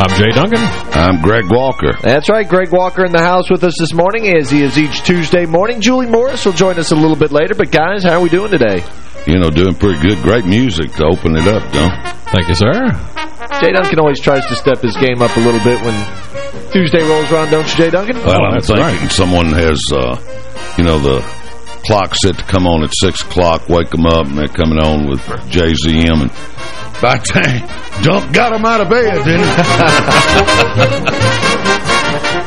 I'm Jay Duncan. I'm Greg Walker. That's right. Greg Walker in the house with us this morning, as he is each Tuesday morning. Julie Morris will join us a little bit later. But, guys, how are we doing today? You know, doing pretty good. Great music to open it up, don't Thank you, sir. Jay Duncan always tries to step his game up a little bit when Tuesday rolls around, don't you, Jay Duncan? Well, Oh, I'm that's thinking right. someone has, uh, you know, the clock set to come on at 6 o'clock, wake them up, and they're coming on with Jay JZM. And by the time, Dunk got them out of bed, didn't he?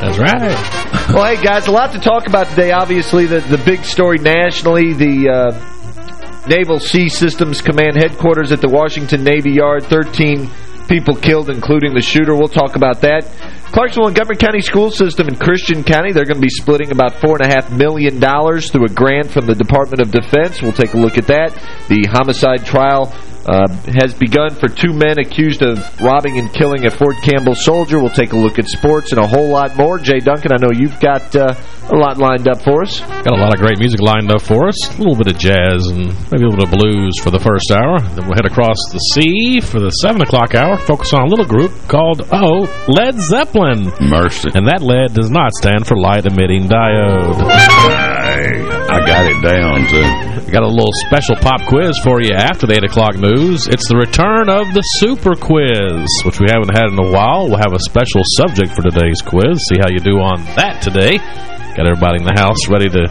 That's right. Well, hey, guys, a lot to talk about today. Obviously, the, the big story nationally, the uh, Naval Sea Systems Command headquarters at the Washington Navy Yard, 13 people killed, including the shooter. We'll talk about that. Clarksville Montgomery County School System in Christian County, they're going to be splitting about $4.5 million through a grant from the Department of Defense. We'll take a look at that. The homicide trial uh, has begun for two men accused of robbing and killing a Fort Campbell soldier. We'll take a look at sports and a whole lot more. Jay Duncan, I know you've got uh, a lot lined up for us. Got a lot of great music lined up for us. A little bit of jazz and maybe a little bit of blues for the first hour. Then we'll head across the sea for the 7 o'clock hour. Focus on a little group called, oh, Led Zeppelin. Mercy. And that lead does not stand for light emitting diode. I got it down, too. We got a little special pop quiz for you after the 8 o'clock news. It's the return of the Super Quiz, which we haven't had in a while. We'll have a special subject for today's quiz. See how you do on that today. Got everybody in the house ready to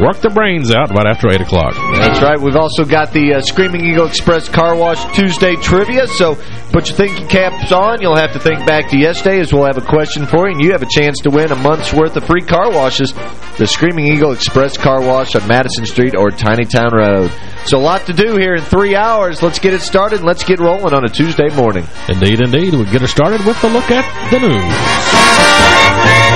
work their brains out right after 8 o'clock. That's right. We've also got the uh, Screaming Eagle Express Car Wash Tuesday trivia. So put your thinking caps on. You'll have to think back to yesterday as we'll have a question for you. And you have a chance to win a month's worth of free car washes. The Screaming Eagle Express Car Wash on Madison Street or Tiny Town Road. So a lot to do here in three hours. Let's get it started and let's get rolling on a Tuesday morning. Indeed, indeed. We'll get her started with a look at the news.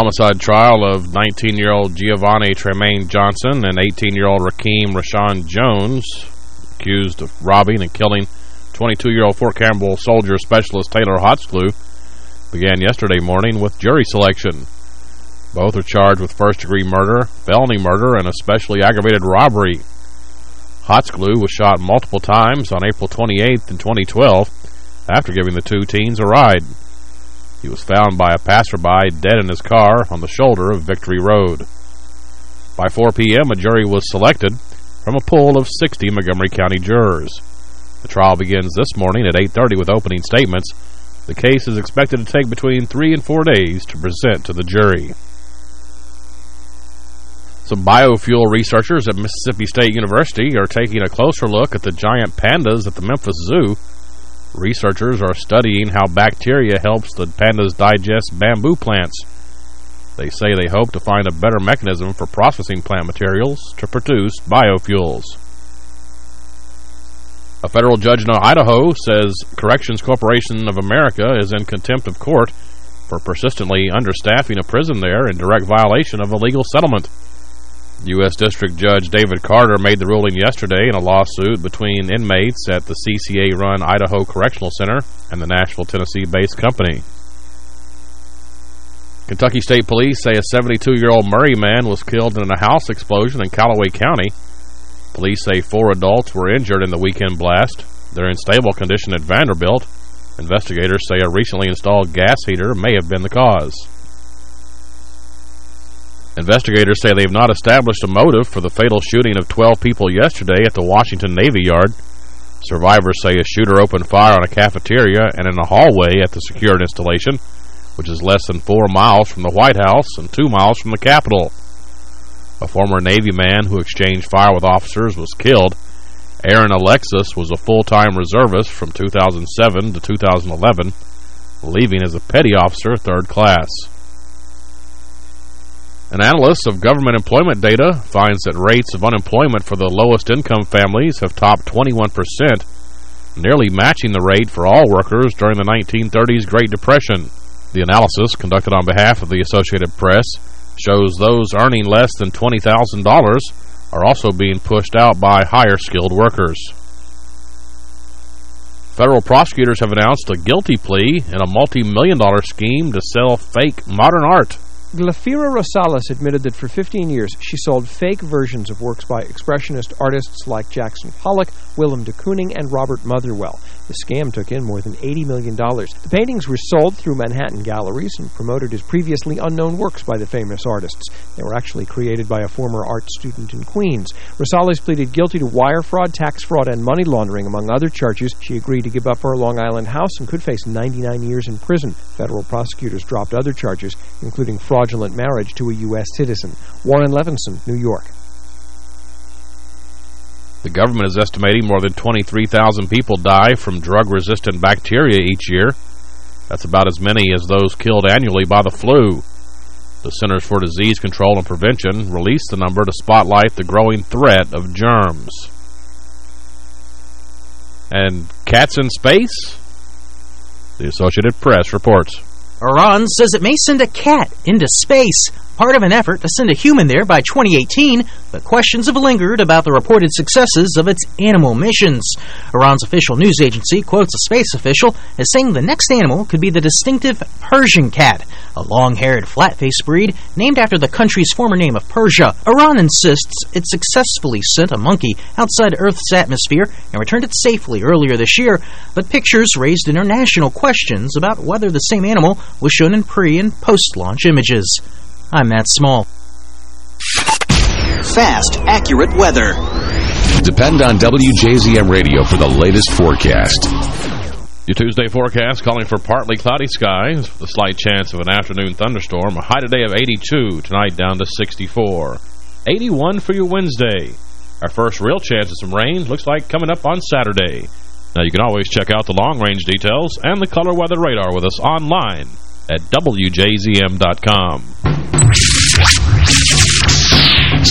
Homicide trial of 19-year-old Giovanni Tremaine Johnson and 18-year-old Rakeem Rashawn Jones, accused of robbing and killing 22-year-old Fort Campbell soldier specialist Taylor Hotzclew, began yesterday morning with jury selection. Both are charged with first-degree murder, felony murder, and especially aggravated robbery. Hotzclew was shot multiple times on April 28th in 2012 after giving the two teens a ride. He was found by a passerby dead in his car on the shoulder of Victory Road. By 4 p.m., a jury was selected from a pool of 60 Montgomery County jurors. The trial begins this morning at 8.30 with opening statements. The case is expected to take between three and four days to present to the jury. Some biofuel researchers at Mississippi State University are taking a closer look at the giant pandas at the Memphis Zoo. Researchers are studying how bacteria helps the pandas digest bamboo plants. They say they hope to find a better mechanism for processing plant materials to produce biofuels. A federal judge in Idaho says Corrections Corporation of America is in contempt of court for persistently understaffing a prison there in direct violation of a legal settlement. U.S. District Judge David Carter made the ruling yesterday in a lawsuit between inmates at the CCA-run Idaho Correctional Center and the Nashville, Tennessee-based company. Kentucky State Police say a 72-year-old Murray man was killed in a house explosion in Calloway County. Police say four adults were injured in the weekend blast. They're in stable condition at Vanderbilt. Investigators say a recently installed gas heater may have been the cause. Investigators say they have not established a motive for the fatal shooting of 12 people yesterday at the Washington Navy Yard. Survivors say a shooter opened fire on a cafeteria and in a hallway at the secured installation, which is less than four miles from the White House and two miles from the Capitol. A former Navy man who exchanged fire with officers was killed. Aaron Alexis was a full-time reservist from 2007 to 2011, leaving as a petty officer third class. An analyst of government employment data finds that rates of unemployment for the lowest income families have topped 21% nearly matching the rate for all workers during the 1930s Great Depression. The analysis, conducted on behalf of the Associated Press, shows those earning less than $20,000 are also being pushed out by higher-skilled workers. Federal prosecutors have announced a guilty plea in a multi-million dollar scheme to sell fake modern art. Glafira Rosales admitted that for 15 years she sold fake versions of works by expressionist artists like Jackson Pollock, Willem de Kooning, and Robert Motherwell. The scam took in more than $80 million. The paintings were sold through Manhattan galleries and promoted as previously unknown works by the famous artists. They were actually created by a former art student in Queens. Rosales pleaded guilty to wire fraud, tax fraud, and money laundering, among other charges. She agreed to give up her Long Island house and could face 99 years in prison. Federal prosecutors dropped other charges, including fraudulent marriage to a U.S. citizen. Warren Levinson, New York. The government is estimating more than 23,000 people die from drug-resistant bacteria each year. That's about as many as those killed annually by the flu. The Centers for Disease Control and Prevention released the number to spotlight the growing threat of germs. And cats in space? The Associated Press reports. Iran says it may send a cat into space part of an effort to send a human there by 2018, but questions have lingered about the reported successes of its animal missions. Iran's official news agency quotes a space official as saying the next animal could be the distinctive Persian cat, a long-haired, flat-faced breed named after the country's former name of Persia. Iran insists it successfully sent a monkey outside Earth's atmosphere and returned it safely earlier this year, but pictures raised international questions about whether the same animal was shown in pre- and post-launch images. I'm Matt Small. Fast, accurate weather. Depend on WJZM Radio for the latest forecast. Your Tuesday forecast calling for partly cloudy skies, with a slight chance of an afternoon thunderstorm. A high today of 82, tonight down to 64. 81 for your Wednesday. Our first real chance of some rain looks like coming up on Saturday. Now, you can always check out the long-range details and the color weather radar with us online at WJZM.com.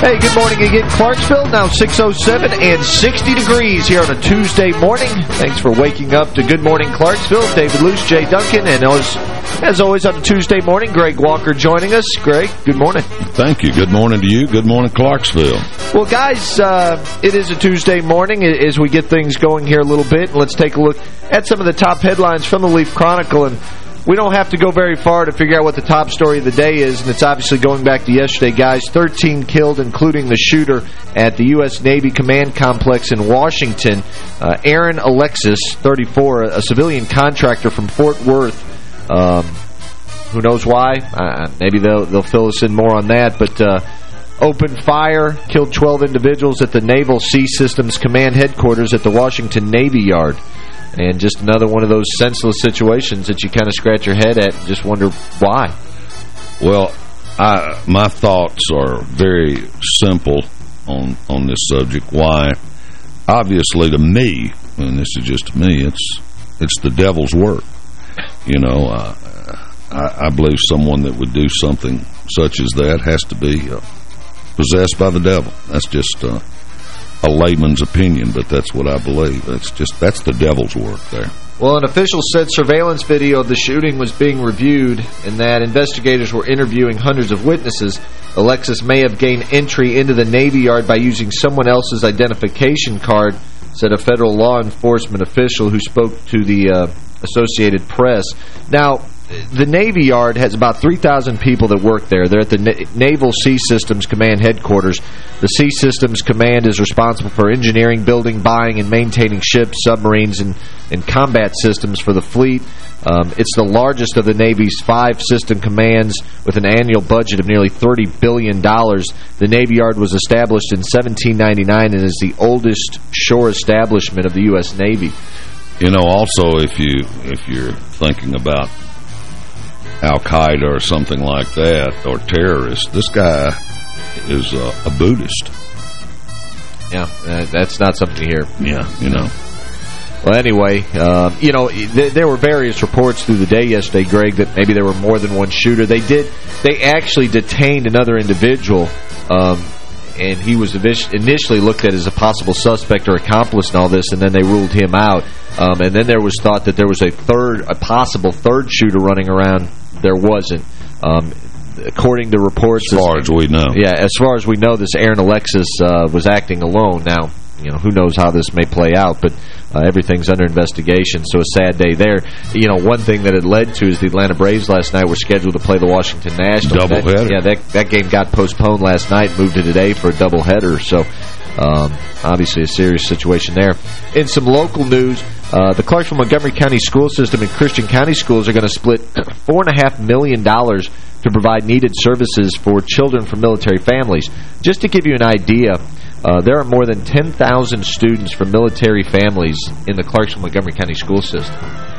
Hey, good morning again, Clarksville. Now 6.07 and 60 degrees here on a Tuesday morning. Thanks for waking up to Good Morning Clarksville. David Luce, Jay Duncan, and as, as always on a Tuesday morning, Greg Walker joining us. Greg, good morning. Thank you. Good morning to you. Good morning, Clarksville. Well, guys, uh, it is a Tuesday morning as we get things going here a little bit. Let's take a look at some of the top headlines from the Leaf Chronicle. And we don't have to go very far to figure out what the top story of the day is, and it's obviously going back to yesterday, guys. 13 killed, including the shooter at the U.S. Navy Command Complex in Washington. Uh, Aaron Alexis, 34, a, civilian contractor from Fort Worth. Um, who knows why? Uh, maybe they'll, they'll fill us in more on that, but... Uh, opened fire, killed 12 individuals at the Naval Sea Systems Command headquarters at the Washington Navy Yard. And just another one of those senseless situations that you kind of scratch your head at and just wonder why. Well, I, my thoughts are very simple on on this subject. Why? Obviously, to me, and this is just to me, it's it's the devil's work. You know, uh, I, I, believe someone that would do something such as that has to be uh, possessed by the devil. That's just uh, a layman's opinion, but that's what I believe. That's just that's the devil's work there. Well, an official said surveillance video of the shooting was being reviewed and that investigators were interviewing hundreds of witnesses. Alexis may have gained entry into the Navy Yard by using someone else's identification card, said a federal law enforcement official who spoke to the uh, Associated Press. Now, the Navy Yard has about 3,000 people that work there. They're at the Na Naval Sea Systems Command headquarters. The Sea Systems Command is responsible for engineering, building, buying, and maintaining ships, submarines, and, and combat systems for the fleet. Um, it's the largest of the Navy's five system commands with an annual budget of nearly 30 billion. dollars. The Navy Yard was established in 1799 and is the oldest shore establishment of the U.S. Navy. You know, also, if you if you're thinking about Al-Qaeda or something like that, or terrorist. This guy is uh, a Buddhist. Yeah, uh, that's not something to hear. Yeah, you know. Well, anyway, uh, you know, th there were various reports through the day yesterday, Greg, that maybe there were more than one shooter. They did, they actually detained another individual, um, and he was initially looked at as a possible suspect or accomplice in all this, and then they ruled him out. Um, and then there was thought that there was a third, a possible third shooter running around. There wasn't. Um, according to reports... As far as we know. Yeah, as far as we know, this Aaron Alexis uh, was acting alone. Now, you know, who knows how this may play out, but uh, everything's under investigation, so a sad day there. You know, one thing that it led to is the Atlanta Braves last night were scheduled to play the Washington Nationals. Doubleheader. Yeah, that, that game got postponed last night, moved to today for a doubleheader, so um, obviously a serious situation there. In some local news, uh, the Clarksville Montgomery County school system and Christian County schools are going to split $4.5 million to provide needed services for children from military families. Just to give you an idea, uh, there are more than 10,000 students from military families in the Clarksville-Montgomery County school system.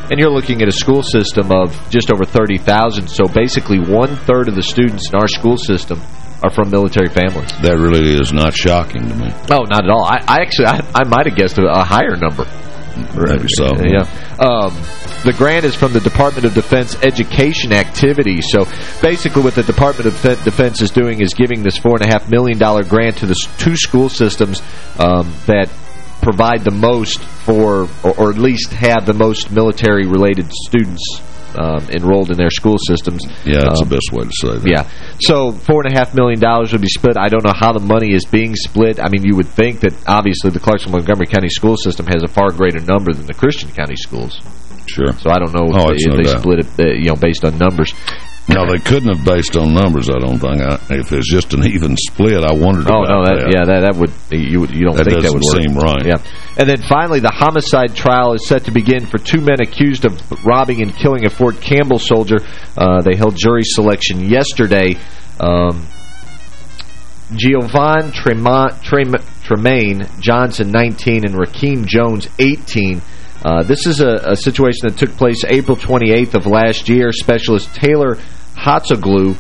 And you're looking at a school system of just over 30,000, so basically one-third of the students in our school system are from military families. That really is not shocking to me. Oh, not at all. I, I actually, I, I might have guessed a, a higher number. Maybe so. Yeah. Um, the grant is from the Department of Defense Education Activity. So basically what the Department of Defense is doing is giving this $4.5 million grant to the two school systems um, that provide the most for, or, or, at least have the most military-related students um, enrolled in their school systems. Yeah, that's um, the best way to say that. Yeah. So $4.5 million would be split. I don't know how the money is being split. I mean, you would think that obviously the Clarksville-Montgomery County school system has a far greater number than the Christian County schools. Sure. So I don't know oh, if, they, if they split it, uh, you know, based on numbers. No, they couldn't have based on numbers. I don't think. I, if it's just an even split, I wondered. Oh no, that, that, yeah, that that would you you don't that think that would work. seem right. Yeah, and then finally, the homicide trial is set to begin for two men accused of robbing and killing a Fort Campbell soldier. Uh, they held jury selection yesterday. Um, Giovanni Tremaine Johnson, 19, and Rakeem Jones, 18. Uh, this is a, a, situation that took place April 28th of last year. Specialist Taylor Hotzoglu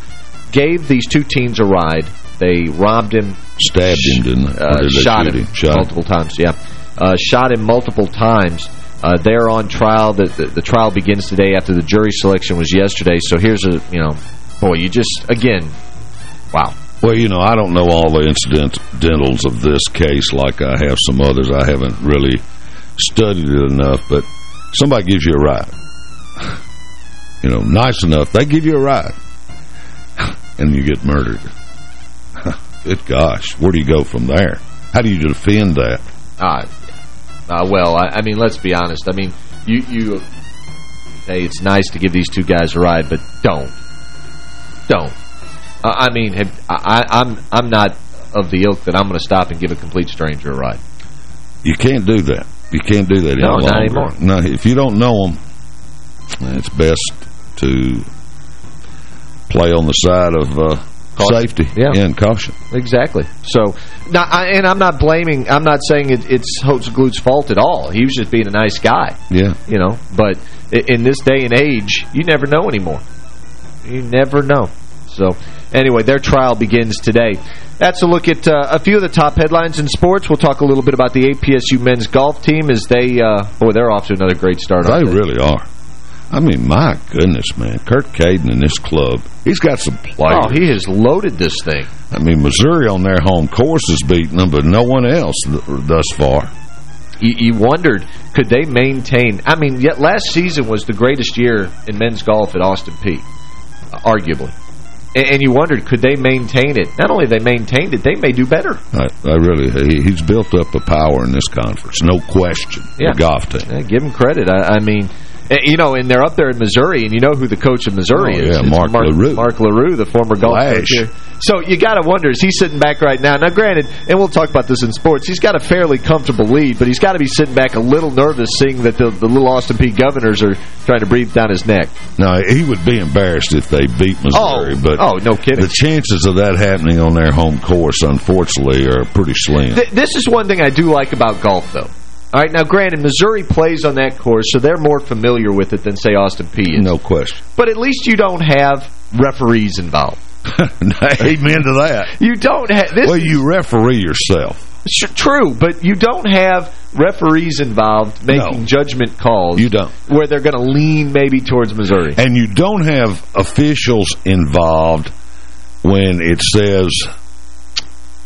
gave these two teens a ride. They robbed him. Stabbed him, didn't they? Uh, shot him, shot multiple him? times, yeah. Uh, shot him multiple times. Uh, they're on trial. The, the, the, trial begins today after the jury selection was yesterday. So here's a, you know, boy, you just, again, wow. Well, you know, I don't know all the incidentals of this case like I have some others. I haven't really studied it enough, but somebody gives you a ride. You know, nice enough, they give you a ride. And you get murdered. Good gosh, where do you go from there? How do you defend that? Uh, uh, well, I, I mean, let's be honest. I mean, you, you hey, it's nice to give these two guys a ride, but don't. Don't. Uh, I mean, have, I, I'm I'm not of the ilk that I'm going to stop and give a complete stranger a ride. You can't do that. You can't do that no, any not anymore. No, if you don't know them, it's best to play on the side of uh, safety yeah. and caution. Exactly. So, now, I, and I'm not blaming, I'm not saying it, it's Hotzoglu's fault at all. He was just being a nice guy. Yeah. You know, but in this day and age, you never know anymore. You never know. So, anyway, their trial begins today. That's a look at uh, a few of the top headlines in sports. We'll talk a little bit about the APSU men's golf team as they, uh, boy, they're off to another great start. They, they really are. I mean, my goodness, man. Kirk Caden in this club, he's got some players. Oh, he has loaded this thing. I mean, Missouri on their home course has beaten them, but no one else th thus far. You, you, wondered, could they maintain... I mean, yet last season was the greatest year in men's golf at Austin Peay, arguably. And, and you wondered, could they maintain it? Not only they maintained it, they may do better. I, I really, he, he's built up a power in this conference, no question. Yeah. The golf team. Yeah, give him credit. I, I mean... Eh, you know, and they're up there in Missouri, and you know who the coach of Missouri oh, is. Yeah, Mark, Mark Leroux. Mark Leroux, the former golf Lash. coach here. So you got to wonder, is he sitting back right now? Now, granted, and we'll talk about this in sports, he's got a fairly comfortable lead, but he's got to be sitting back a little nervous seeing that the, the little Austin Peay Governors are trying to breathe down his neck. No, he would be embarrassed if they beat Missouri. Oh, but oh no kidding. The chances of that happening on their home course, unfortunately, are pretty slim. Th this is one thing I do like about golf, though. All right, now granted, Missouri plays on that course, so they're more familiar with it than, say, Austin Peay is. No question. But at least you don't have referees involved. Amen to that. You don't have... Well, you referee yourself. True, but you don't have referees involved making No. judgment calls. You don't. Where they're going to lean maybe towards Missouri. And you don't have officials involved when it says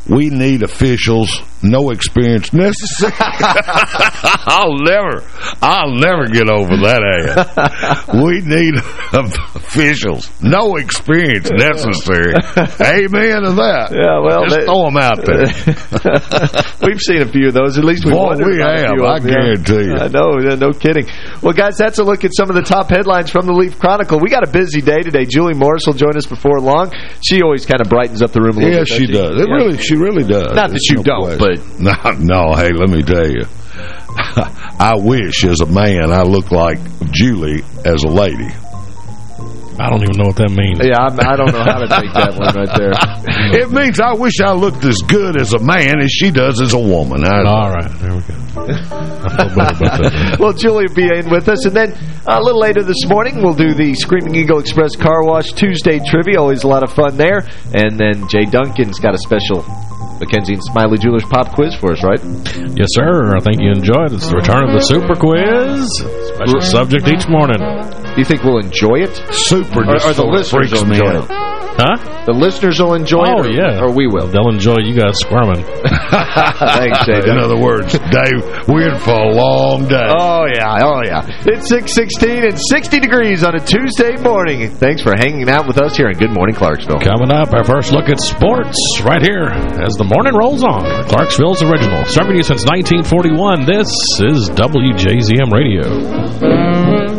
we need officials, no experience necessary. I'll never, I'll never get over that ad. we need officials, no experience necessary. Amen to that. Yeah, well, just they- throw them out there. We've seen a few of those. At least we Boy, we have, I of them, yeah. guarantee you. I know, no kidding. Well, guys, that's a look at some of the top headlines from the Leaf Chronicle. We got a busy day today. Julie Morris will join us before long. She always kind of brightens up the room a little Yeah, bit. she does. It Yeah. really, she really does. Not that There's you no don't, question. no, no. Hey, let me tell you, I wish as a man I looked like Julie as a lady. I don't even know what that means. Yeah, I'm, I don't know how to take that one right there. It means I wish I looked as good as a man as she does as a woman. I, All right, there we go. I feel better about that. well, Julie will be in with us. And then uh, a little later this morning, we'll do the Screaming Eagle Express Car Wash Tuesday trivia. Always a lot of fun there. And then Jay Duncan's got a special Mackenzie and Smiley Jewelers pop quiz for us, right? Yes, sir. I think you enjoyed it. It's the return of the Super Quiz. Special subject each morning. Do you think we'll enjoy it? super Or, or the listeners will enjoy it? Huh? The listeners will enjoy oh, it? Or, yeah. Or we will? They'll enjoy you guys squirming. Thanks, Jay In other words, Dave, we're in for a long day. Oh, yeah. Oh, yeah. It's 616 and 60 degrees on a Tuesday morning. Thanks for hanging out with us here in Good Morning Clarksville. Coming up, our first look at sports right here as the morning rolls on. Clarksville's original. Serving you since 1941. This is WJZM Radio.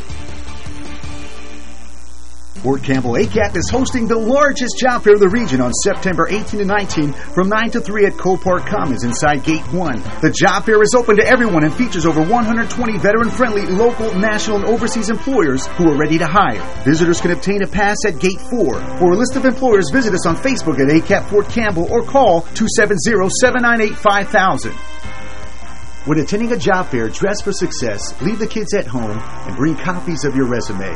Fort Campbell ACAP is hosting the largest job fair of the region on September 18 to 19 from 9 to 3 at Cole Park Commons inside Gate 1. The job fair is open to everyone and features over 120 veteran-friendly local, national, and overseas employers who are ready to hire. Visitors can obtain a pass at Gate 4. For a list of employers, visit us on Facebook at ACAP Fort Campbell or call 270-798-5000. When attending a job fair, dress for success, leave the kids at home, and bring copies of your resume.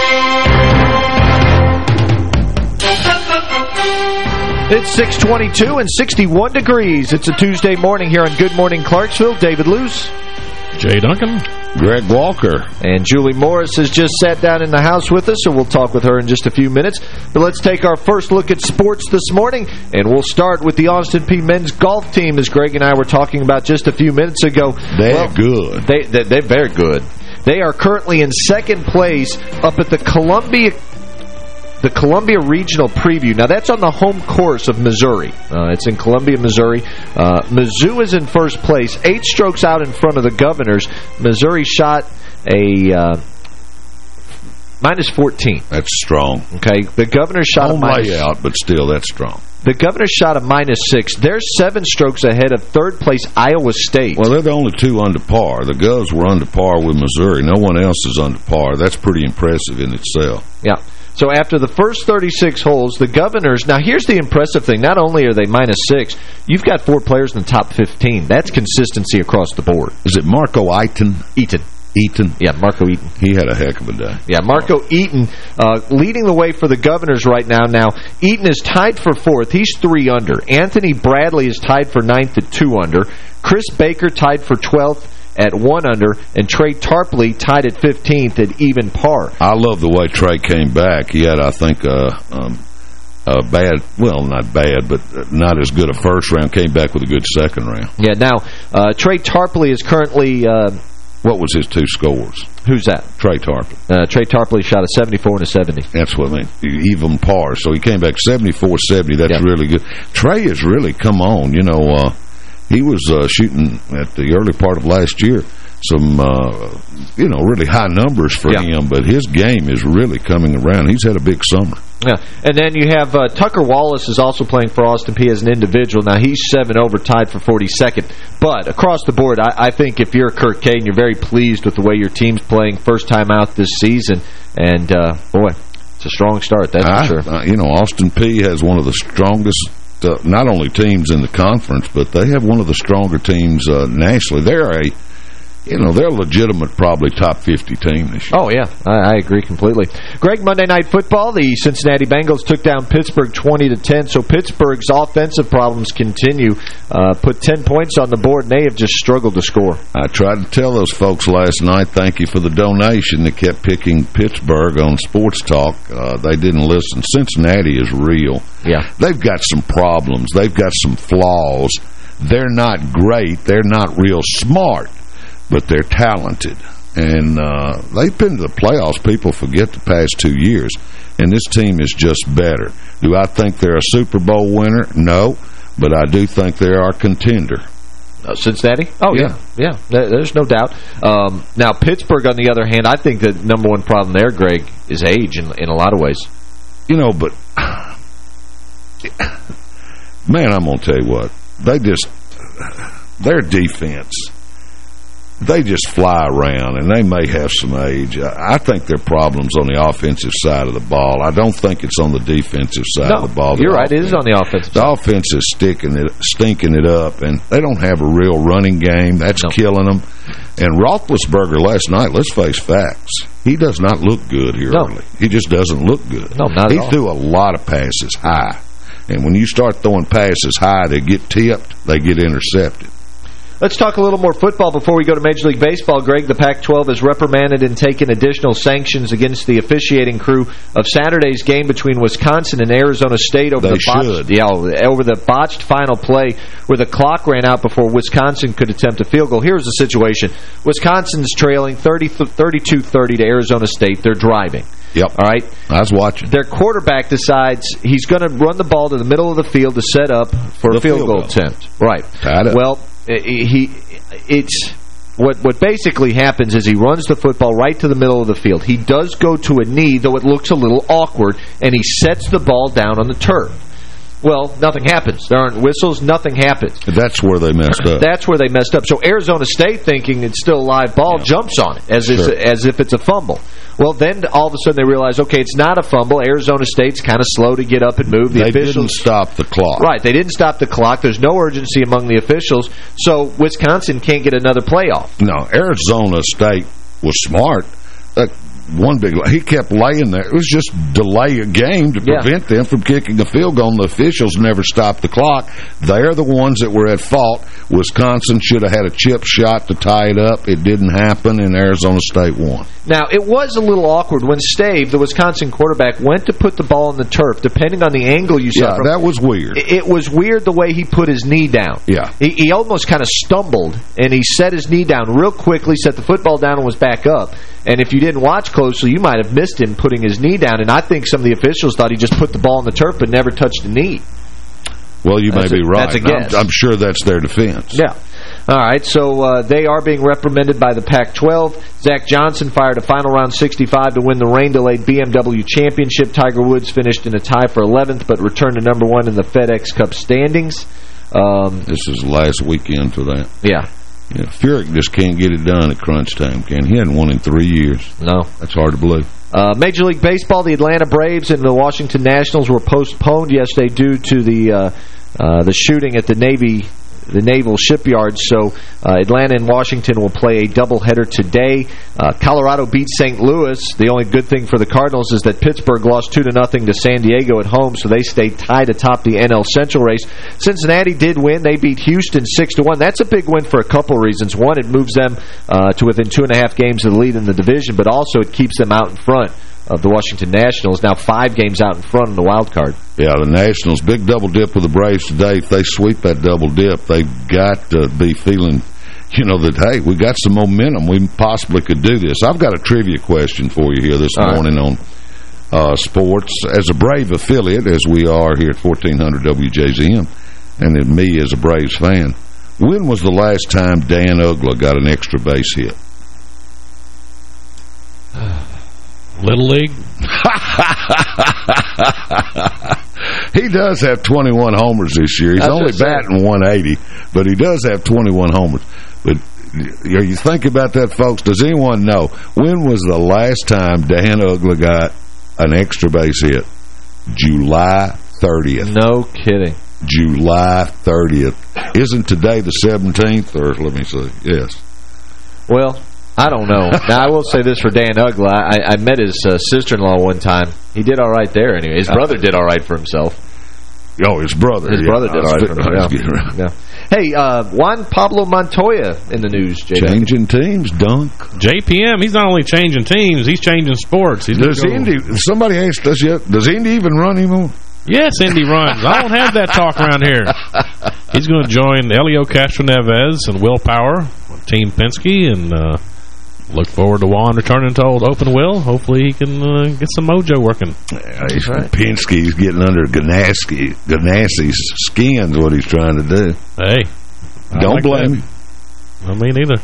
It's 622 and 61 degrees. It's a Tuesday morning here on Good Morning Clarksville. David Luce. Jay Duncan. Greg Walker. And Julie Morris has just sat down in the house with us, so we'll talk with her in just a few minutes. But let's take our first look at sports this morning, and we'll start with the Austin Peay men's golf team, as Greg and I were talking about just a few minutes ago. They're well, good. They, they, they're very good. They are currently in second place up at the Columbia the Columbia Regional Preview. Now, that's on the home course of Missouri. Uh, it's in Columbia, Missouri. Uh, Mizzou is in first place, eight strokes out in front of the Governors. Missouri shot a... Uh, minus 14. That's strong. Okay, the Governors shot Home a minus... layout, but still, that's strong. The Governors shot a minus six. They're seven strokes ahead of third place Iowa State. Well, they're the only two under par. The Govs were under par with Missouri. No one else is under par. That's pretty impressive in itself. Yeah. So after the first 36 holes, the Governors, now here's the impressive thing. Not only are they minus six, you've got four players in the top 15. That's consistency across the board. Is it Marco Eaton? Eaton. Eaton. Yeah, Marco Eaton. He had a heck of a day. Yeah, Marco Eaton uh, leading the way for the Governors right now. Now, Eaton is tied for fourth. He's three under. Anthony Bradley is tied for ninth at two under. Chris Baker tied for 12th at one under, and Trey Tarpley tied at 15th at even par. I love the way Trey came back. He had, I think, uh, um, a bad, well, not bad, but not as good a first round. Came back with a good second round. Yeah, now, uh, Trey Tarpley is currently... Uh, what was his two scores? Who's that? Trey Tarpley. Uh, Trey Tarpley shot a 74 and a 70. That's what I mean. Even par. So he came back 74-70. That's really good. Trey has really come on. You know, uh, he was uh, shooting at the early part of last year some, uh, you know, really high numbers for yeah. him, but his game is really coming around. He's had a big summer. Yeah, and then you have uh, Tucker Wallace is also playing for Austin Peay as an individual. Now, he's seven over, tied for 42nd. But across the board, I, I think if you're Kirk Kane, you're very pleased with the way your team's playing first time out this season. And, uh, boy, it's a strong start, that's I, for sure. you know, Austin Peay has one of the strongest uh, not only teams in the conference, but they have one of the stronger teams uh, nationally. They're a you know, they're a legitimate, probably top 50 team this year. Oh, yeah. I, I, agree completely. Greg, Monday Night Football, the Cincinnati Bengals took down Pittsburgh 20 to 10, so Pittsburgh's offensive problems continue. Uh, put 10 points on the board, and they have just struggled to score. I tried to tell those folks last night, thank you for the donation that kept picking Pittsburgh on Sports Talk. Uh, they didn't listen. Cincinnati is real. Yeah. They've got some problems. They've got some flaws. They're not great. They're not real smart but they're talented. And uh, they've been to the playoffs. People forget the past two years. And this team is just better. Do I think they're a Super Bowl winner? No. But I do think they are a contender. Uh, Cincinnati? Oh, yeah. Yeah, yeah. there's no doubt. Um, now, Pittsburgh, on the other hand, I think the number one problem there, Greg, is age in, in a lot of ways. You know, but... Man, I'm going to tell you what. They just... Their defense they just fly around, and they may have some age. I think their problem's on the offensive side of the ball. I don't think it's on the defensive side no, of the ball. you're right. It is on the offensive side. The side. offense is sticking it, stinking it up, and they don't have a real running game. That's no. killing them. And Roethlisberger last night, let's face facts, he does not look good here no. early. He just doesn't look good. No, not He all. threw a lot of passes high. And when you start throwing passes high, they get tipped, they get intercepted. Let's talk a little more football before we go to Major League Baseball. Greg, the Pac-12 has reprimanded and taken additional sanctions against the officiating crew of Saturday's game between Wisconsin and Arizona State over they the botched, yeah, over the botched final play where the clock ran out before Wisconsin could attempt a field goal. Here's the situation. Wisconsin's trailing 32-30 to Arizona State. They're driving. Yep. All right. I was watching. Their quarterback decides he's going to run the ball to the middle of the field to set up for the a field, field goal, goal attempt. Right. Well, Uh, he it's what what basically happens is he runs the football right to the middle of the field. He does go to a knee, though it looks a little awkward, and he sets the ball down on the turf. Well, nothing happens. There aren't whistles. Nothing happens. That's where they messed up. That's where they messed up. So Arizona State, thinking it's still a live ball, yeah. jumps on it as, sure. as if it's a fumble. Well, then all of a sudden they realize, okay, it's not a fumble. Arizona State's kind of slow to get up and move. The they officials, didn't stop the clock. Right, they didn't stop the clock. There's no urgency among the officials, so Wisconsin can't get another playoff. No, Arizona State was smart. Uh, one big he kept laying there. It was just delay a game to prevent yeah. them from kicking a field goal. And the officials never stopped the clock. They're the ones that were at fault. Wisconsin should have had a chip shot to tie it up. It didn't happen, and Arizona State won. Now, it was a little awkward when Stave, the Wisconsin quarterback, went to put the ball on the turf, depending on the angle you saw. Yeah, from, that was weird. It, it, was weird the way he put his knee down. Yeah. He, he almost kind of stumbled, and he set his knee down real quickly, set the football down, and was back up. And if you didn't watch closely, you might have missed him putting his knee down. And I think some of the officials thought he just put the ball on the turf but never touched the knee. Well, you that's may be right. That's a guess. I'm, I'm, sure that's their defense. Yeah. All right, so uh, they are being reprimanded by the Pac-12. Zach Johnson fired a final round 65 to win the rain-delayed BMW Championship. Tiger Woods finished in a tie for 11th, but returned to number one in the FedEx Cup standings. Um, this is last weekend for that. Yeah. Yeah, Furyk just can't get it done at crunch time, can he? hadn't won in three years. No. That's hard to believe. Uh, Major League Baseball, the Atlanta Braves and the Washington Nationals were postponed yesterday due to the uh, uh, the shooting at the Navy the naval shipyard. So uh, Atlanta and Washington will play a doubleheader today. Uh, Colorado beat St. Louis. The only good thing for the Cardinals is that Pittsburgh lost 2 to nothing to San Diego at home, so they stay tied atop the NL Central race. Cincinnati did win. They beat Houston 6 to one. That's a big win for a couple of reasons. One, it moves them uh, to within two and a half games of the lead in the division, but also it keeps them out in front of the Washington Nationals, now five games out in front in the wild card. Yeah, the Nationals, big double dip with the Braves today. If they sweep that double dip, they've got to be feeling, you know, that, hey, we got some momentum. We possibly could do this. I've got a trivia question for you here this All morning right. on uh, sports. As a Brave affiliate, as we are here at 1400 WJZM, and me as a Braves fan, when was the last time Dan Uggla got an extra base hit? Little League? he does have 21 homers this year. He's only batting 180, but he does have 21 homers. But you think about that, folks. Does anyone know when was the last time Dan Uggla got an extra base hit? July 30th. No kidding. July 30th. Isn't today the 17th? Or let me see. Yes. Well, I don't know. now, I will say this for Dan Uggla. I, I met his uh, sister-in-law one time. He did all right there anyway. His brother did all right for himself. Oh, his brother. His yeah. brother did all right for himself. Yeah. Hey, uh, Juan Pablo Montoya in the news. Changing teams, dunk. JPM, he's not only changing teams, he's changing sports. He's does Indy, somebody asked us yet, does Indy even run anymore? Yes, Indy runs. I don't have that talk around here. He's going to join Helio Castroneves and Will Power, Team Penske, and... Uh, look forward to Juan returning to old open wheel. Hopefully he can uh, get some mojo working. Yeah, he's, right. Penske's getting under Ganassi, Ganassi's skin is what he's trying to do. Hey. Don't like blame that. him. I mean, either.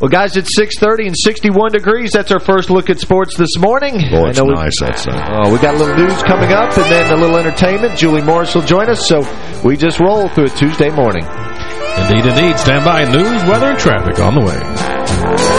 Well, guys, it's 6.30 and 61 degrees. That's our first look at sports this morning. Boy, it's I nice outside. Oh, we got a little news coming up and then a little entertainment. Julie Morris will join us, so we just roll through a Tuesday morning. Indeed, indeed. Stand by. News, weather, and traffic on the way.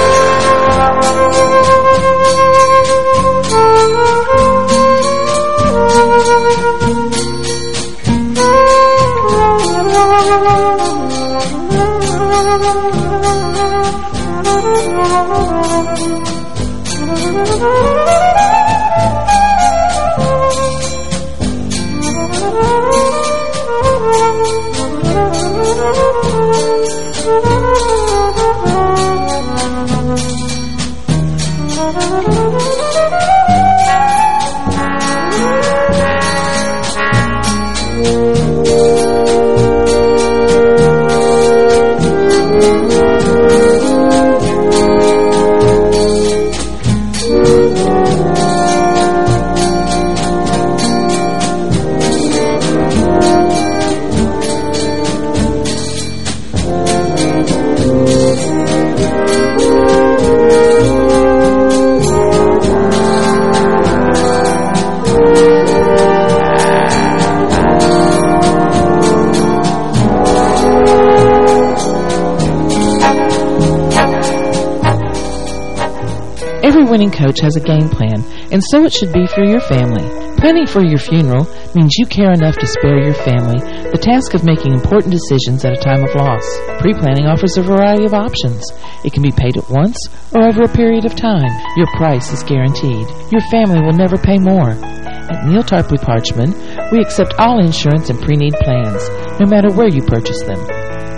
Every winning coach has a game plan, and so it should be for your family. Planning for your funeral means you care enough to spare your family the task of making important decisions at a time of loss. Pre-planning offers a variety of options. It can be paid at once or over a period of time. Your price is guaranteed. Your family will never pay more. At Neil Tarpley Parchman, we accept all insurance and pre-need plans, no matter where you purchase them.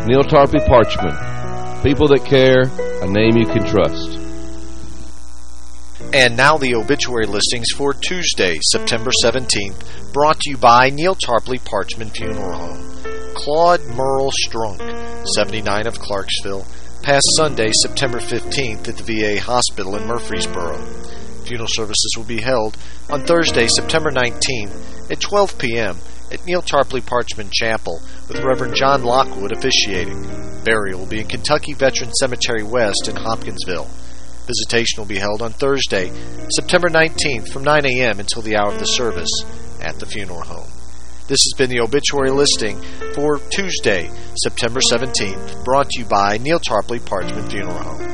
Neil Tarpley Parchman. People that care, a name you can trust. And now the obituary listings for Tuesday, September 17th, brought to you by Neil Tarpley Parchman Funeral Home. Claude Merle Strunk, 79 of Clarksville, passed Sunday, September 15th at the VA hospital in Murfreesboro. Funeral services will be held on Thursday, September 19th at 12 p.m. at Neil Tarpley Parchman Chapel with Reverend John Lockwood officiating. Burial will be in Kentucky Veteran Cemetery West in Hopkinsville. Visitation will be held on Thursday, September 19th from 9 a.m. until the hour of the service at the funeral home. This has been the obituary listing for Tuesday, September 17th, brought to you by Neil Tarpley Parchman Funeral Home.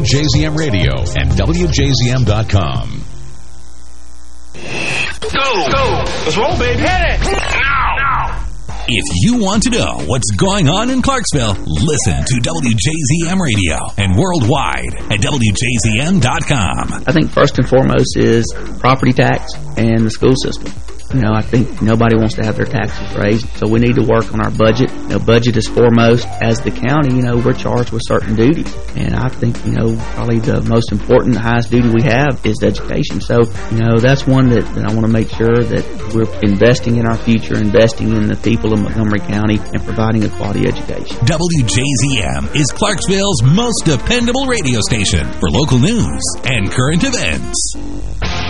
Radio and WJZM.com. Go! Go! Let's roll, baby. Hit it! Now! If you want to know what's going on in Clarksville, listen to WJZM Radio and worldwide at WJZM.com. I think first and foremost is property tax and the school system. You know, I think nobody wants to have their taxes raised, so we need to work on our budget. You know, budget is foremost. As the county, you know, we're charged with certain duties, and I think, you know, probably the most important, highest duty we have is education. So, you know, that's one that, that I want to make sure that we're investing in our future, investing in the people of Montgomery County, and providing a quality education. WJZM is Clarksville's most dependable radio station for local news and current events.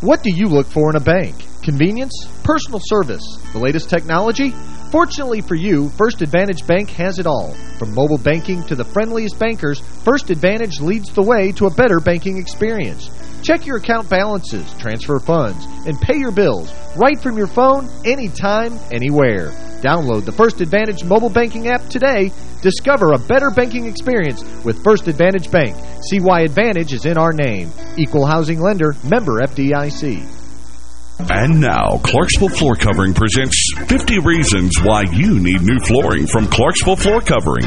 What do you look for in a bank? Convenience? Personal service? The latest technology? Fortunately for you, First Advantage Bank has it all. From mobile banking to the friendliest bankers, First Advantage leads the way to a better banking experience. Check your account balances, transfer funds, and pay your bills right from your phone, anytime, anywhere. Download the First Advantage mobile banking app today. Discover a better banking experience with First Advantage Bank. See why Advantage is in our name. Equal housing lender, member FDIC. And now, Clarksville Floor Covering presents 50 Reasons Why You Need New Flooring from Clarksville Floor Covering.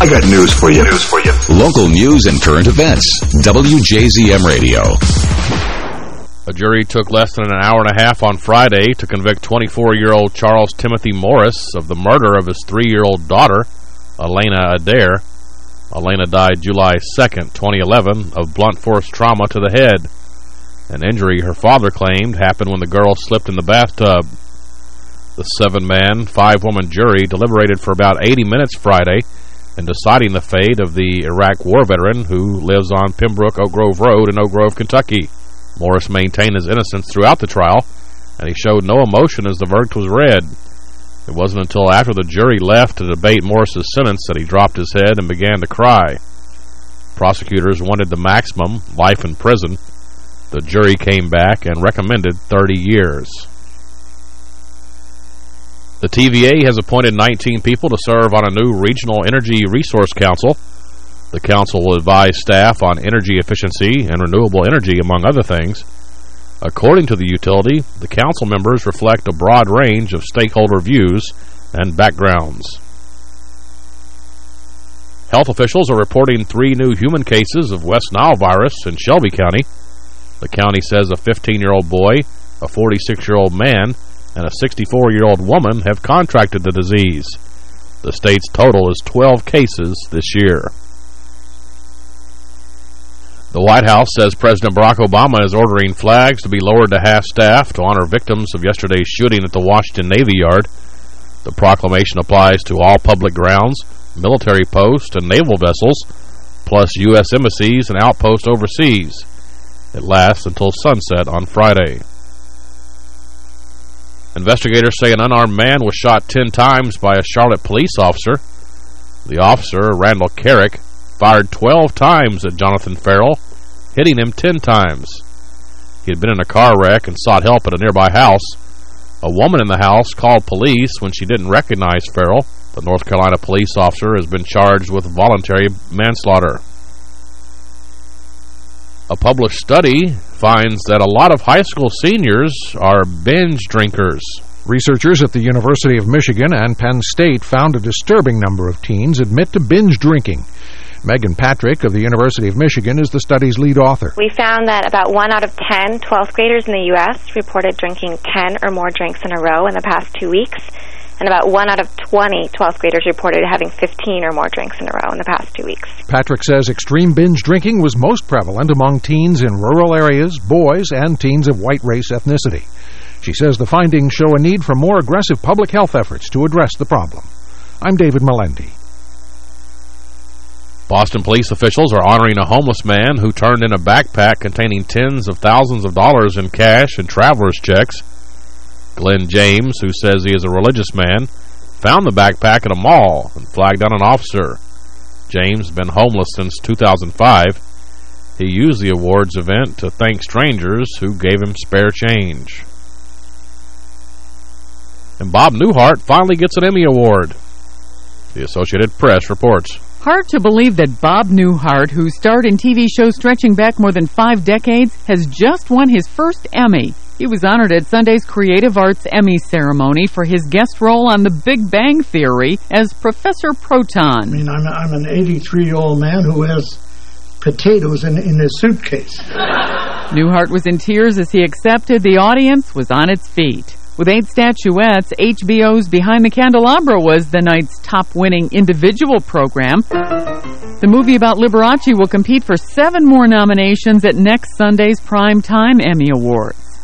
I got news for you. News for you. Local news and current events. WJZM Radio. A jury took less than an hour and a half on Friday to convict 24-year-old Charles Timothy Morris of the murder of his three-year-old daughter, Elena Adair. Elena died July 2nd, 2011, of blunt force trauma to the head. An injury her father claimed happened when the girl slipped in the bathtub. The seven-man, five-woman jury deliberated for about 80 minutes Friday in deciding the fate of the Iraq war veteran who lives on Pembroke Oak Grove Road in Oak Grove, Kentucky. Morris maintained his innocence throughout the trial, and he showed no emotion as the verdict was read. It wasn't until after the jury left to debate Morris's sentence that he dropped his head and began to cry. Prosecutors wanted the maximum, life in prison. The jury came back and recommended 30 years. The TVA has appointed 19 people to serve on a new Regional Energy Resource Council. The council will advise staff on energy efficiency and renewable energy, among other things. According to the utility, the council members reflect a broad range of stakeholder views and backgrounds. Health officials are reporting three new human cases of West Nile virus in Shelby County. The county says a 15-year-old boy, a 46-year-old man, and a 64-year-old woman have contracted the disease. The state's total is 12 cases this year. The White House says President Barack Obama is ordering flags to be lowered to half-staff to honor victims of yesterday's shooting at the Washington Navy Yard. The proclamation applies to all public grounds, military posts, and naval vessels, plus U.S. embassies and outposts overseas. It lasts until sunset on Friday. Investigators say an unarmed man was shot 10 times by a Charlotte police officer. The officer, Randall Kerrick, fired 12 times at Jonathan Ferrell, hitting him 10 times. He had been in a car wreck and sought help at a nearby house. A woman in the house called police when she didn't recognize Ferrell. The North Carolina police officer has been charged with voluntary manslaughter. A published study finds that a lot of high school seniors are binge drinkers. Researchers at the University of Michigan and Penn State found a disturbing number of teens admit to binge drinking. Megan Patrick of the University of Michigan is the study's lead author. We found that about 1 out of 10 12th graders in the U.S. reported drinking 10 or more drinks in a row in the past two weeks, and about 1 out of 20 12th graders reported having 15 or more drinks in a row in the past two weeks. Patrick says extreme binge drinking was most prevalent among teens in rural areas, boys, and teens of white race ethnicity. She says the findings show a need for more aggressive public health efforts to address the problem. I'm David Melendi. Boston police officials are honoring a homeless man who turned in a backpack containing tens of thousands of dollars in cash and traveler's checks. Glenn James, who says he is a religious man, found the backpack at a mall and flagged down an officer. James has been homeless since 2005. He used the awards event to thank strangers who gave him spare change. And Bob Newhart finally gets an Emmy Award. The Associated Press reports. Hard to believe that Bob Newhart, who starred in TV shows stretching back more than five decades, has just won his first Emmy. He was honored at Sunday's Creative Arts Emmy ceremony for his guest role on The Big Bang Theory as Professor Proton. I mean, I'm, I'm an 83-year-old man who has potatoes in, in his suitcase. Newhart was in tears as he accepted. The audience was on its feet. With eight statuettes, HBO's Behind the Candelabra was the night's top-winning individual program. The movie about Liberace will compete for seven more nominations at next Sunday's Primetime Emmy Awards.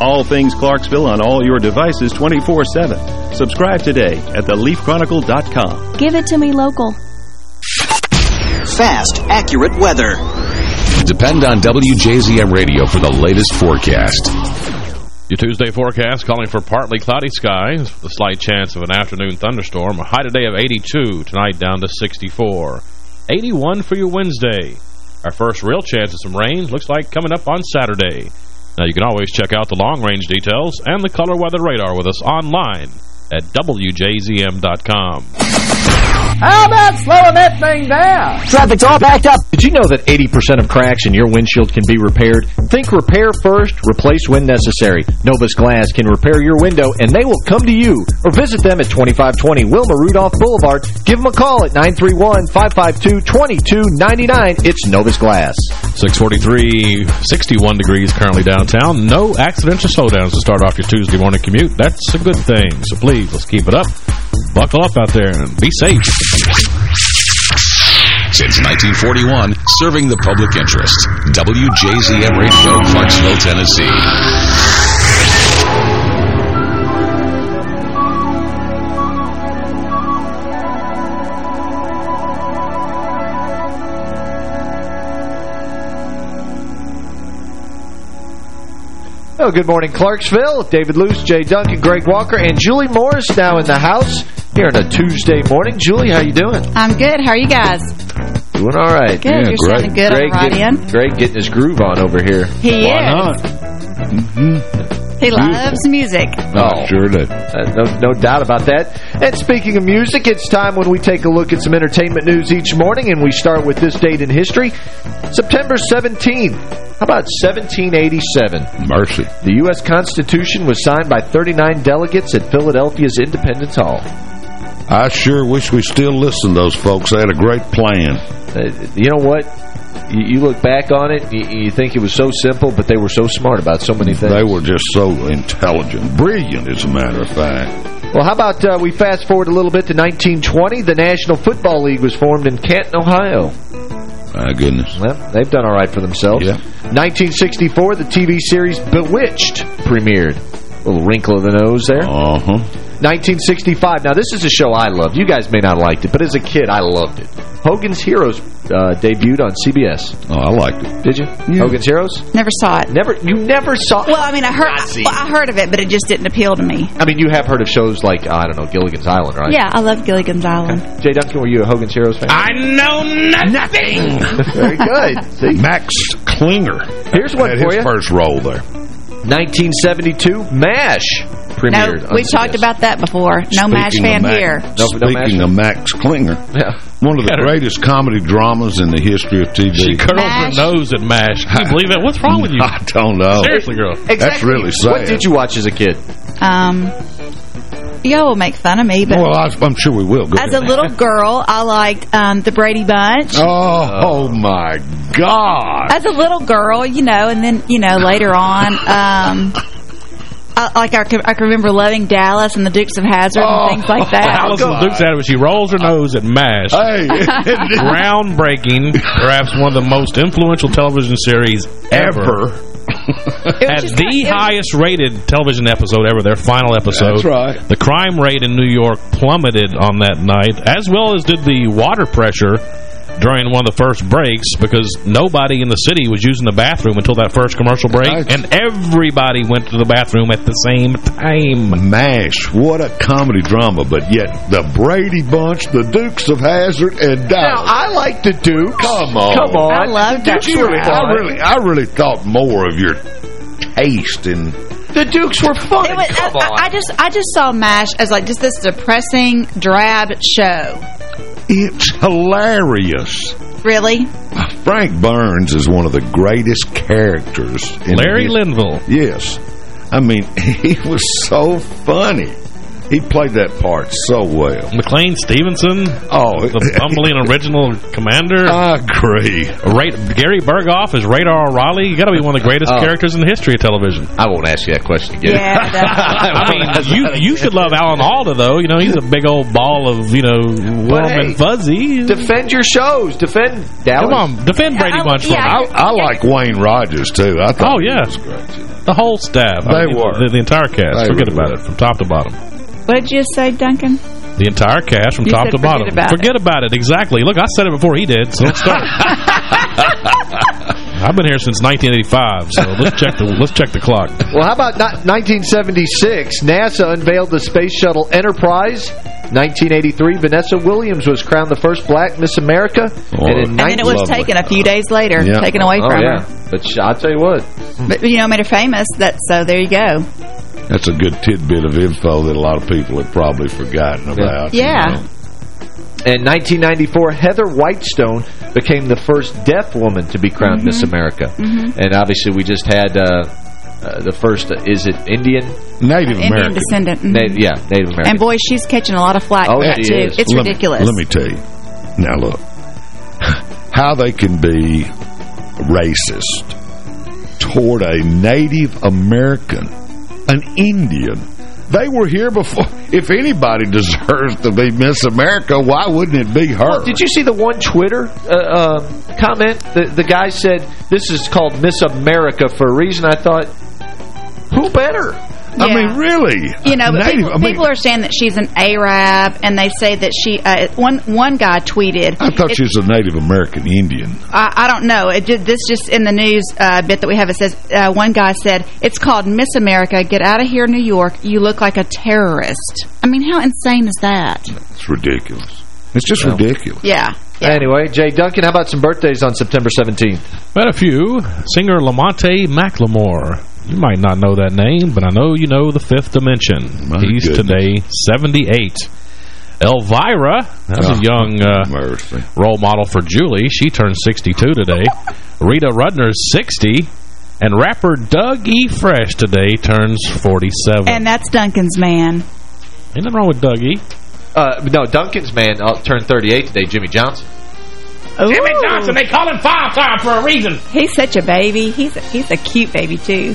All things Clarksville on all your devices 24-7. Subscribe today at theleafchronicle.com. Give it to me local. Fast, accurate weather. Depend on WJZM Radio for the latest forecast. Your Tuesday forecast calling for partly cloudy skies with a slight chance of an afternoon thunderstorm. A high today of 82, tonight down to 64. 81 for your Wednesday. Our first real chance of some rain looks like coming up on Saturday. Now you can always check out the long-range details and the color weather radar with us online at WJZM.com. How about slowing that thing down? Traffic's all backed up. Did you know that 80% of cracks in your windshield can be repaired? Think repair first, replace when necessary. Novus Glass can repair your window, and they will come to you. Or visit them at 2520 Wilma Rudolph Boulevard. Give them a call at 931-552-2299. It's Novus Glass. 643, 61 degrees currently downtown. No accidents or slowdowns to start off your Tuesday morning commute. That's a good thing. So please, let's keep it up. Buckle up out there and be safe. Since 1941, serving the public interest. WJZM Radio, Clarksville, Tennessee. Good morning, Clarksville. David Luce, Jay Duncan, Greg Walker, and Julie Morris now in the house here on a Tuesday morning. Julie, how you doing? I'm good. How are you guys? Doing all right. Good. Yeah, You're great. sounding good on Greg the right getting. Greg getting his groove on over here. He Why is. not? Mm-hmm. He loves music. Oh, sure do. Uh, no, no doubt about that. And speaking of music, it's time when we take a look at some entertainment news each morning, and we start with this date in history, September 17th. How about 1787? Mercy. The U.S. Constitution was signed by 39 delegates at Philadelphia's Independence Hall. I sure wish we still listened to those folks. They had a great plan. Uh, you know what? You, you look back on it, you, you think it was so simple, but they were so smart about so many things. They were just so intelligent. Brilliant, as a matter of fact. Well, how about uh, we fast forward a little bit to 1920? The National Football League was formed in Canton, Ohio. My goodness. Well, they've done all right for themselves. Yeah. 1964, the TV series Bewitched premiered. A little wrinkle of the nose there. Uh-huh. 1965. Now, this is a show I loved. You guys may not have liked it, but as a kid, I loved it. Hogan's Heroes uh, debuted on CBS. Oh, I liked it. Did you? Hogan's Heroes? Never saw it. Never. You never saw. it? Well, I mean, I heard Nazi. well, I heard of it, but it just didn't appeal to me. I mean, you have heard of shows like uh, I don't know Gilligan's Island, right? Yeah, I love Gilligan's Island. Jay Duncan, were you a Hogan's Heroes fan? I know nothing. Very good. See? Max Klinger. Here's one had for his you. first role there. 1972, MASH premiered. No, we've talked about that before. No MASH fan of Max- here. No- no Speaking Max of Max Klinger, Yeah. one of the greatest comedy dramas in the history of TV. She curls Mash. her nose at MASH. Can you believe that? What's wrong with you? I don't know. Seriously, girl. That's really sad. What did you watch as a kid? Um, y'all will make fun of me, but Well, I, I'm sure we will. Go as a little girl, I liked um, the Brady Bunch. Oh, oh my God. As a little girl, you know, and then, you know, later on, um, I, like I can, I can remember loving Dallas and the Dukes of Hazzard Oh, and things like that. Alice and the Dukes out of it. She rolls her nose at MASH. Hey. Groundbreaking, perhaps one of the most influential television series ever. Had just the kind- it was- highest rated television episode ever, their final episode. That's right. The crime rate in New York plummeted on that night, as well as did the water pressure during one of the first breaks because nobody in the city was using the bathroom until that first commercial break, Right. and everybody went to the bathroom at the same time. MASH, what a comedy drama, but yet the Brady Bunch, the Dukes of Hazard, and Now, Dallas. I like the Dukes. Come on. Come on. I love the that Dukes really- I really, I really thought more of your taste in. The Dukes were fun. It was, Come I, on. I just I just saw MASH as like just this depressing, drab show. It's hilarious. Really? Frank Burns is one of the greatest characters. In Larry Linville. Yes. I mean, he was so funny. He played that part so well. McLean Stevenson, Oh, the bumbling original commander. I agree. Ra Gary Burghoff is Radar O'Reilly. You got to be one of the greatest Oh. characters in the history of television. I won't ask you that question again. Yeah. I mean, you you should love Alan Alda though. You know, he's a big old ball of you know warm hey, and fuzzy. Defend your shows. Defend Dallas. Come on, defend Brady I- Bunch yeah. I, I like Wayne Rogers, too. I thought Oh, yeah. he was great. The whole staff. They I mean, were. The, the entire cast. They forget really about were. it from top to bottom. What did you say, Duncan? The entire cast from You top said to bottom. forget about forget about it. Exactly. Look, I said it before he did, so don't start. I've been here since 1985, so let's check the let's check the clock. Well, how about not 1976? NASA unveiled the Space Shuttle Enterprise. 1983, Vanessa Williams was crowned the first black Miss America. Oh, and in And then it was Lovely. taken a few days later, Yeah. taken away Oh, from yeah. her. But sh- I'll tell you what. But, you know, made her famous. That So there you go. That's a good tidbit of info that a lot of people have probably forgotten about. you Yeah. know. In 1994, Heather Whitestone became the first deaf woman to be crowned Miss Mm-hmm. America. And obviously, we just had uh, uh, the first, uh, is it Indian? Native Indian American. descendant. mhm. Na yeah, Native American. And boy, she's catching a lot of flack Oh, for that, too. is. It's Let me- ridiculous. let me tell you. Now, look. How they can be racist toward a Native American, an Indian. They were here before. If anybody deserves to be Miss America, why wouldn't it be her? Well, did you see the one Twitter uh, uh, comment? The, the guy said, this is called Miss America for a reason. I thought, who better? I mean, really? You know, but Native- people, I mean, people are saying that she's an Arab, and they say that she. Uh, one one guy tweeted. I thought it- she was a Native American Indian. I, I don't know. It did, this just in the news uh, bit that we have. It says uh, one guy said it's called Miss America. Get out of here, New York. You look like a terrorist. I mean, how insane is that? It's ridiculous. It's just Well. ridiculous. Yeah. Anyway, Jay Duncan, how about some birthdays on September 17th? But a few. Singer Lamonte McLemore. You might not know that name, but I know you know the Fifth Dimension. My He's goodness. today 78. Elvira, that's Oh, a young uh, role model for Julie. She turned 62 today. Rita Rudner's 60. And rapper Doug E. Fresh today turns 47. And that's Duncan's man. Ain't nothing wrong with Doug E. Uh, no, Duncan's man uh, turned 38 today, Jimmie Johnson. Jimmie Johnson, they call him five time for a reason. He's such a baby. He's a, he's a cute baby too.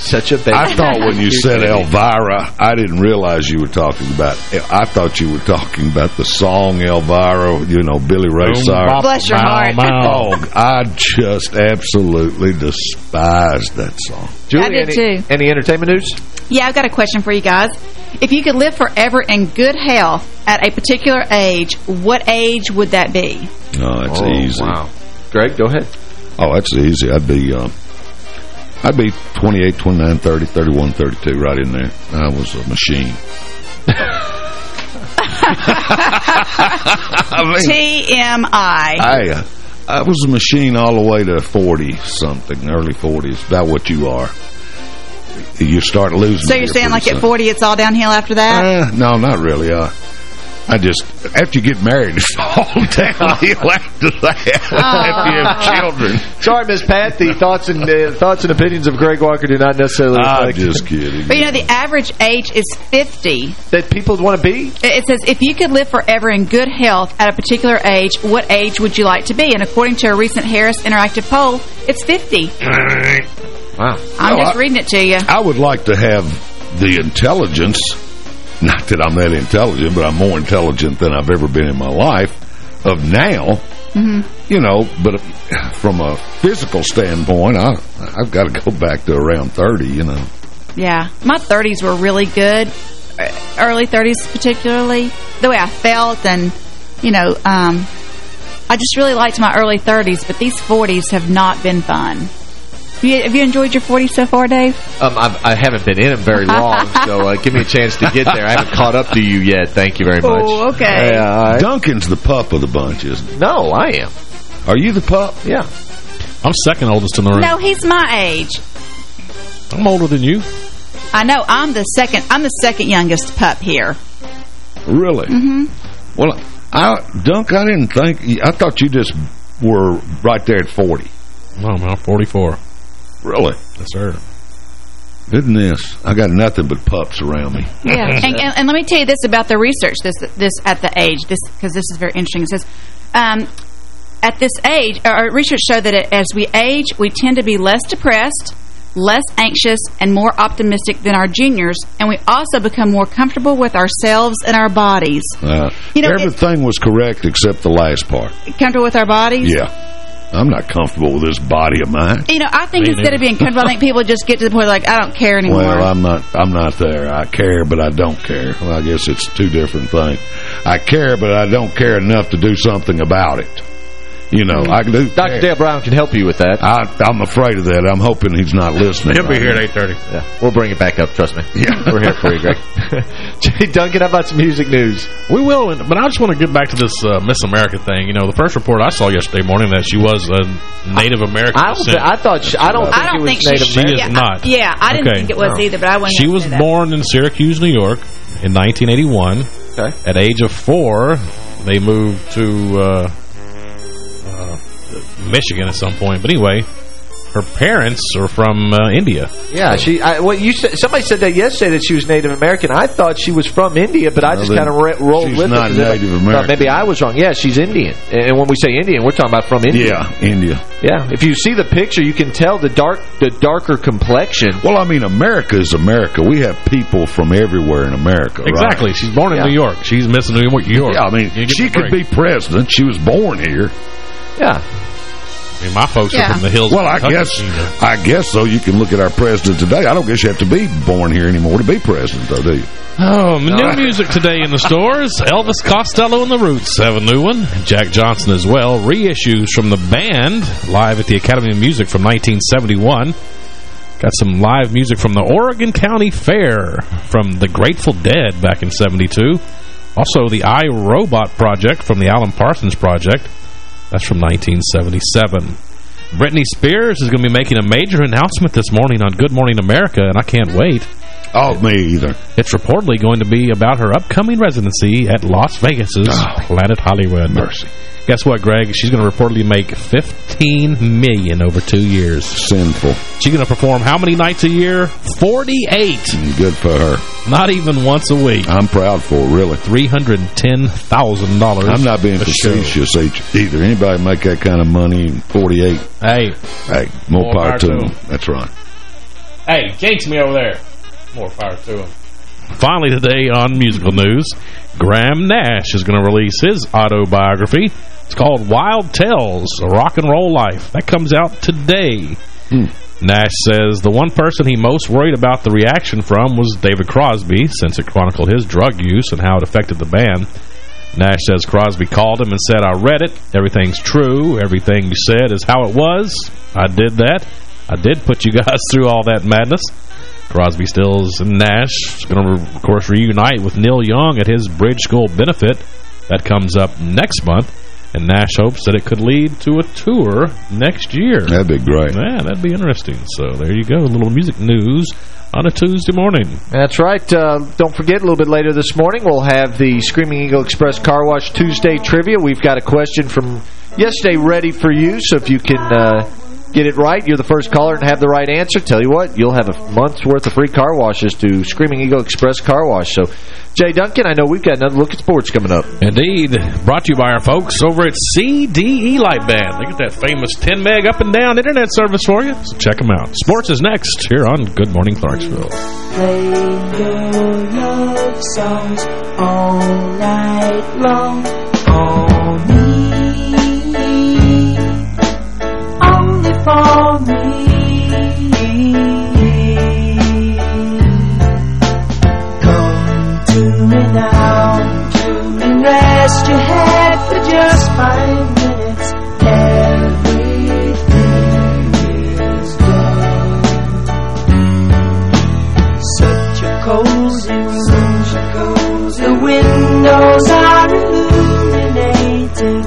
Such a baby. I thought when you said Elvira, I didn't realize you were talking about. I thought you were talking about the song Elvira. You know, Billy Ray Cyrus. Bless your bow, heart. bow. Oh, I just absolutely despised that song. Julie, I did any, too. Any entertainment news? Yeah, I've got a question for you guys. If you could live forever in good health at a particular age, what age would that be? Oh, that's Oh, easy. Wow. Greg, go ahead. Oh, that's easy. I'd be, um, I'd be 28, 29, 30, 31, 32, right in there. I was a machine. I mean, TMI. I, uh, I was a machine all the way to 40 something, early 40s. About what you are. You start losing. So you're saying like pretty at 40 it's all downhill after that? Uh, no, not really. Uh, I just, after you get married, it's all downhill after that. after you have children. Sorry, Miss Pat. The thoughts and uh, thoughts and opinions of Greg Walker do not necessarily I'm just kidding. But you know, the average age is 50. that people want to be. It it says, if you could live forever in good health at a particular age, what age would you like to be? And according to a recent Harris Interactive poll, it's 50. Wow. I'm No, just I- reading it to you. I would like to have the intelligence, not that I'm that intelligent, but I'm more intelligent than I've ever been in my life, of now. Mhm. You know, but from a physical standpoint, I, I've got to go back to around 30, you know. Yeah. My 30s were really good. Early 30s particularly. The way I felt and, you know, um, I just really liked my early 30s, but these 40s have not been fun. Have you, have you enjoyed your 40 so far, Dave? Um, I've, I haven't been in them very long, so uh, give me a chance to get there. I haven't caught up to you yet. Thank you very much. Oh, okay. Yeah, all right. Duncan's the pup of the bunch, isn't he? No, I am. Are you the pup? Yeah. I'm second oldest in the room. No, he's my age. I'm older than you. I know. I'm the second. I'm the second youngest pup here. Really? Mm hmm Well, I, Dunk, I didn't think, I thought you just were right there at 40. No, I'm 44. Really? Yes, sir. Goodness, I got nothing but pups around me. Yeah, and, and, and let me tell you this about the research. This this at the age. This because this is very interesting. It says. Um, at this age, our research showed that as we age, we tend to be less depressed, less anxious, and more optimistic than our juniors, and we also become more comfortable with ourselves and our bodies. Uh, You know, everything was correct except the last part. Comfortable with our bodies? Yeah. I'm not comfortable with this body of mine. You know, I think Me instead neither. of being comfortable, I think people just get to the point like, I don't care anymore. Well, I'm not. I'm not there. I care, but I don't care. Well, I guess it's two different things. I care, but I don't care enough to do something about it. You know, I do. Dr. Dale Brown can help you with that. I, I'm afraid of that. I'm hoping he's not listening. He'll be right here now. at 8.30. Yeah, we'll bring it back up, trust me. Yeah. We're here for you, Greg. Jay Duncan, how about some music news? We will, but I just want to get back to this uh, Miss America thing. You know, the first report I saw yesterday morning that she was a Native American I, don't descent. I thought she, I don't think I don't it was think she, Native She is American. yeah, not. Yeah, I didn't Okay. think it was No. either, but I wasn't She was say that. born in Syracuse, New York in 1981. Okay. At age of four, they moved to uh, Michigan at some point. But anyway, her parents are from uh, India. Yeah, she. I, well, you said somebody said that yesterday that she was Native American. I thought she was from India, but I just kind of rolled she's with not it. 'cause I Native American. Maybe I was wrong. Yeah, she's Indian. And when we say Indian, we're talking about from India. Yeah, India. Yeah, if you see the picture, you can tell the dark, the darker complexion. Well, I mean, America is America. We have people from everywhere in America, right? Exactly. She's born in Yeah. New York. She's missing New York. Yeah, I mean, she could break. be president. She was born here. Yeah. I mean, my folks Yeah. are from the hills. Well, of I guess, you know. I guess so. You can look at our president today. I don't guess you have to be born here anymore to be president, though, do you? Oh, new music today in the stores. Elvis Costello and the Roots have a new one. Jack Johnson as well. Reissues from the band live at the Academy of Music from 1971. Got some live music from the Oregon County Fair from the Grateful Dead back in 72. Also, the I, Robot project from the Alan Parsons Project. That's from 1977. Britney Spears is going to be making a major announcement this morning on Good Morning America, and I can't wait. Oh, me either. It's reportedly going to be about her upcoming residency at Las Vegas's oh. Planet Hollywood. Mercy. Guess what, Greg? She's going to reportedly make 15 million over two years. Sinful. She's going to perform how many nights a year? 48. Good for her. Not even once a week. I'm proud for her, really. $310,000. I'm not being a show. facetious either. Anybody make that kind of money in 48, Hey, hey, more, More power, power to to them. 'em. That's right. Hey, jinx me over there. More power to him. Finally today on musical news, Graham Nash is going to release his autobiography. It's called Wild Tales, A Rock and Roll Life. That comes out today. Hmm. Nash says the one person he most worried about the reaction from was David Crosby, since it chronicled his drug use and how it affected the band. Nash says Crosby called him and said, I read it. Everything's true. Everything you said is how it was. I did that. I did put you guys through all that madness. Crosby, Stills, and Nash is going to, of course, reunite with Neil Young at his Bridge School benefit. That comes up next month. And Nash hopes that it could lead to a tour next year. That'd be great. Yeah, that'd be interesting. So there you go, a little music news on a Tuesday morning. That's right. Uh, don't forget, a little bit later this morning, we'll have the Screaming Eagle Express Car Wash Tuesday trivia. We've got a question from yesterday ready for you, so if you can uh, get it right, you're the first caller and have the right answer. Tell you what, you'll have a month's worth of free car washes to Screaming Eagle Express Car Wash. So, Jay Duncan, I know we've got another look at sports coming up. Indeed. Brought to you by our folks over at CDE Light Band. They get that famous 10 meg up and down internet service for you. So check them out. Sports is next here on Good Morning Clarksville. Play your love songs all night long on for me. Come to me now, rest your head for just five minutes. Everything is. Such a cozy room, the windows are illuminated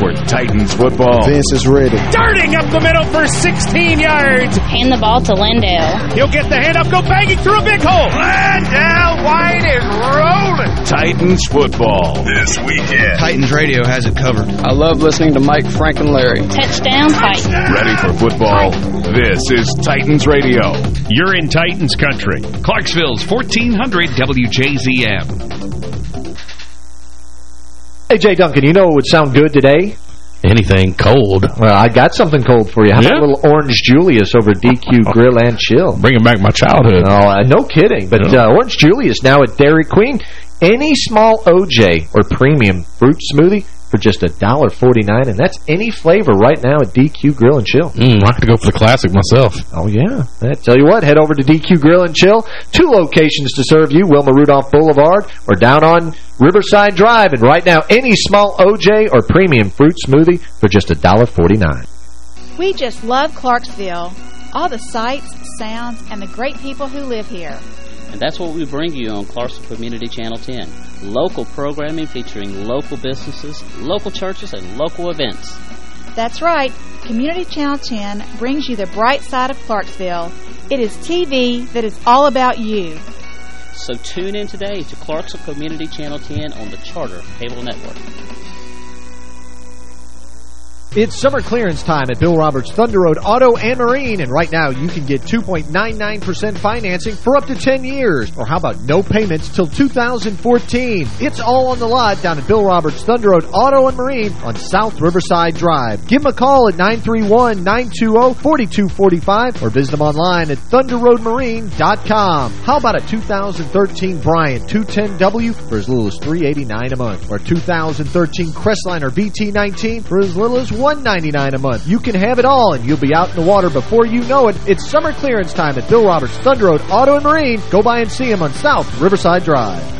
for Titans football. Vince is ready. Darting up the middle for 16 yards. Hand the ball to LenDale. He'll get the hand up, go banging through a big hole. LenDale White is rolling. Titans football this weekend. Titans radio has it covered. I love listening to Mike, Frank, and Larry. Touchdown Titans. Ready for football? This is Titans radio. You're in Titans country. Clarksville's 1400 WJZM. Hey, Jay Duncan, you know what would sound good today? Anything cold. Well, I got something cold for you. How Yeah? about a little Orange Julius over DQ Grill and Chill? Bringing back my childhood. Oh, uh, no kidding. But Yeah. uh, Orange Julius now at Dairy Queen. Any small OJ or premium fruit smoothie for just $1.49, and that's any flavor right now at DQ Grill and Chill. Mm, I have to go for the classic myself. Oh, yeah. I tell you what, head over to DQ Grill and Chill. Two locations to serve you, Wilma Rudolph Boulevard or down on Riverside Drive. And right now, any small OJ or premium fruit smoothie for just $1.49. We just love Clarksville. All the sights, sounds, and the great people who live here. And that's what we bring you on Clarksville Community Channel 10. Local programming featuring local businesses, local churches, and local events. That's right. Community Channel 10 brings you the bright side of Clarksville. It is TV that is all about you. So tune in today to Clarksville Community Channel 10 on the Charter Cable Network. It's summer clearance time at Bill Roberts Thunder Road Auto and Marine, and right now you can get 2.99% financing for up to 10 years. Or how about no payments till 2014? It's all on the lot down at Bill Roberts Thunder Road Auto and Marine on South Riverside Drive. Give them a call at 931-920-4245 or visit them online at thunderroadmarine.com. How about a 2013 Bryant 210W for as little as 389 a month or 2013 Crestliner VT19 for as little as 199 a month. You can have it all and you'll be out in the water before you know it. It's summer clearance time at Bill Roberts Thunder Road Auto and Marine. Go by and see him on South Riverside Drive.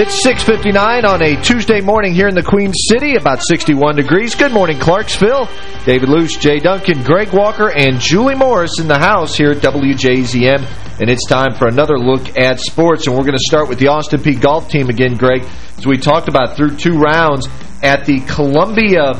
It's 6.59 on a Tuesday morning here in the Queen City, about 61 degrees. Good morning, Clarksville. David Luce, Jay Duncan, Greg Walker, and Julie Morris in the house here at WJZM. And it's time for another look at sports. And we're going to start with the Austin Peay golf team again, Greg. As we talked about through two rounds at the Columbia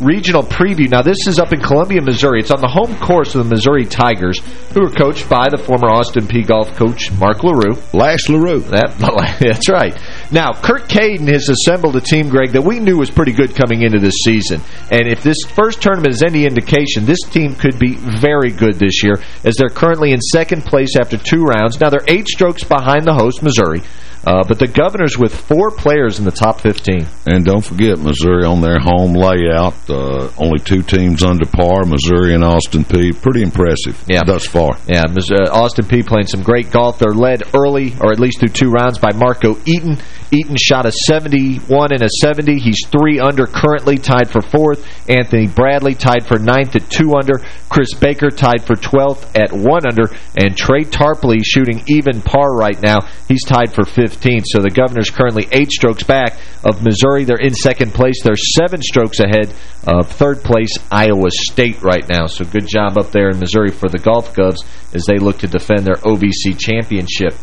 regional preview. Now, this is up in Columbia, Missouri. It's on the home course of the Missouri Tigers, who are coached by the former Austin Peay golf coach, Mark Leroux. Lash LaRue. That, that's right. Now, Kurt Caden has assembled a team, Greg, that we knew was pretty good coming into this season. And if this first tournament is any indication, this team could be very good this year, as they're currently in second place after two rounds. Now, they're eight strokes behind the host, Missouri. Uh, but the Governors with four players in the top 15. And don't forget, Missouri on their home layout, uh, only two teams under par, Missouri and Austin Peay. Pretty impressive yeah. thus far. Yeah, uh, Austin Peay playing some great golf. They're led early, or at least through two rounds, by Marco Eaton. Eaton shot a 71 and a 70. He's three under currently, tied for fourth. Anthony Bradley tied for ninth at two under. Chris Baker tied for 12th at one under. And Trey Tarpley shooting even par right now. He's tied for 15th. So the Governor's currently eight strokes back of Missouri. They're in second place. They're seven strokes ahead of third place Iowa State right now. So good job up there in Missouri for the Golf Govs as they look to defend their OVC championship.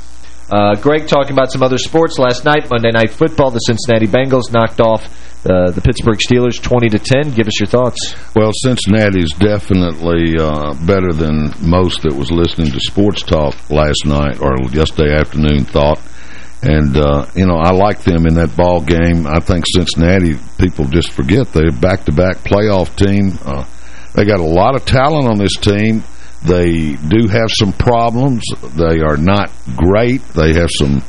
Uh, Greg talking about some other sports last night. Monday Night Football, the Cincinnati Bengals knocked off uh, the Pittsburgh Steelers 20 to 10. Give us your thoughts. Well, Cincinnati's definitely uh, better than most that was listening to sports talk last night or yesterday afternoon thought. And, uh, you know, I like them in that ball game. I think Cincinnati, people just forget, they're back-to-back -back playoff team. Uh, they got a lot of talent on this team. They do have some problems. They are not great. They have some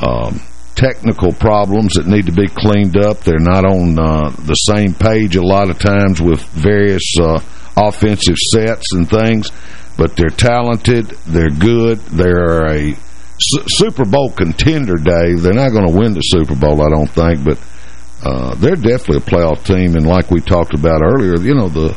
um, technical problems that need to be cleaned up. They're not on uh, the same page a lot of times with various uh, offensive sets and things, but they're talented. They're good. They're a Super Bowl contender, Dave. They're not going to win the Super Bowl, I don't think, but uh, they're definitely a playoff team. And like we talked about earlier, you know, the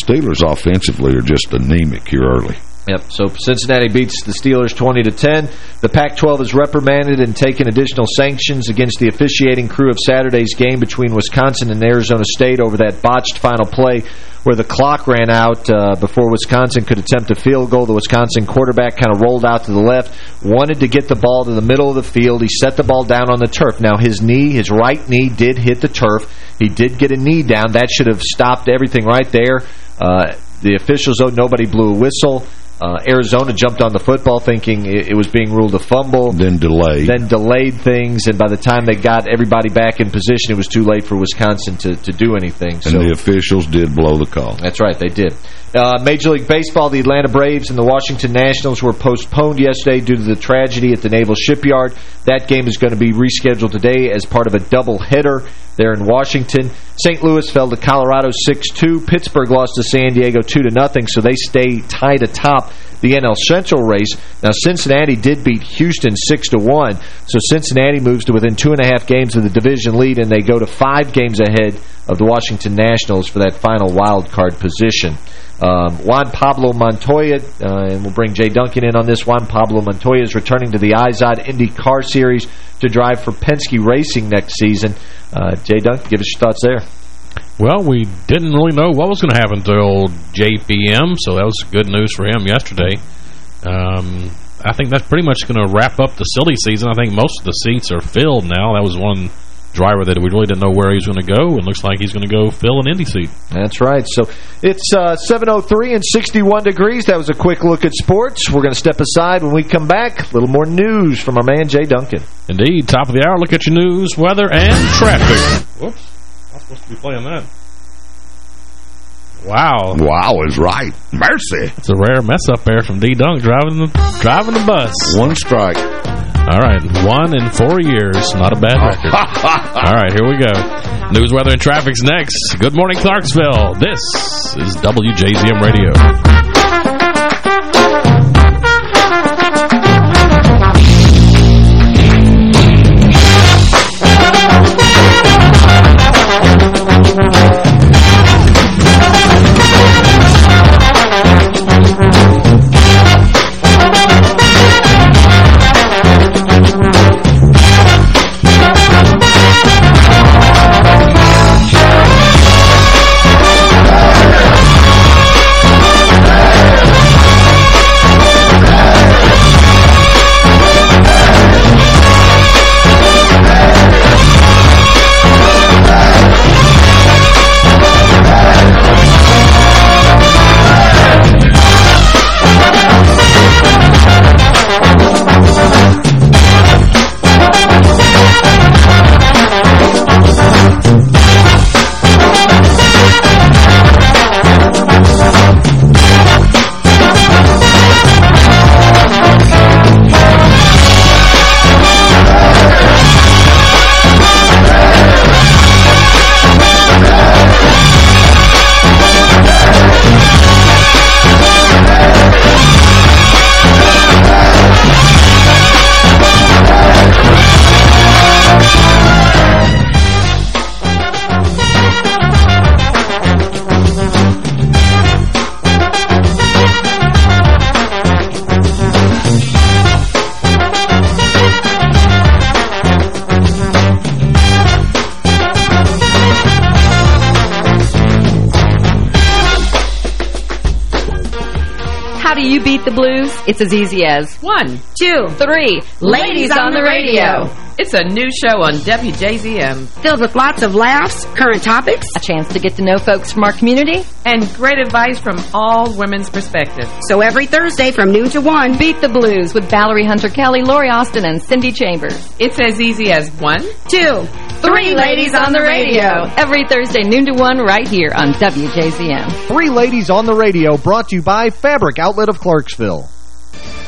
Steelers offensively are just anemic here early. Yep. So Cincinnati beats the Steelers 20 to 10. The Pac-12 has reprimanded and taken additional sanctions against the officiating crew of Saturday's game between Wisconsin and Arizona State over that botched final play where the clock ran out uh, before Wisconsin could attempt a field goal. The Wisconsin quarterback kind of rolled out to the left, wanted to get the ball to the middle of the field. He set the ball down on the turf. Now, his knee, his right knee, did hit the turf. He did get a knee down. That should have stopped everything right there. Uh, the officials, though, nobody blew a whistle. Uh, Arizona jumped on the football thinking it, it, was being ruled a fumble. Then delayed. Then delayed things, and by the time they got everybody back in position, it was too late for Wisconsin to, to do anything. And the officials did blow the call. That's right, they did. Uh, Major League Baseball, the Atlanta Braves and the Washington Nationals were postponed yesterday due to the tragedy at the Naval Shipyard. That game is going to be rescheduled today as part of a doubleheader there in Washington. St. Louis fell to Colorado 6-2. Pittsburgh lost to San Diego 2-0, so they stay tied atop the NL Central race. Now, Cincinnati did beat Houston 6-1, so Cincinnati moves to within two and a half games of the division lead, and they go to five games ahead of the Washington Nationals for that final wild card position. Um, Juan Pablo Montoya, uh, and we'll bring Jay Duncan in on this. Juan Pablo Montoya is returning to the IZOD Indy Car Series to drive for Penske Racing next season. Uh, Jay Duncan, give us your thoughts there. Well, we didn't really know what was going to happen to old JPM, so that was good news for him yesterday. Um, I think that's pretty much going to wrap up the silly season. I think most of the seats are filled now. That was one driver that we really didn't know where he was going to go, and looks like he's going to go fill an Indy seat. That's right. So it's uh, 7.03 and 61 degrees. That was a quick look at sports. We're going to step aside when we come back. A little more news from our man, Jay Duncan. Indeed. Top of the hour, look at your news, weather, and traffic. Whoops. I'm supposed to be playing that. Wow. Wow is right. Mercy. It's a rare mess up there from D-Dunk driving the, driving the bus. One strike. All right, one in four years. Not a bad oh. record. All right, here we go. News, weather, and traffic's next. Good morning, Clarksville. This is WJZM Radio. It's as easy as one, two, three. Ladies, on, the radio. It's a new show on WJZM. Filled with lots of laughs, current topics, a chance to get to know folks from our community, and great advice from all women's perspectives. So every Thursday from noon to 1, Beat the Blues with Valerie Hunter Kelly, Lori Austin, and Cindy Chambers. It's as easy as one, two, three ladies on the radio. Every Thursday, noon to 1, right here on WJZM. Three Ladies on the Radio, brought to you by Fabric Outlet of Clarksville.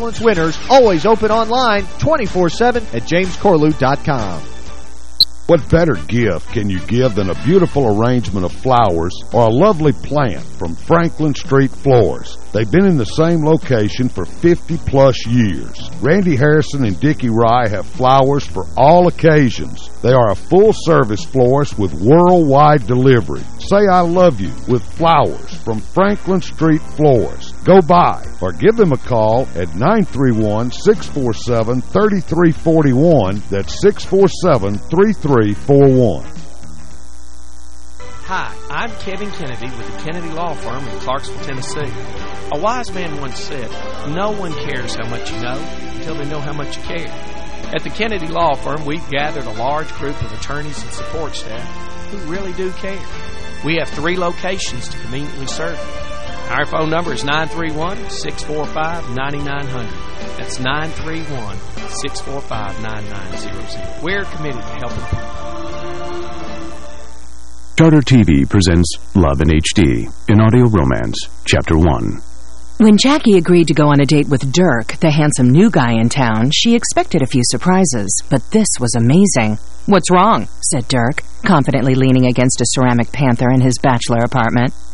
Excellence winners, always open online 24-7 at jamescorlew.com. What better gift can you give than a beautiful arrangement of flowers or a lovely plant from Franklin Street Florist? They've been in the same location for 50-plus years. Randy Harrison and Dickie Rye have flowers for all occasions. They are a full-service florist with worldwide delivery. Say I love you with flowers from Franklin Street Florist. Go by or give them a call at 931-647-3341. That's 647-3341. Hi, I'm Kevin Kennedy with the Kennedy Law Firm in Clarksville, Tennessee. A wise man once said, no one cares how much you know until they know how much you care. At the Kennedy Law Firm, we've gathered a large group of attorneys and support staff who really do care. We have three locations to conveniently serve you. Our phone number is 931-645-9900. That's 931-645-9900. We're committed to helping people. Charter TV presents Love in HD in audio romance, Chapter 1. When Jackie agreed to go on a date with Dirk, the handsome new guy in town, she expected a few surprises, but this was amazing. What's wrong? said Dirk, confidently leaning against a ceramic panther in his bachelor apartment.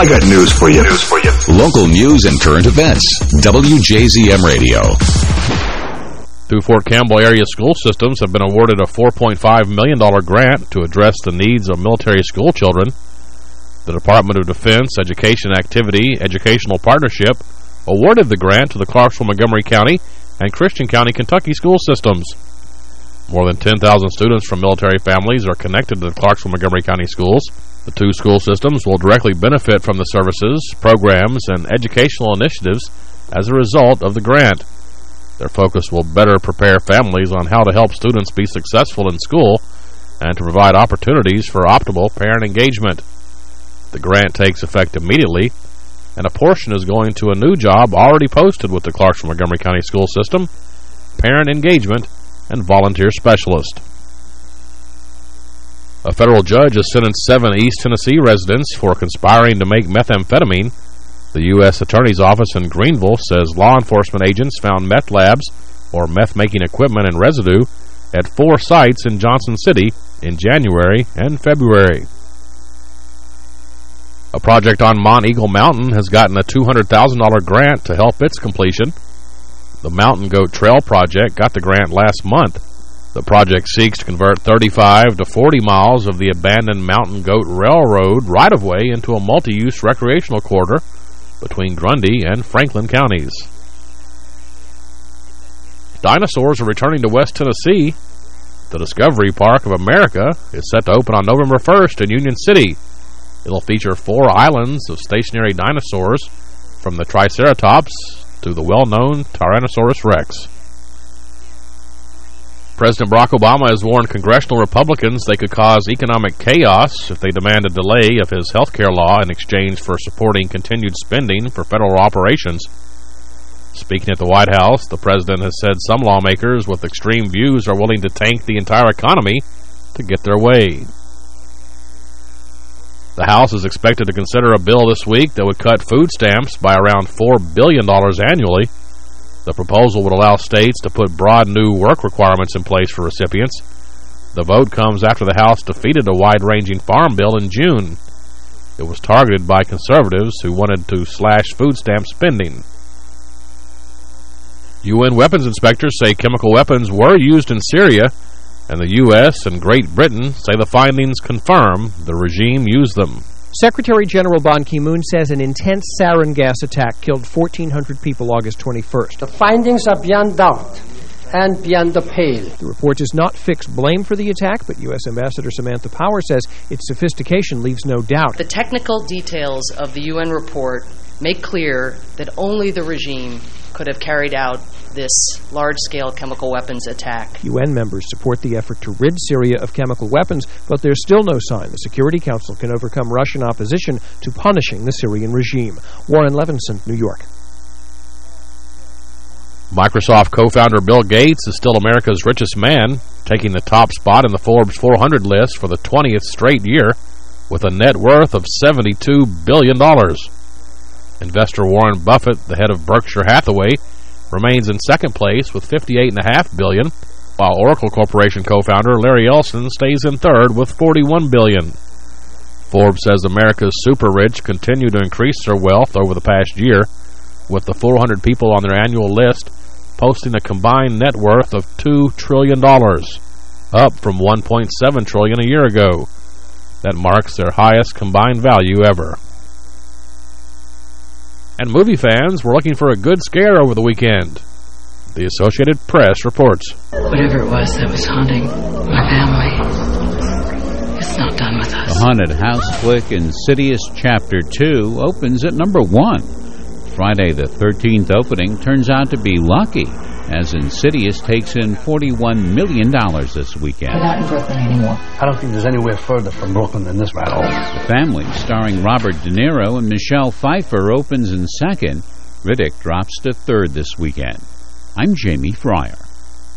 I got news for you. News for you. Local news and current events. WJZM Radio. Two Fort Campbell area school systems have been awarded a $4.5 million grant to address the needs of military school children. The Department of Defense Education Activity Educational Partnership awarded the grant to the Clarksville, Montgomery County, and Christian County, Kentucky school systems. More than 10,000 students from military families are connected to the Clarksville, Montgomery County schools. The two school systems will directly benefit from the services, programs, and educational initiatives as a result of the grant. Their focus will better prepare families on how to help students be successful in school and to provide opportunities for optimal parent engagement. The grant takes effect immediately, and a portion is going to a new job already posted with the Clarksville Montgomery County School System, Parent Engagement and Volunteer Specialist. A federal judge has sentenced seven East Tennessee residents for conspiring to make methamphetamine. The U.S. Attorney's Office in Greeneville says law enforcement agents found meth labs, or meth-making equipment and residue, at four sites in Johnson City in January and February. A project on Monteagle Mountain has gotten a $200,000 grant to help its completion. The Mountain Goat Trail Project got the grant last month. The project seeks to convert 35 to 40 miles of the abandoned Mountain Goat Railroad right-of-way into a multi-use recreational corridor between Grundy and Franklin counties. Dinosaurs are returning to West Tennessee. The Discovery Park of America is set to open on November 1st in Union City. It'll feature four islands of stationary dinosaurs from the Triceratops to the well-known Tyrannosaurus rex. President Barack Obama has warned congressional Republicans they could cause economic chaos if they demand a delay of his health care law in exchange for supporting continued spending for federal operations. Speaking at the White House, the president has said some lawmakers with extreme views are willing to tank the entire economy to get their way. The House is expected to consider a bill this week that would cut food stamps by around $4 billion annually. The proposal would allow states to put broad new work requirements in place for recipients. The vote comes after the House defeated a wide-ranging farm bill in June. It was targeted by conservatives who wanted to slash food stamp spending. UN weapons inspectors say chemical weapons were used in Syria and the U.S. and Great Britain say the findings confirm the regime used them. Secretary General Ban Ki-moon says an intense sarin gas attack killed 1,400 people August 21st. The findings are beyond doubt and beyond the pale. The report does not fix blame for the attack, but U.S. Ambassador Samantha Power says its sophistication leaves no doubt. The technical details of the UN report make clear that only the regime could have carried out this large-scale chemical weapons attack. UN members support the effort to rid Syria of chemical weapons, but there's still no sign the Security Council can overcome Russian opposition to punishing the Syrian regime. Warren Levinson, New York. Microsoft co-founder Bill Gates is still America's richest man, taking the top spot in the Forbes 400 list for the 20th straight year with a net worth of $72 billion. Investor Warren Buffett, the head of Berkshire Hathaway, remains in second place with 58.5 billion, while Oracle Corporation co-founder Larry Ellison stays in third with 41 billion. Forbes says America's super-rich continue to increase their wealth over the past year, with the 400 people on their annual list posting a combined net worth of $2 trillion, up from 1.7 trillion a year ago. That marks their highest combined value ever. And movie fans were looking for a good scare over the weekend. The Associated Press reports. Whatever it was that was haunting my family, it's not done with us. The haunted house flick Insidious Chapter 2 opens at number 1. Friday the 13th opening turns out to be lucky as Insidious takes in $41 million this weekend. We're not in Brooklyn anymore. I don't think there's anywhere further from Brooklyn than this battle. The Family, starring Robert De Niro and Michelle Pfeiffer, opens in second. Riddick drops to third this weekend. I'm Jamie Fryer.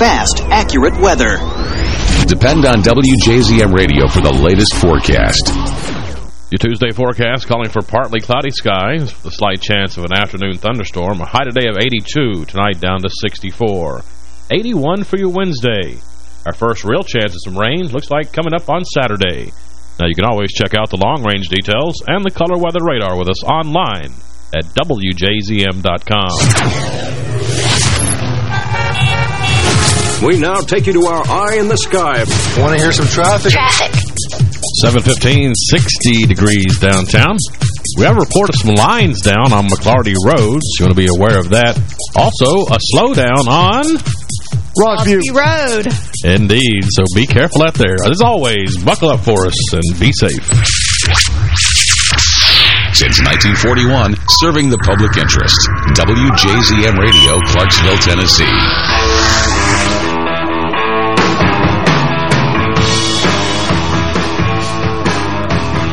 Fast, accurate weather. Depend on WJZM Radio for the latest forecast. Your Tuesday forecast calling for partly cloudy skies, with a slight chance of an afternoon thunderstorm. A high today of 82, tonight down to 64. 81 for your Wednesday. Our first real chance of some rain looks like coming up on Saturday. Now you can always check out the long-range details and the color weather radar with us online at WJZM.com. We now take you to our eye in the sky. Want to hear some traffic? Traffic. 715, 60 degrees downtown. We have a report of some lines down on McLarty Road, so you want to be aware of that. Also, a slowdown on... Rossview Road. Indeed, so be careful out there. As always, buckle up for us and be safe. Since 1941, serving the public interest. WJZM Radio, Clarksville, Tennessee.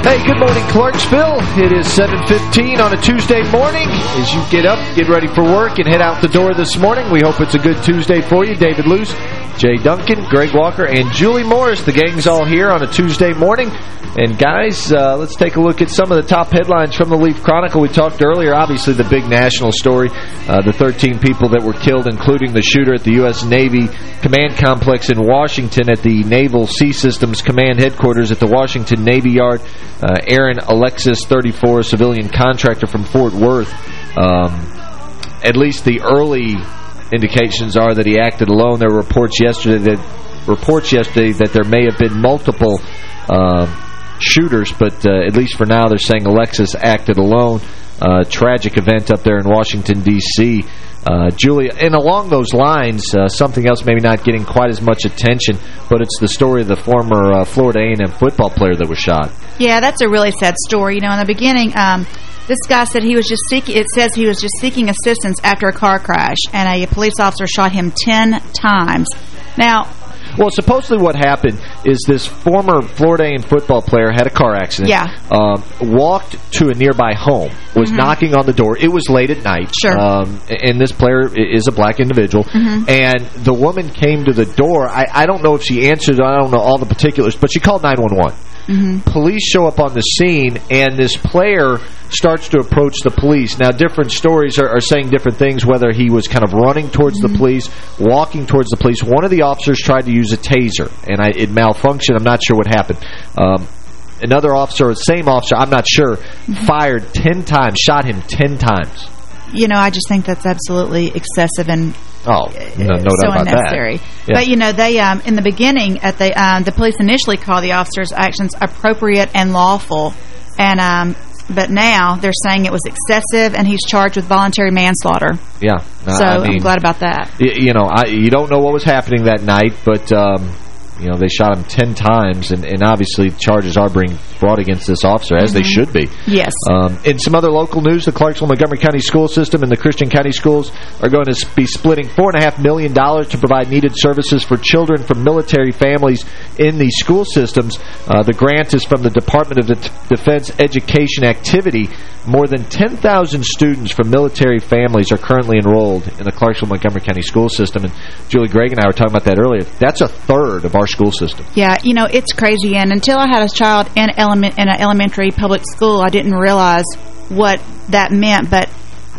Hey, good morning, Clarksville. It is 7.15 on a Tuesday morning. As you get up, get ready for work, and head out the door this morning, we hope it's a good Tuesday for you. David Luce, Jay Duncan, Greg Walker, and Julie Morris. The gang's all here on a Tuesday morning. And guys, uh, let's take a look at some of the top headlines from the Leaf Chronicle. We talked earlier, obviously the big national story, uh, the 13 people that were killed, including the shooter at the U.S. Navy Command Complex in Washington at the Naval Sea Systems Command Headquarters at the Washington Navy Yard. Uh, Aaron Alexis, 34, civilian contractor from Fort Worth. Um, at least the early indications are that he acted alone. There were reports yesterday that reports yesterday that there may have been multiple uh, shooters, but uh, at least for now they're saying Alexis acted alone. Uh, tragic event up there in Washington, D.C. Uh, Julia, and along those lines, uh, something else maybe not getting quite as much attention, but it's the story of the former uh, Florida A&M football player that was shot. Yeah, that's a really sad story. You know, in the beginning, um, this guy said he was just seeking, it says he was just seeking assistance after a car crash, and a police officer shot him 10 times. Now, well, supposedly what happened is this former Florida A&M football player had a car accident. Yeah. Um, walked to a nearby home, was Mhm. knocking on the door. It was late at night. Sure. Um, and this player is a black individual. Mhm. And the woman came to the door. I, I don't know if she answered. I don't know all the particulars, but she called 911. Mhm. Police show up on the scene, and this player starts to approach the police. Now, different stories are, are saying different things, whether he was kind of running towards the police, walking towards the police. One of the officers tried to use a taser, and I, it malfunctioned. I'm not sure what happened. Um, another officer, same officer, I'm not sure, fired 10 times, shot him 10 times. You know, I just think that's absolutely excessive and Oh, no, no so doubt about unnecessary. that. Yeah. But, you know, they um, in the beginning, at the um, the police initially called the officer's actions appropriate and lawful. and um, But now they're saying it was excessive, and he's charged with voluntary manslaughter. Yeah. so I mean, I'm glad about that. y- You know, I, you don't know what was happening that night, but, um, you know, they shot him 10 times, and, and obviously charges are being brought against this officer, as they Mhm. should be. Yes. Um, in some other local news, the Clarksville-Montgomery County School System and the Christian County Schools are going to be splitting $4.5 million to provide needed services for children from military families in the school systems. Uh, the grant is from the Department of De Defense Education Activity. More than 10,000 students from military families are currently enrolled in the Clarksville-Montgomery County School System. And Julie Gregg and I were talking about that earlier. That's a third of our school system. Yeah, you know, it's crazy. And until I had a child in element in an elementary public school, I didn't realize what that meant. But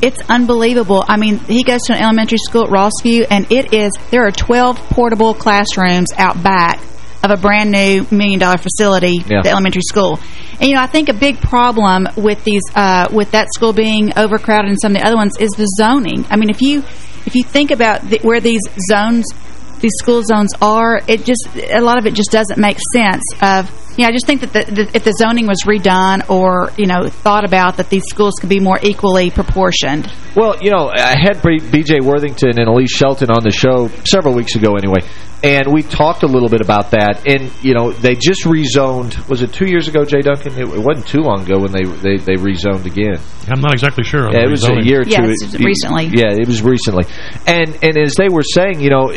it's unbelievable. I mean, he goes to an elementary school at Rossview, and it is there are 12 portable classrooms out back of a brand new million dollar facility, Yeah. the elementary school. And you know, I think a big problem with these uh, with that school being overcrowded and some of the other ones is the zoning. I mean, if you if you think about the, where these zones these school zones are, it just a lot of it just doesn't make sense. Of you know, I just think that the, the, if the zoning was redone or you know thought about that these schools could be more equally proportioned. Well, you know, I had B.J. Worthington and Elise Shelton on the show several weeks ago anyway, and we talked a little bit about that. And, you know, they just rezoned, was it two years ago, Jay Duncan? It, it wasn't too long ago when they, they, they rezoned again. I'm not exactly sure. Yeah, it was a year or two. Yes, It- recently. Yeah, it was recently. And and as they were saying, you know,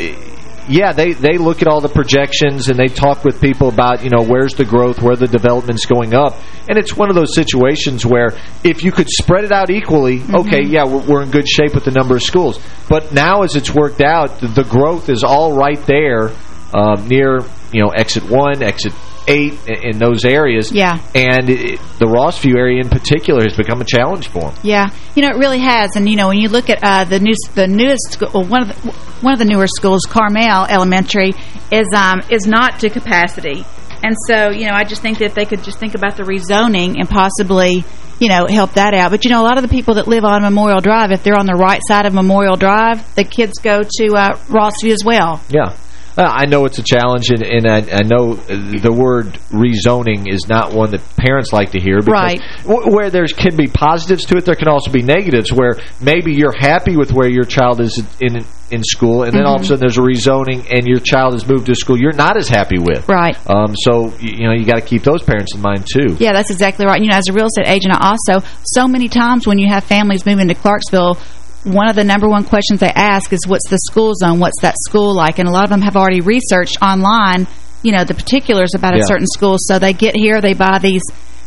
yeah, they, they look at all the projections and they talk with people about, you know, where's the growth, where the development's going up. And it's one of those situations where if you could spread it out equally, okay, yeah, we're, we're in good shape with the number of schools. But now as it's worked out, the, the growth is all right there um, near, you know, exit 1, exit 8 in, those areas. Yeah. And it, the Rossview area in particular has become a challenge for them. Yeah, you know it really has, and you know when you look at uh, the new the newest school, well, one of the, one of the newer schools, Carmel Elementary, is um is not to capacity, and so you know I just think that they could just think about the rezoning and possibly you know help that out. But you know a lot of the people that live on Memorial Drive, if they're on the right side of Memorial Drive, the kids go to uh, Rossview as well. Yeah. Uh, I know it's a challenge, and, and I, I know the word rezoning is not one that parents like to hear. Because Right. w- Where there can be positives to it, there can also be negatives, where maybe you're happy with where your child is in in school, and then all of a Mhm. sudden there's a rezoning, and your child has moved to school you're not as happy with. Right. Um, so, you, you know, you got to keep those parents in mind, too. Yeah, that's exactly right. You know, as a real estate agent, I also, so many times when you have families moving to Clarksville, one of the number one questions they ask is, what's the school zone? What's that school like? And a lot of them have already researched online, you know, the particulars about Yeah. a certain school. So they get here, they buy these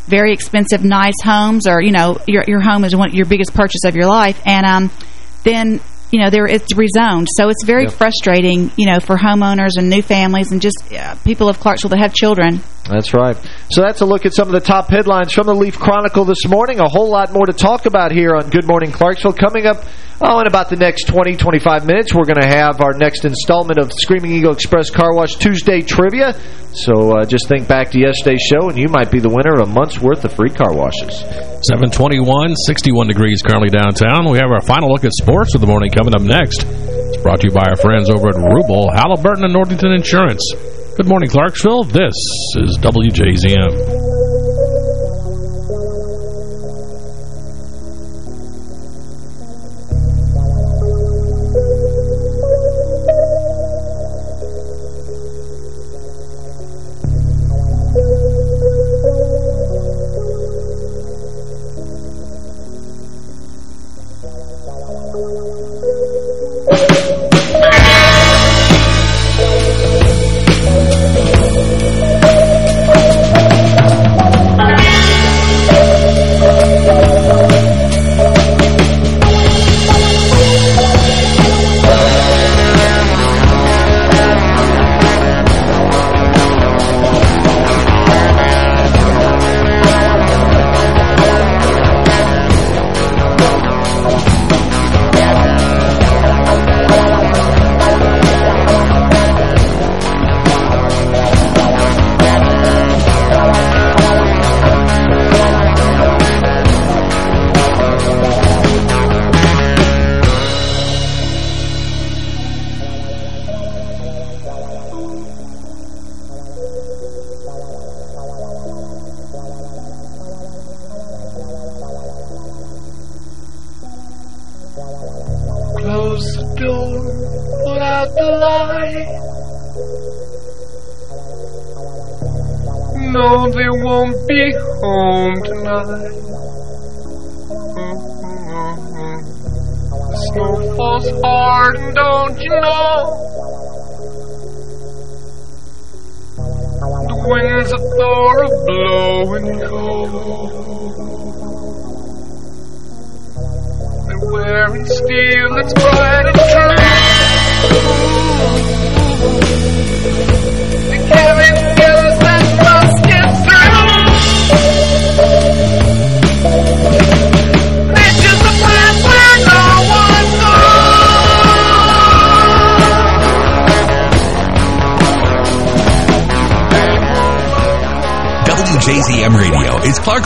very expensive, nice homes, or you know, your your home is one your biggest purchase of your life, and um, then you know, there it's rezoned. So it's very Yep. frustrating, you know, for homeowners and new families and just uh, people of Clarksville that have children. That's right. So that's a look at some of the top headlines from the Leaf Chronicle this morning. A whole lot more to talk about here on Good Morning Clarksville. Coming up, oh, in about the next 20, 25 minutes, we're going to have our next installment of Screaming Eagle Express Car Wash Tuesday Trivia. So uh, just think back to yesterday's show, and you might be the winner of a month's worth of free car washes. 721, 61 degrees currently downtown. We have our final look at sports of the morning coming up next. It's brought to you by our friends over at Rubel, Halliburton, and Northington Insurance. Good morning, Clarksville. This is WJZM.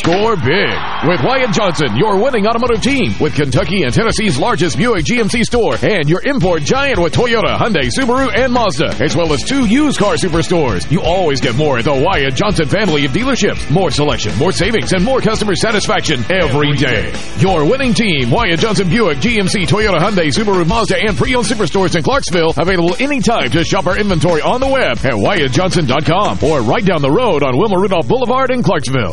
Score big with Wyatt Johnson, your winning automotive team, with Kentucky and Tennessee's largest Buick GMC store, and your import giant with Toyota, Hyundai, Subaru, and Mazda, as well as two used car superstores. You always get more at the Wyatt Johnson family of dealerships. More selection, more savings, and more customer satisfaction every day. Your winning team, Wyatt Johnson Buick, GMC, Toyota, Hyundai, Subaru, Mazda, and pre-owned superstores in Clarksville, available anytime to shop our inventory on the web at WyattJohnson.com or right down the road on Wilma Rudolph Boulevard in Clarksville.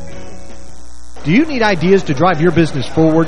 Do you need ideas to drive your business forward?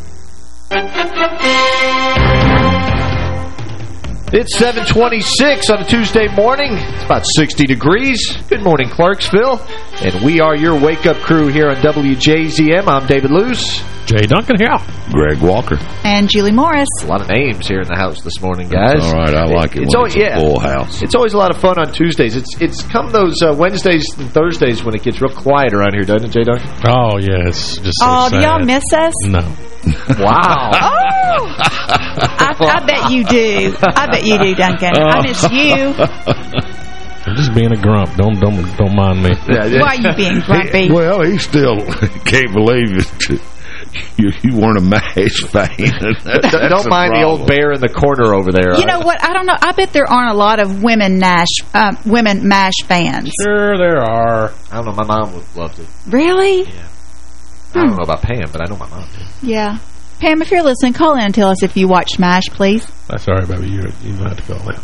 It's 726 on a Tuesday morning. It's about 60 degrees. Good morning, Clarksville. And we are your wake-up crew here on WJZM. I'm David Luce. Jay Duncan here. Greg Walker. And Julie Morris. A lot of names here in the house this morning, guys. All right, I like it it's when always, it's a yeah, full house. It's always a lot of fun on Tuesdays. It's it's come those uh, Wednesdays and Thursdays when it gets real quiet around here, doesn't it, Jay Duncan? Oh, yeah, it's just so Oh, do y'all miss us? No. Wow. Oh! I, I bet you do. I bet you do, Duncan. I miss you. I'm just being a grump. Don't don't don't mind me. Why are you being grumpy? well, he still can't believe it. You, you weren't a MASH fan. That's Don't the mind the old bear in the corner over there. You know what? I don't know. I bet there aren't a lot of women Nash, uh, women MASH fans. Sure there are. I don't know. My mom would love to. Really? Yeah. I don't know about Pam, but I know my mom did. Yeah. Pam, if you're listening, call in and tell us if you watch MASH, please. I'm sorry, baby. You you don't have to call in.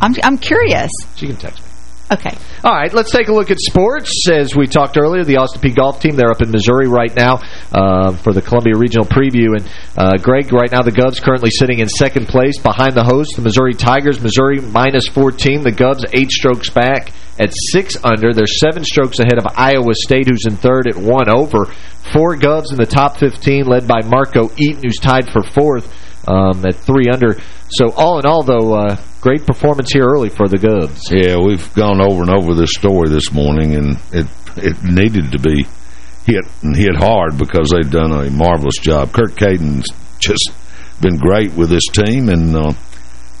I'm I'm curious. She can text me. Okay. All right, let's take a look at sports. As we talked earlier, the Austin Peay golf team, they're up in Missouri right now uh, for the Columbia Regional Preview. And uh, Greg, right now the Govs currently sitting in second place behind the host, the Missouri Tigers. Missouri minus 14. The Govs eight strokes back at six under. They're seven strokes ahead of Iowa State, who's in third at one over. Four Govs in the top 15, led by Marco Eaton, who's tied for fourth um, at three under. So all in all, though, uh, great performance here early for the Govs. Yeah, we've gone over and over this story this morning, and it it needed to be hit and hit hard because they've done a marvelous job. Kirk Caden's just been great with this team, and uh,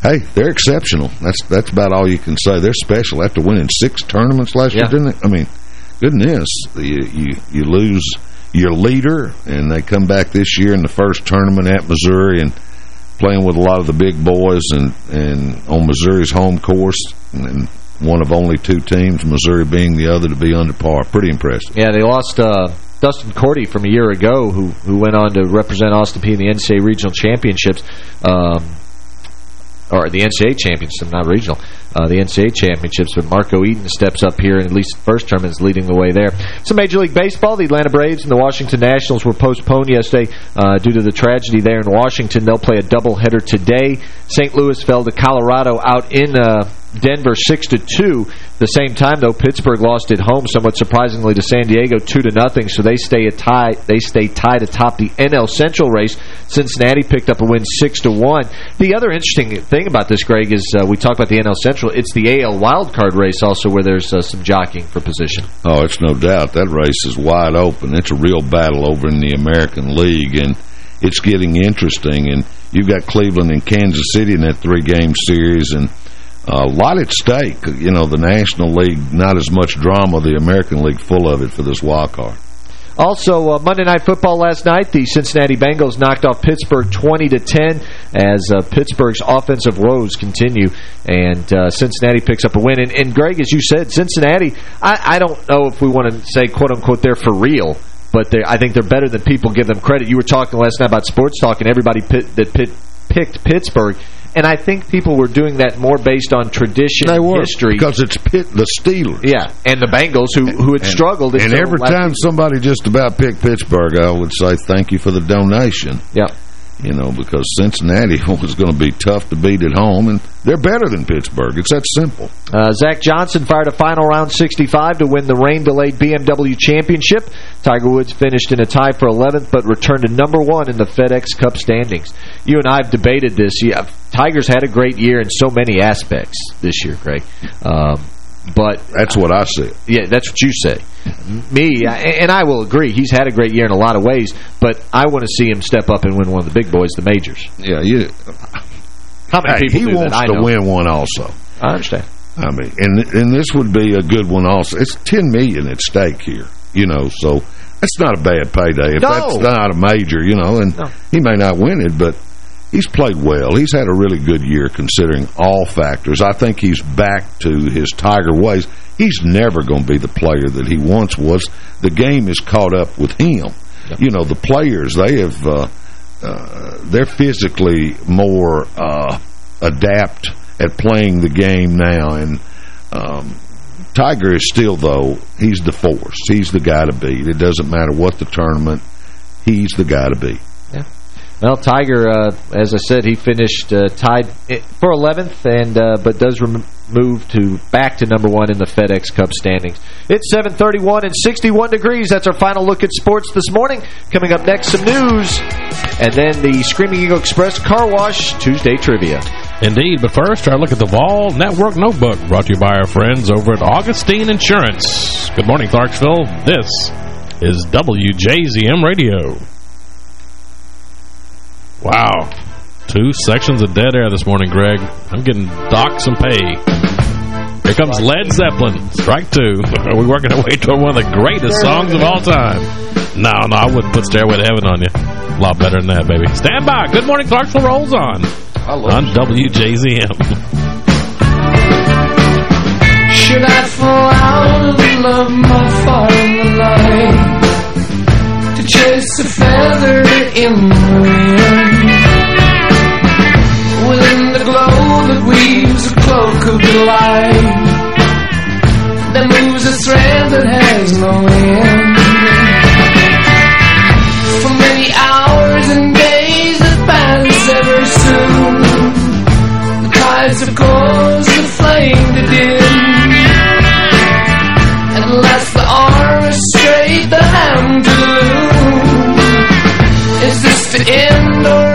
hey, they're exceptional. That's that's about all you can say. They're special after winning six tournaments last Yeah. year, didn't they? I mean, goodness, you, you you lose your leader, and they come back this year in the first tournament at Missouri and playing with a lot of the big boys and and on Missouri's home course and one of only two teams, Missouri being the other to be under par. Pretty impressive. Yeah, they lost uh, Dustin Cordy from a year ago, who who went on to represent Austin Peay in the NCAA Regional Championships. Um, or the NCAA Championships, not regional, uh, the NCAA Championships, but Marco Eaton steps up here, and at least first term is leading the way there. Some Major League Baseball, the Atlanta Braves and the Washington Nationals were postponed yesterday uh, due to the tragedy there in Washington. They'll play a doubleheader today. St. Louis fell to Colorado out in uh, Denver 6 to 2. The same time though Pittsburgh lost at home somewhat surprisingly to San Diego 2 to nothing so they stay a tie they stay tied atop the NL Central race. Cincinnati picked up a win 6 to 1. The other interesting thing about this Greg is uh, we talk about the NL Central it's the AL wildcard race also where there's uh, some jockeying for position. Oh, it's no doubt. That race is wide open. It's a real battle over in the American League, and it's getting interesting. And you've got Cleveland and Kansas City in that three-game series, and a lot at stake. You know, the National League, not as much drama. The American League, full of it for this wild card. Also, uh, Monday Night Football last night, the Cincinnati Bengals knocked off Pittsburgh 20 to 10 as uh, Pittsburgh's offensive woes continue, and uh, Cincinnati picks up a win. And, and Greg, as you said, Cincinnati, I, I don't know if we want to say quote unquote they're for real, but I think they're better than people give them credit. You were talking last night about sports talk, and everybody pit, that pit, picked Pittsburgh and I think people were doing that more based on tradition They were, history. because it's Pitt, the Steelers. Yeah, and the Bengals who who had And- struggled. And every time somebody just about picked Pittsburgh, I would say thank you for the donation. Yeah. You know, because Cincinnati was going to be tough to beat at home, and they're better than Pittsburgh. It's that simple. Uh, Zach Johnson fired a final round 65 to win the rain-delayed BMW Championship. Tiger Woods finished in a tie for 11th, but returned to number one in the FedEx Cup standings. You and I have debated this. Yeah, Tiger's had a great year in so many aspects this year, Greg. Um, but That's what I said. Yeah, that's what you say. Me, I- and I will agree, he's had a great year in a lot of ways, but I want to see him step up and win one of the big boys, the majors. Yeah, you. How many Hey, people he wants to win one also. I understand. I mean, and and this would be a good one also. It's 10 million at stake here, you know, so that's not a bad payday. If No. that's not a major, you know, and he may not win it, but he's played well. He's had a really good year considering all factors. I think he's back to his Tiger ways. He's never going to be the player that he once was. The game is caught up with him. You know, the players, they have... Uh, uh, they're physically more uh, adept at playing the game now. And um, Tiger is still, though, he's the force. He's the guy to beat. It doesn't matter what the tournament, he's the guy to beat. Well, Tiger, uh, as I said, he finished uh, tied for 11th, and uh, but does move to back to number one in the FedEx Cup standings. It's 7:31 and 61 degrees. That's our final look at sports this morning. Coming up next, some news, and then the Screaming Eagle Express Car Wash Tuesday trivia. Indeed, but first, our look at the Vol Network Notebook, brought to you by our friends over at Augustine Insurance. Good morning, Clarksville. This is WJZM Radio. Wow. Two sections of dead air this morning, Greg. I'm getting docked some pay. Here comes Led Zeppelin, strike two. Are we working our way toward one of the greatest songs of all time? No, no, I wouldn't put Stairway to Heaven on you. A lot better than that, baby. Stand by. Good morning, Clarksville rolls on. On WJZM. Should I fall out of love my far in the night to chase a feather in the wind? Delight, that moves a thread that has no end. For many hours and days that pass ever soon, the tides of cause the flame to dim. At last the arm is straight, the hand to loom. Is this the end or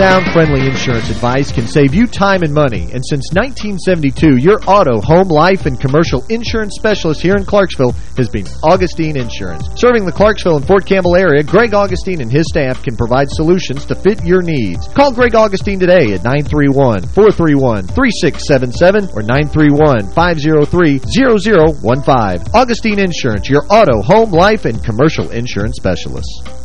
sound, friendly insurance advice can save you time and money. And since 1972, your auto, home, life, and commercial insurance specialist here in Clarksville has been Augustine Insurance. Serving the Clarksville and Fort Campbell area, Greg Augustine and his staff can provide solutions to fit your needs. Call Greg Augustine today at 931-431-3677 or 931-503-0015. Augustine Insurance, your auto, home, life, and commercial insurance specialist.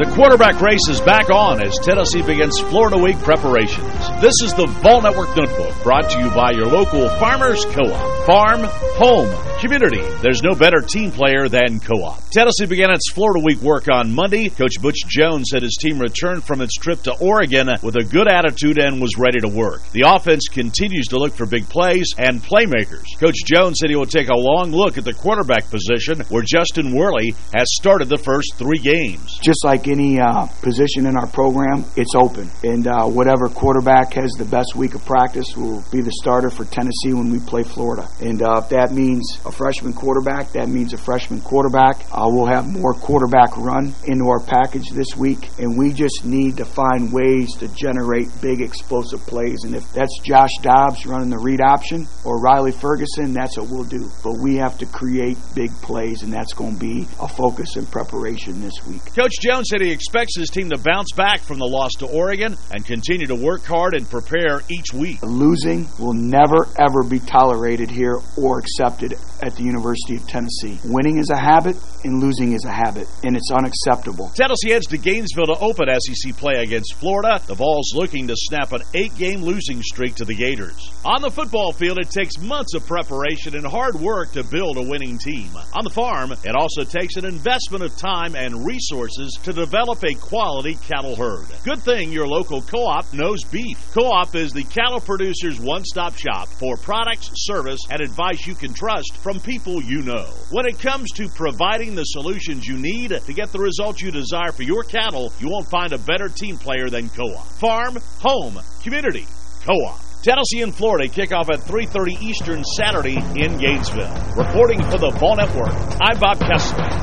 The quarterback race is back on as Tennessee begins Florida Week preparations. This is the Vol Network Notebook, brought to you by your local Farmers Co-op. Farm, home, community. There's no better team player than Co-op. Tennessee began its Florida Week work on Monday. Coach Butch Jones said his team returned from its trip to Oregon with a good attitude and was ready to work. The offense continues to look for big plays and playmakers. Coach Jones said he will take a long look at the quarterback position where Justin Worley has started the first three games. Just like any uh, position in our program, it's open. And uh, whatever quarterback has the best week of practice will be the starter for Tennessee when we play Florida. And uh, if that means a freshman quarterback, that means a freshman quarterback. Uh, we'll have more quarterback run into our package this week, and we just need to find ways to generate big explosive plays. And if that's Josh Dobbs running the read option or Riley Ferguson, that's what we'll do. But we have to create big plays, and that's going to be a focus and preparation this week. Coach Jones said he expects his team to bounce back from the loss to Oregon and continue to work hard and prepare each week. Losing will never, ever be tolerated here or accepted at the University of Tennessee. Winning is a habit, and losing is a habit, and it's unacceptable. Tennessee heads to Gainesville to open SEC play against Florida. The Vols looking to snap an eight-game losing streak to the Gators. On the football field, it takes months of preparation and hard work to build a winning team. On the farm, it also takes an investment of time and resources to develop a quality cattle herd. Good thing your local co-op knows beef. Co-op is the cattle producer's one-stop shop for products, service, and advice you can trust from people you know. When it comes to providing the solutions you need to get the results you desire for your cattle, you won't find a better team player than Co-op. Farm, home, community, Co-op. Tennessee and Florida kick off at 3.30 Eastern Saturday in Gainesville. Reporting for the Vol Network, I'm Bob Kesling.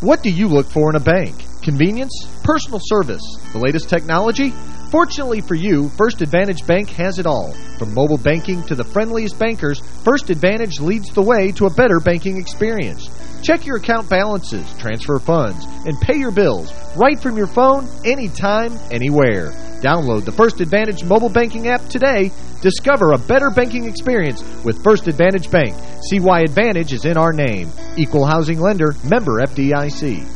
What do you look for in a bank? Convenience? Personal service? The latest technology? Fortunately for you, First Advantage Bank has it all. From mobile banking to the friendliest bankers, First Advantage leads the way to a better banking experience. Check your account balances, transfer funds, and pay your bills right from your phone, anytime, anywhere. Download the First Advantage mobile banking app today. Discover a better banking experience with First Advantage Bank. See why Advantage is in our name. Equal Housing Lender, member FDIC.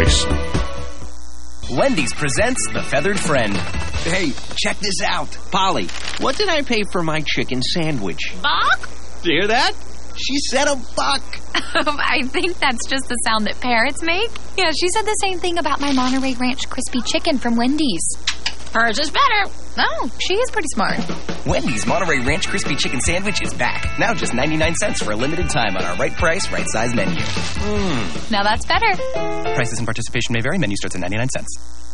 Wendy's presents The Feathered Friend. Hey, check this out. Polly, what did I pay for my chicken sandwich? Buck? Do you hear that? She said a buck. I think that's just the sound that parrots make. Yeah, she said the same thing about my Monterey Ranch crispy chicken from Wendy's. Hers is better. Oh, she is pretty smart. Wendy's Monterey Ranch Crispy Chicken Sandwich is back. Now just 99 cents for a limited time on our right price, right size menu. Mmm. Now that's better. Prices and participation may vary. Menu starts at 99 cents.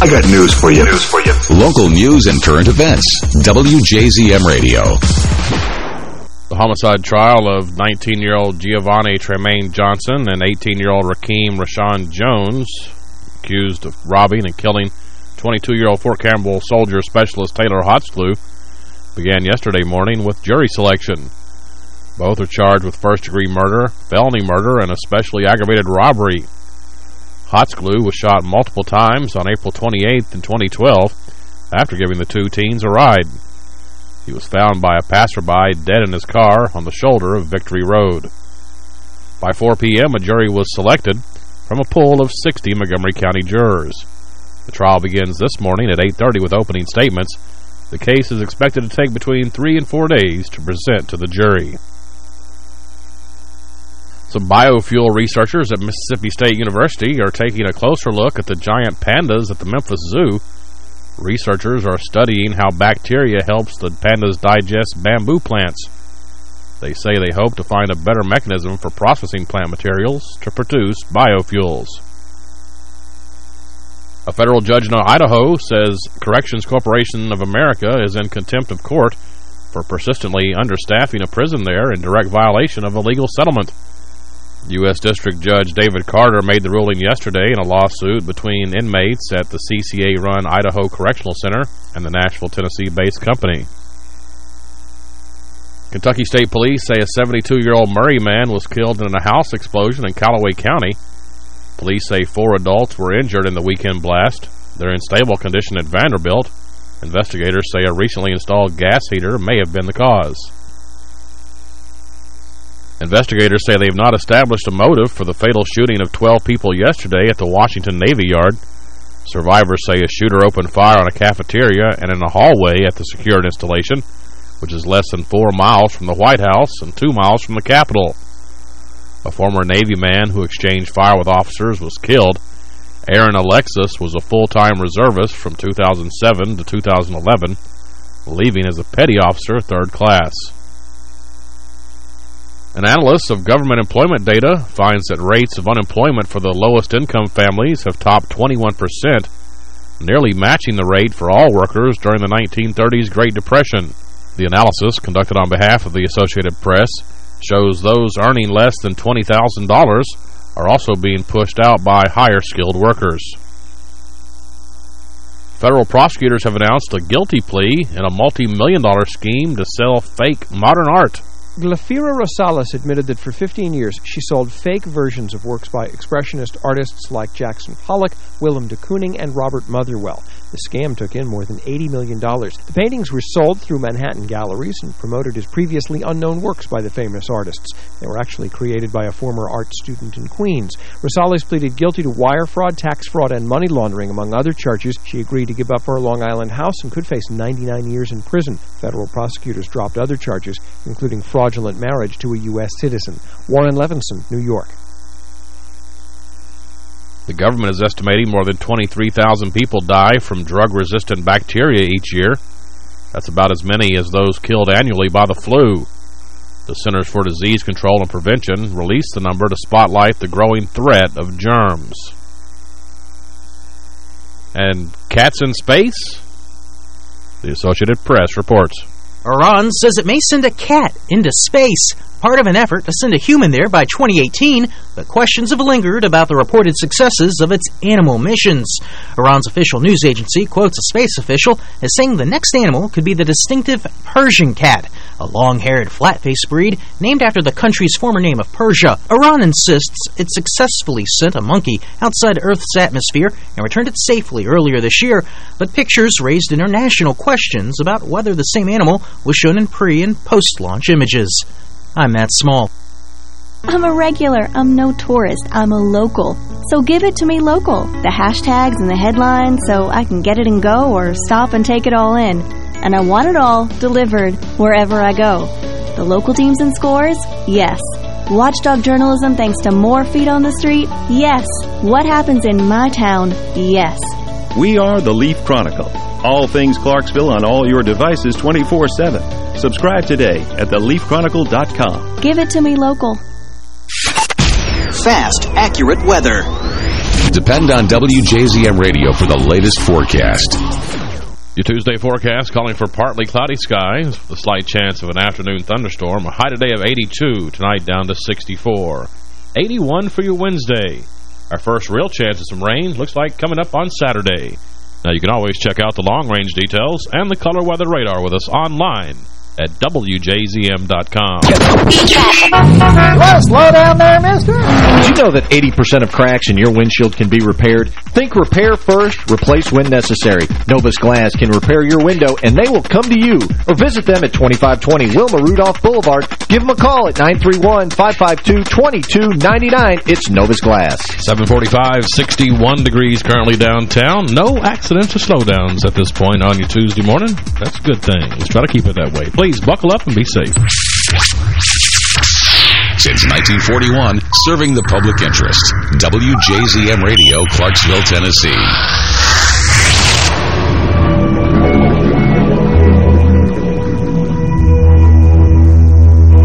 I got news for you. News for you. Local news and current events. WJZM Radio. The homicide trial of 19-year-old Giovanni Tremaine Johnson and 18-year-old Rakeem Rashawn Jones, accused of robbing and killing 22-year-old Fort Campbell soldier specialist Taylor Hotzlew, began yesterday morning with jury selection. Both are charged with first-degree murder, felony murder, and especially aggravated robbery. Hotsglue was shot multiple times on April 28th in 2012 after giving the two teens a ride. He was found by a passerby dead in his car on the shoulder of Victory Road. By 4 p.m., a jury was selected from a pool of 60 Montgomery County jurors. The trial begins this morning at 8.30 with opening statements. The case is expected to take between three and four days to present to the jury. Some biofuel researchers at Mississippi State University are taking a closer look at the giant pandas at the Memphis Zoo. Researchers are studying how bacteria helps the pandas digest bamboo plants. They say they hope to find a better mechanism for processing plant materials to produce biofuels. A federal judge in Idaho says Corrections Corporation of America is in contempt of court for persistently understaffing a prison there in direct violation of a legal settlement. U.S. District Judge David Carter made the ruling yesterday in a lawsuit between inmates at the CCA-run Idaho Correctional Center and the Nashville, Tennessee-based company. Kentucky State Police say a 72-year-old Murray man was killed in a house explosion in Calloway County. Police say four adults were injured in the weekend blast. They're in stable condition at Vanderbilt. Investigators say a recently installed gas heater may have been the cause. Investigators say they have not established a motive for the fatal shooting of 12 people yesterday at the Washington Navy Yard. Survivors say a shooter opened fire on a cafeteria and in a hallway at the secured installation, which is less than four miles from the White House and two miles from the Capitol. A former Navy man who exchanged fire with officers was killed. Aaron Alexis was a full-time reservist from 2007 to 2011, leaving as a petty officer third class. An analyst of government employment data finds that rates of unemployment for the lowest income families have topped 21%, nearly matching the rate for all workers during the 1930s Great Depression. The analysis, conducted on behalf of the Associated Press, shows those earning less than $20,000 are also being pushed out by higher-skilled workers. Federal prosecutors have announced a guilty plea in a multi-million dollar scheme to sell fake modern art. Glafira Rosales admitted that for 15 years she sold fake versions of works by expressionist artists like Jackson Pollock, Willem de Kooning, and Robert Motherwell. The scam took in more than $80 million. The paintings were sold through Manhattan galleries and promoted as previously unknown works by the famous artists. They were actually created by a former art student in Queens. Rosales pleaded guilty to wire fraud, tax fraud, and money laundering, among other charges. She agreed to give up her Long Island house and could face 99 years in prison. Federal prosecutors dropped other charges, including fraudulent marriage to a U.S. citizen. Warren Levinson, New York. The government is estimating more than 23,000 people die from drug-resistant bacteria each year. That's about as many as those killed annually by the flu. The Centers for Disease Control and Prevention released the number to spotlight the growing threat of germs. And cats in space? The Associated Press reports. Iran says it may send a cat into space, part of an effort to send a human there by 2018, but questions have lingered about the reported successes of its animal missions. Iran's official news agency quotes a space official as saying the next animal could be the distinctive Persian cat, a long-haired, flat-faced breed named after the country's former name of Persia. Iran insists it successfully sent a monkey outside Earth's atmosphere and returned it safely earlier this year, but pictures raised international questions about whether the same animal was shown in pre- and post-launch images. I'm Matt Small. I'm a regular. I'm no tourist. I'm a local. So give it to me local. The hashtags and the headlines so I can get it and go or stop and take it all in. And I want it all delivered wherever I go. The local teams and scores? Yes. Watchdog journalism thanks to more feet on the street? Yes. What happens in my town? Yes. We are the Leaf Chronicle. All things Clarksville on all your devices 24-7. Subscribe today at theleafchronicle.com. Give it to me local. Fast, accurate weather. Depend on WJZM Radio for the latest forecast. Your Tuesday forecast calling for partly cloudy skies, a slight chance of an afternoon thunderstorm, a high today of 82, tonight down to 64. 81 for your Wednesday. Our first real chance of some rain looks like coming up on Saturday. Now, you can always check out the long-range details and the color weather radar with us online at WJZM.com. Well, slow down there, mister. Did you know that 80% of cracks in your windshield can be repaired? Think repair first, replace when necessary. Novus Glass can repair your window, and they will come to you. Or visit them at 2520 Wilma Rudolph Boulevard. Give them a call at 931-552-2299. It's Novus Glass. 745, 61 degrees currently downtown. No accidents or slowdowns at this point on your Tuesday morning. That's a good thing. Let's try to keep it that way. Please buckle up and be safe. Since 1941, serving the public interest. WJZM Radio, Clarksville, Tennessee.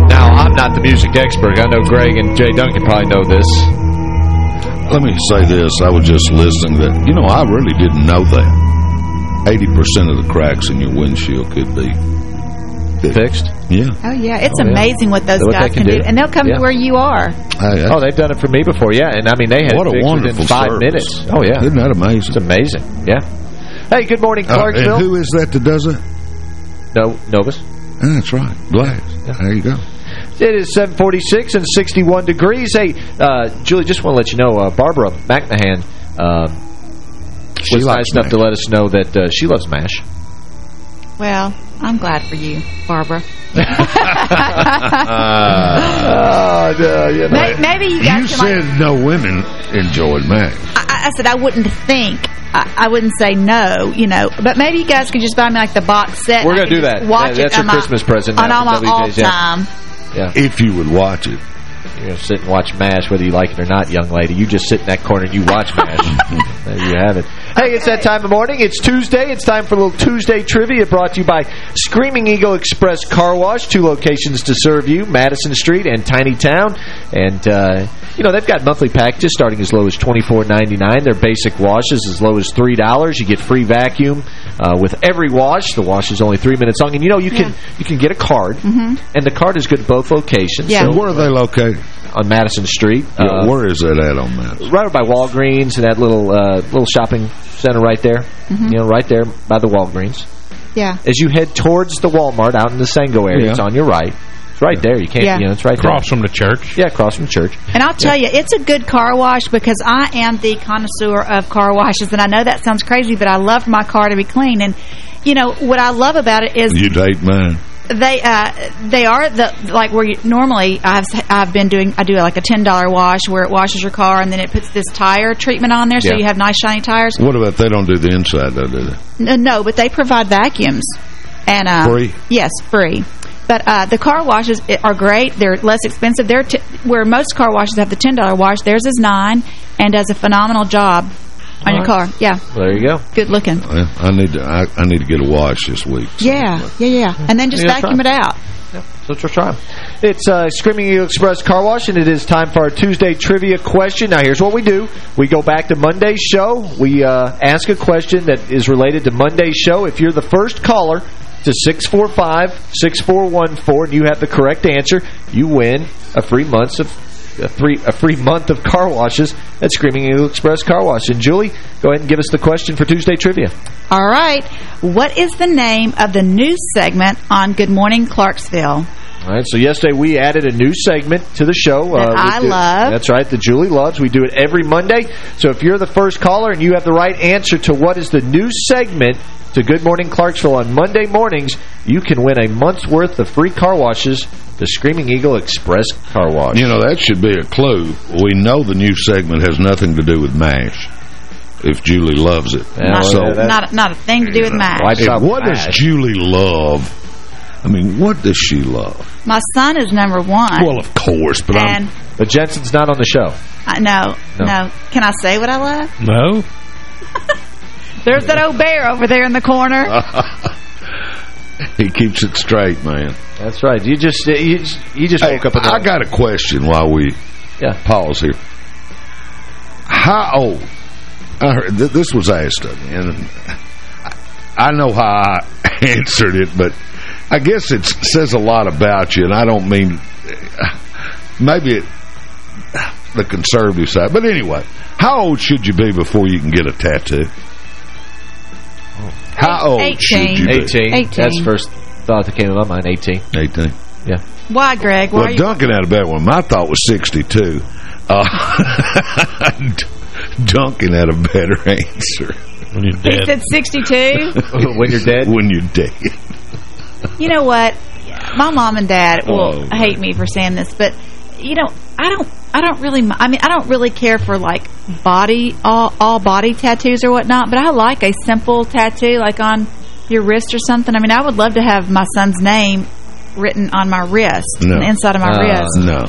Now, I'm not the music expert. I know Greg and Jay Duncan probably know this. Let me say this. I was just listening that, you know, I really didn't know that. 80% of the cracks in your windshield could be fixed. Yeah. Oh, yeah. It's Oh, yeah. amazing what those What guys can can do. do. And they'll come Yeah. to where you are. oh, they've done it for me before, yeah. And, I mean, they had What a it fixed within wonderful five service. minutes. Oh, yeah. Isn't that amazing? It's amazing. Yeah. Hey, good morning, Uh, Clarksville. and who is that that does it? No, Novus. That's right. Glass. There you go. It is 746 and 61 degrees. Hey, uh, Julie, just want to let you know, uh, Barbara McMahon uh, was nice enough to let us know that uh, she loves MASH. Well, I'm glad for you, Barbara. Ah, oh, no, you know. May- Maybe you guys You can, like- said no women enjoyed mash. I, I said I wouldn't think. I, I wouldn't say no, you know. But maybe you guys could just buy me like the box set. We're going to do that. Watch That- it That's on your my- Christmas present. on all my from all-time. Yeah. If you would watch it. You're going to sit and watch MASH, whether you like it or not, young lady. You just sit in that corner and you watch MASH. there you have it. Hey, it's that time of morning. It's Tuesday. It's time for a little Tuesday trivia brought to you by Screaming Eagle Express Car Wash. Two locations to serve you, Madison Street and Tiny Town. And, uh, you know, they've got monthly packages starting as low as $24.99. Their basic washes as low as $3. You get free vacuum uh, with every wash. The wash is only three minutes long. And, you know, you can you can get a card, Mhm. and the card is good at both locations. Yeah. So where are they located? On Madison Street. Yeah, Uh, where is that at on Madison? right by Walgreens and that little uh, little shopping center right there. Mhm. You know, right there by the Walgreens. Yeah. As you head towards the Walmart out in the Sango area, Yeah. it's on your right. It's right there. You can't, Yeah. you know, it's right Across there. from the church. Yeah, across from the church. And I'll tell you, it's a good car wash because I am the connoisseur of car washes. And I know that sounds crazy, but I love my car to be clean. And, you know, what I love about it is You date mine. they uh they are the like where you normally I've I've been doing I do like a ten dollar wash where it washes your car and then it puts this tire treatment on there so Yeah. you have nice shiny tires. What about they don't do the inside, though, do they? N- No, but they provide vacuums and uh, Free? Yes, free. But uh, the car washes are great. They're less expensive. They're t where most car washes have the ten dollar wash. Theirs is nine and does a phenomenal job on your car. Yeah, There you go. good looking. I need to I, I need to get a wash this week. Yeah, yeah, yeah. And then just vacuum it out. So let's try 'em. It's uh, Screaming Eagle Express Car Wash, and it is time for our Tuesday trivia question. Now, here's what we do. We go back to Monday's show. We uh, ask a question that is related to Monday's show. If you're the first caller to 645-6414 and you have the correct answer, you win a free month of a free a free month of car washes at Screaming Eagle Express Car Wash. And Julie, go ahead and give us the question for Tuesday trivia. All right. What is the name of the news segment on Good Morning Clarksville? All right, so yesterday we added a new segment to the show. That uh, we I do- love. That's right, that Julie loves. We do it every Monday. So if you're the first caller and you have the right answer to what is the new segment to Good Morning Clarksville on Monday mornings, you can win a month's worth of free car washes the Screaming Eagle Express Car Wash. You know, that should be a clue. We know the new segment has nothing to do with MASH, if Julie loves it. Yeah, well, so, yeah, Not not a thing to do with math. Why what does Julie love? I mean, what does she love? My son is number one. Well, of course, but I'm... But Jensen's not on the show. I, no, No. no, Can I say what I love? No. There's that old bear over there in the corner. he keeps it straight, man. That's right. You just you, just- you just Hey, woke up. I got a question while we Yeah. pause here. How old? I heard, th this was asked of me, and I know how I answered it, but I guess it says a lot about you, and I don't mean maybe it, the conservative side. But anyway, how old should you be before you can get a tattoo? How old should you be? 18. 18. That's first. thought that came to my mind. 18. 18. Yeah. Why, Greg? Why well. Duncan had a better one. My thought was 62. Uh, Duncan had a better answer. When you're dead. He said 62? when you're dead? When you're dead. You know what? My mom and dad will Oh, hate me for saying this, but you know, I don't. I don't really. I mean, I don't really care for like body all all body tattoos or whatnot. But I like a simple tattoo, like on your wrist or something. I mean, I would love to have my son's name written on my wrist, No. on the inside of my wrist. No.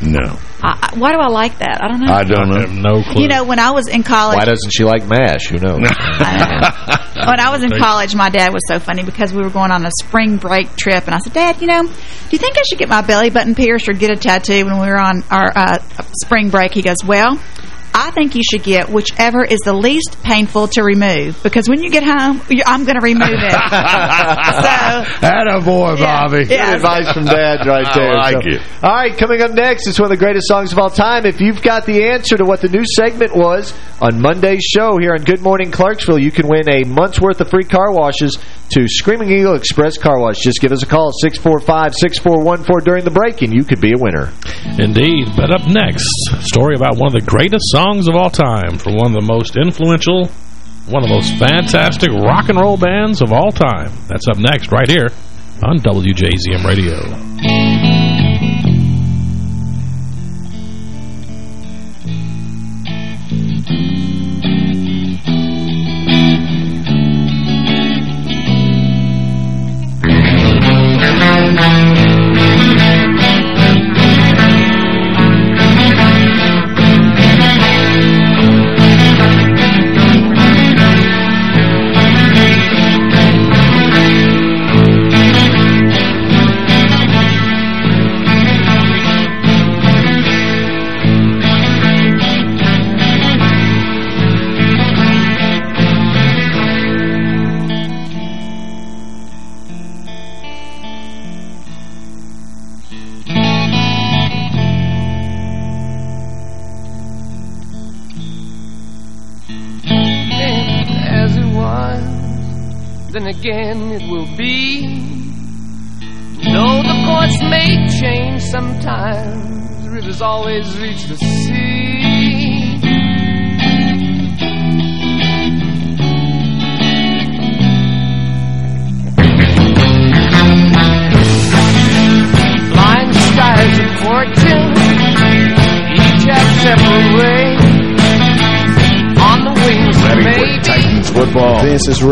No. I, I- why do I like that? I don't know. I don't know. no clue. You know, when I was in college, Why doesn't she like MASH? Who knows? when I was in college, my dad was so funny because we were going on a spring break trip, and I said, Dad, you know, do you think I should get my belly button pierced or get a tattoo when we were on our uh, spring break? He goes, well, I think you should get whichever is the least painful to remove because when you get home, you- I'm going to remove it. so, Atta boy, Bobby. Good advice from Dad right there. I like So- it. All right, coming up next, it's one of the greatest songs of all time. If you've got the answer to what the new segment was on Monday's show here on Good Morning Clarksville, you can win a month's worth of free car washes to Screaming Eagle Express Car Wash. Just give us a call, 645-6414 during the break, and you could be a winner. Indeed. But up next, story about one of the greatest songs of all time from one of the most influential, one of the most fantastic rock and roll bands of all time. That's up next right here on WJZM Radio.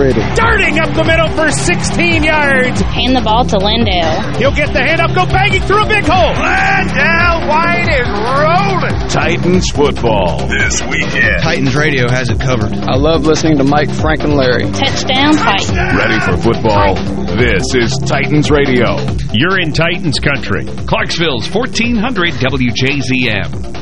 Vince is ready. Darting up the middle for 16 yards. Hand the ball to LenDale. He'll get the hand up, go banging through a big hole. LenDale White is rolling. Titans football this weekend. Titans radio has it covered. I love listening to Mike, Frank, and Larry. Touchdown Titans. Ready for football? This is Titans Radio. You're in Titans country. Clarksville's 1400 WJZM.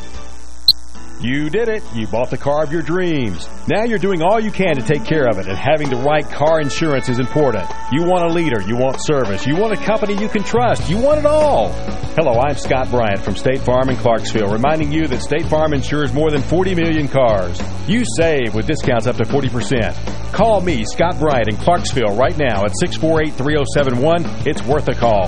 You did it. You bought the car of your dreams. Now you're doing all you can to take care of it, and having the right car insurance is important. You want a leader. You want service. You want a company you can trust. You want it all. Hello, I'm Scott Bryant from State Farm in Clarksville, reminding you that State Farm insures more than 40 million cars. You save with discounts up to 40%. Call me, Scott Bryant, in Clarksville right now at 648-3071. It's worth a call.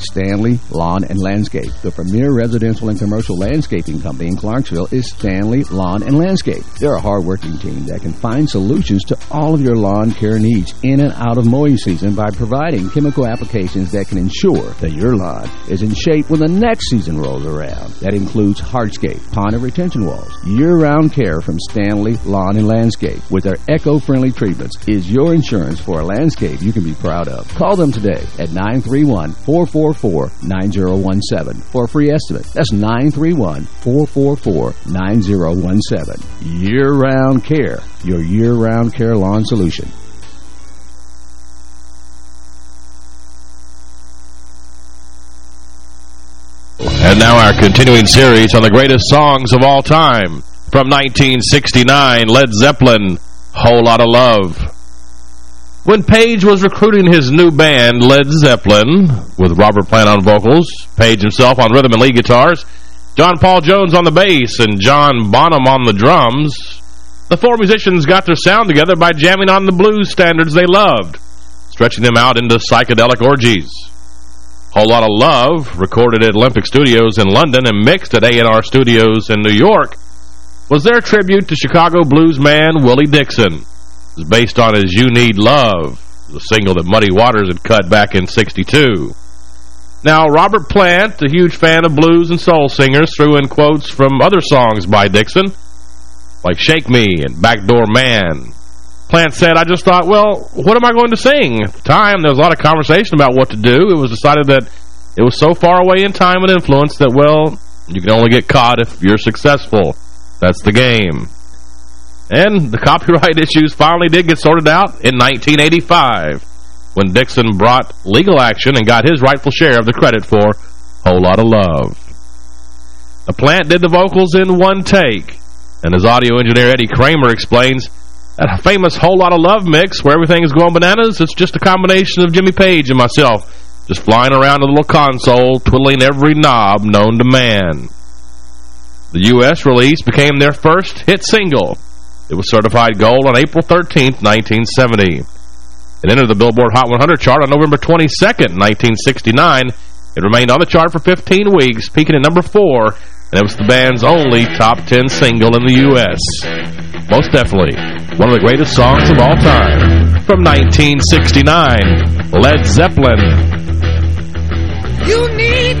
Stanley Lawn and Landscape. The premier residential and commercial landscaping company in Clarksville is Stanley Lawn and Landscape. They're a hard-working team that can find solutions to all of your lawn care needs in and out of mowing season by providing chemical applications that can ensure that your lawn is in shape when the next season rolls around. That includes hardscape, pond and retention walls. Year-round care from Stanley Lawn and Landscape with their eco-friendly treatments is your insurance for a landscape you can be proud of. Call them today at 931-444-9017 for a free estimate. That's 931-444-9017. Year-round care, your year-round care lawn solution. And now our continuing series on the greatest songs of all time. From 1969, Led Zeppelin, Whole Lot of Love. When Page was recruiting his new band, Led Zeppelin, with Robert Plant on vocals, Page himself on rhythm and lead guitars, John Paul Jones on the bass, and John Bonham on the drums, the four musicians got their sound together by jamming on the blues standards they loved, stretching them out into psychedelic orgies. Whole Lot of Love, recorded at Olympic Studios in London and mixed at A&R Studios in New York, was their tribute to Chicago blues man Willie Dixon. Was based on his You Need Love, the single that Muddy Waters had cut back in 62. Now, Robert Plant, a huge fan of blues and soul singers, threw in quotes from other songs by Dixon, like Shake Me and Backdoor Man. Plant said, I just thought, well, what am I going to sing? At the time, there was a lot of conversation about what to do. It was decided that it was so far away in time and influence that, well, you can only get caught if you're successful. That's the game. And the copyright issues finally did get sorted out in 1985 when Dixon brought legal action and got his rightful share of the credit for Whole Lot of Love. The plant did the vocals in one take, and as audio engineer Eddie Kramer explains, that famous Whole Lot of Love mix where everything is going bananas, it's just a combination of Jimmy Page and myself just flying around a little console, twiddling every knob known to man. The U.S. release became their first hit single. It was certified gold on April 13, 1970. It entered the Billboard Hot 100 chart on November 22, 1969. It remained on the chart for 15 weeks, peaking at number 4, and it was the band's only top 10 single in the U.S. Most definitely, one of the greatest songs of all time. From 1969, Led Zeppelin. You need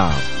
Tchau.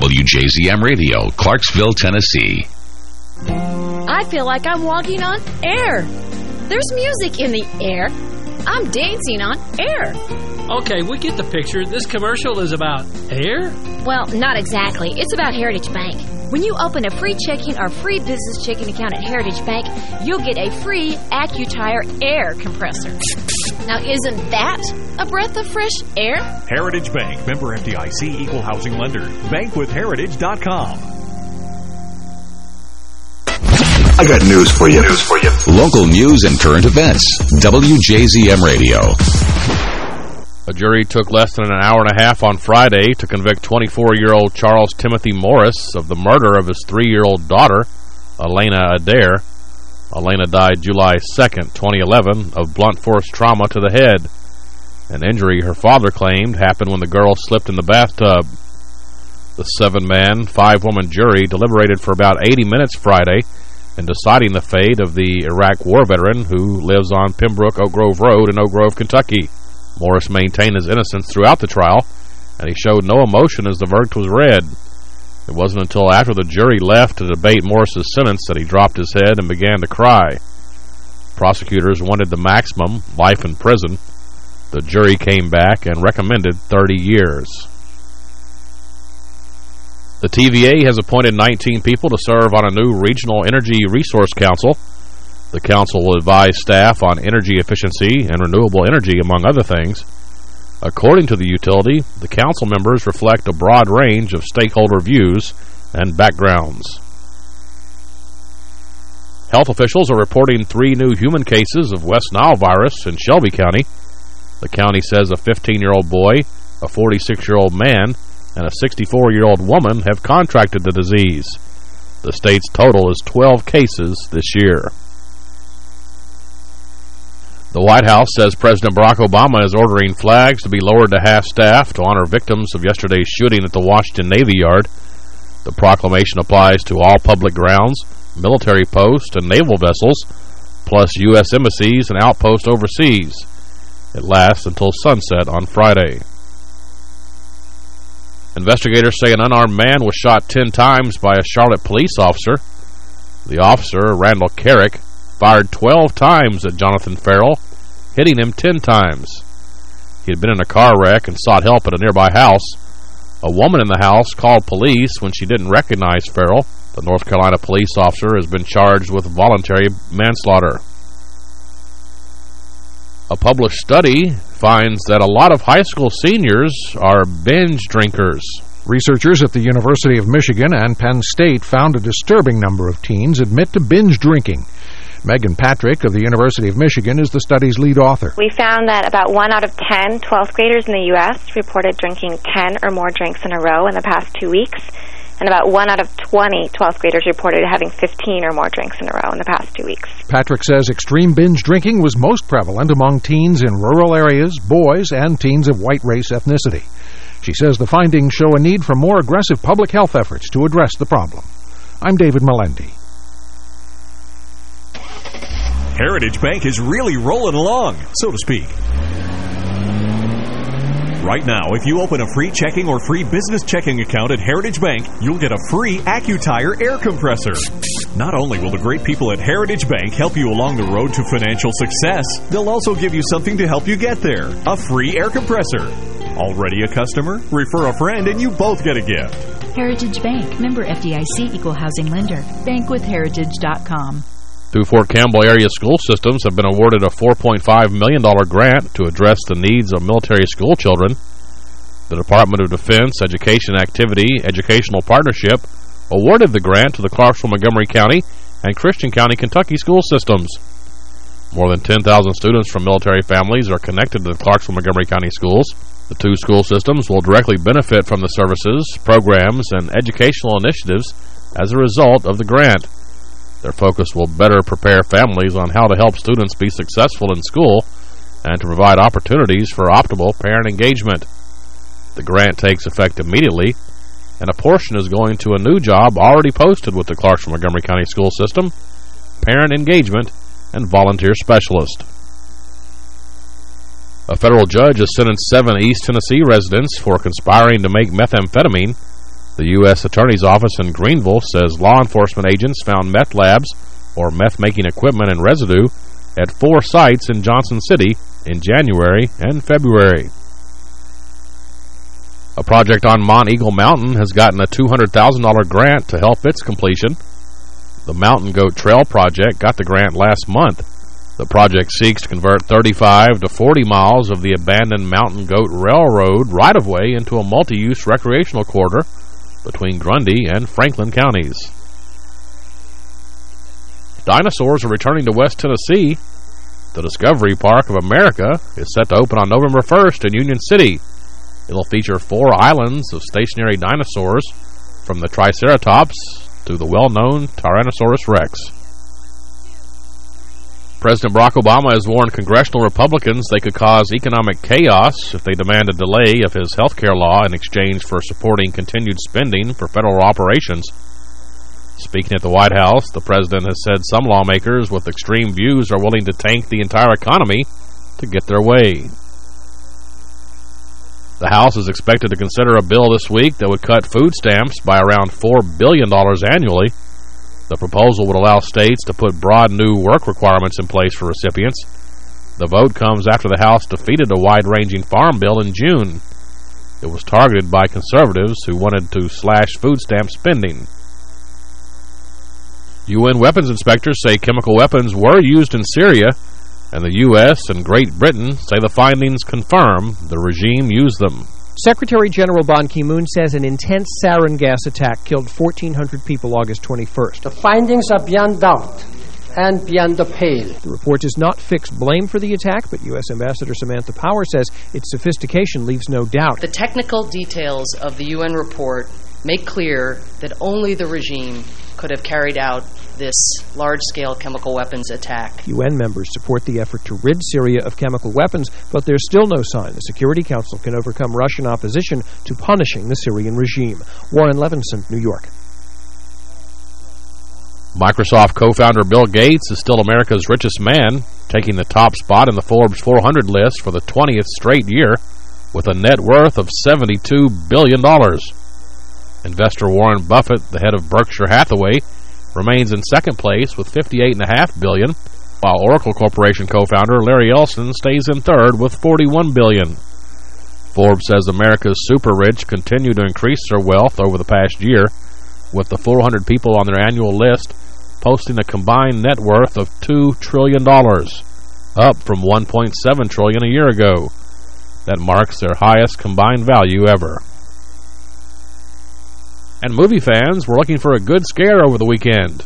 WJZM Radio, Clarksville, Tennessee. I feel like I'm walking on air. There's music in the air. I'm dancing on air. Okay, we get the picture. This commercial is about air? Well, not exactly. It's about Heritage Bank. When you open a free checking or free business checking account at Heritage Bank, you'll get a free AccuTire air compressor. Now, isn't that a breath of fresh air? Heritage Bank, member FDIC, equal housing lender. Bankwithheritage.com. I got news for you. News for you. Local news and current events. WJZM Radio. A jury took less than an hour and a half on Friday to convict 24-year-old Charles Timothy Morris of the murder of his three-year-old daughter, Elena Adair. Elena died July 2, 2011, of blunt force trauma to the head. An injury her father claimed happened when the girl slipped in the bathtub. The seven-man, five-woman jury deliberated for about 80 minutes Friday in deciding the fate of the Iraq war veteran who lives on Pembroke Oak Grove Road in Oak Grove, Kentucky. Morris maintained his innocence throughout the trial, and he showed no emotion as the verdict was read. It wasn't until after the jury left to debate Morris's sentence that he dropped his head and began to cry. Prosecutors wanted the maximum, life in prison. The jury came back and recommended 30 years. The TVA has appointed 19 people to serve on a new Regional Energy Resource Council. The council will advise staff on energy efficiency and renewable energy, among other things. According to the utility, the council members reflect a broad range of stakeholder views and backgrounds. Health officials are reporting three new human cases of West Nile virus in Shelby County. The county says a 15-year-old boy A 46-year-old man and a 64-year-old woman have contracted the disease. The state's total is 12 cases this year. The White House says President Barack Obama is ordering flags to be lowered to half-staff to honor victims of yesterday's shooting at the Washington Navy Yard. The proclamation applies to all public grounds, military posts, and naval vessels, plus U.S. embassies and outposts overseas. It lasts until sunset on Friday. Investigators say an unarmed man was shot 10 times by a Charlotte police officer. The officer, Randall Kerrick, fired 12 times at Jonathan Ferrell, hitting him 10 times. He had been in a car wreck and sought help at a nearby house. A woman in the house called police when she didn't recognize Ferrell. The North Carolina police officer has been charged with voluntary manslaughter. A published study finds that a lot of high school seniors are binge drinkers. Researchers at the University of Michigan and Penn State found a disturbing number of teens admit to binge drinking. Megan Patrick of the University of Michigan is the study's lead author. We found that about 1 out of 10 12th graders in the U.S. reported drinking 10 or more drinks in a row in the past two weeks and about 1 out of 20 12th graders reported having 15 or more drinks in a row in the past two weeks. Patrick says extreme binge drinking was most prevalent among teens in rural areas, boys, and teens of white race ethnicity. She says the findings show a need for more aggressive public health efforts to address the problem. I'm David Melendi. Heritage Bank is really rolling along, so to speak. Right now, if you open a free checking or free business checking account at Heritage Bank, you'll get a free AccuTire air compressor. Not only will the great people at Heritage Bank help you along the road to financial success, they'll also give you something to help you get there, a free air compressor. Already a customer? Refer a friend and you both get a gift. Heritage Bank, member FDIC, equal housing lender. Bankwithheritage.com. Two Fort Campbell area school systems have been awarded a $4.5 million grant to address the needs of military school children. The Department of Defense Education Activity Educational Partnership awarded the grant to the Clarksville, Montgomery County, and Christian County, Kentucky school systems. More than 10,000 students from military families are connected to the Clarksville, Montgomery County schools. The two school systems will directly benefit from the services, programs, and educational initiatives as a result of the grant. Their focus will better prepare families on how to help students be successful in school and to provide opportunities for optimal parent engagement. The grant takes effect immediately, and a portion is going to a new job already posted with the Clarksville Montgomery County School System, Parent Engagement and Volunteer Specialist. A federal judge has sentenced seven East Tennessee residents for conspiring to make methamphetamine the U.S. Attorney's Office in Greeneville says law enforcement agents found meth labs, or meth-making equipment and residue, at four sites in Johnson City in January and February. A project on Monteagle Mountain has gotten a $200,000 grant to help its completion. The Mountain Goat Trail Project got the grant last month. The project seeks to convert 35 to 40 miles of the abandoned Mountain Goat Railroad right-of-way into a multi-use recreational corridor between Grundy and Franklin counties. Dinosaurs are returning to West Tennessee. The Discovery Park of America is set to open on November 1st in Union City. It'll feature four islands of stationary dinosaurs from the Triceratops to the well-known Tyrannosaurus rex. President Barack Obama has warned congressional Republicans they could cause economic chaos if they demand a delay of his health care law in exchange for supporting continued spending for federal operations. Speaking at the White House, the president has said some lawmakers with extreme views are willing to tank the entire economy to get their way. The House is expected to consider a bill this week that would cut food stamps by around $4 billion annually. The proposal would allow states to put broad new work requirements in place for recipients. The vote comes after the House defeated a wide-ranging farm bill in June. It was targeted by conservatives who wanted to slash food stamp spending. UN weapons inspectors say chemical weapons were used in Syria, and the U.S. and Great Britain say the findings confirm the regime used them. Secretary General Ban Ki-moon says an intense sarin gas attack killed 1,400 people August 21st. The findings are beyond doubt and beyond the pale. The report does not fix blame for the attack, but U.S. Ambassador Samantha Power says its sophistication leaves no doubt. The technical details of the UN report make clear that only the regime could have carried out this large-scale chemical weapons attack. UN members support the effort to rid Syria of chemical weapons, but there's still no sign the Security Council can overcome Russian opposition to punishing the Syrian regime. Warren Levinson, New York. Microsoft co-founder Bill Gates is still America's richest man, taking the top spot in the Forbes 400 list for the 20th straight year with a net worth of $72 billion. Investor Warren Buffett, the head of Berkshire Hathaway, remains in second place with 58.5 billion, while Oracle Corporation co-founder Larry Ellison stays in third with 41 billion. Forbes says America's super-rich continue to increase their wealth over the past year, with the 400 people on their annual list posting a combined net worth of $2 trillion, up from 1.7 trillion a year ago. That marks their highest combined value ever. And movie fans were looking for a good scare over the weekend.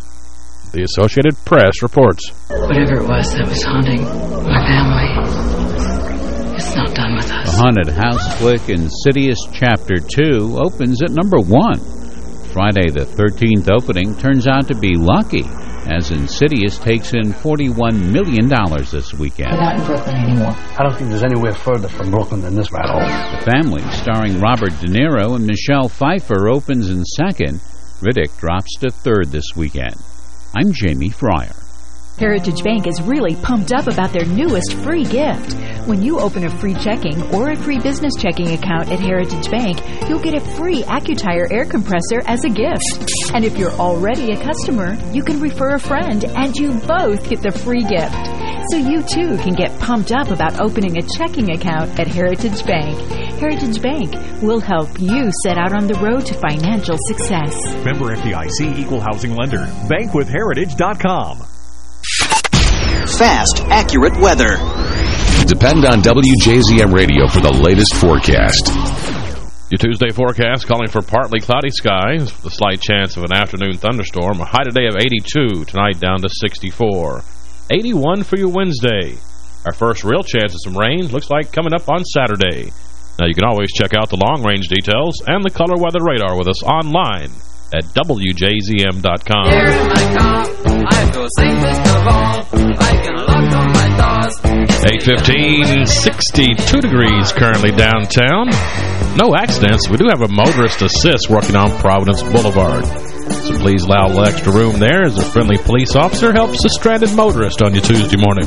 The Associated Press reports. Whatever it was that was haunting my family, it's not done with us. The Haunted House flick Insidious Chapter 2 opens at number 1. Friday the 13th opening turns out to be lucky, as Insidious takes in $41 million this weekend. We're not in Brooklyn anymore. I don't think there's anywhere further from Brooklyn than this rat hole. The Family, starring Robert De Niro and Michelle Pfeiffer, opens in second. Riddick drops to third this weekend. I'm Jamie Fryer. Heritage Bank is really pumped up about their newest free gift. When you open a free checking or a free business checking account at Heritage Bank, you'll get a free AccuTire air compressor as a gift. And if you're already a customer, you can refer a friend and you both get the free gift. So you too can get pumped up about opening a checking account at Heritage Bank. Heritage Bank will help you set out on the road to financial success. Member FDIC Equal Housing Lender. Bankwithheritage.com. Fast, accurate weather. Depend on WJZM Radio for the latest forecast. Your Tuesday forecast calling for partly cloudy skies with a slight chance of an afternoon thunderstorm. A high today of 82, tonight down to 64. 81 for your Wednesday. Our first real chance of some rain looks like coming up on Saturday. Now you can always check out the long-range details and the color weather radar with us online at WJZM.com. I feel safest of all. I can lock on my doors. 815, 62 degrees currently downtown. No accidents. We do have a motorist assist working on Providence Boulevard. So please allow a little extra room there as a friendly police officer helps a stranded motorist on your Tuesday morning.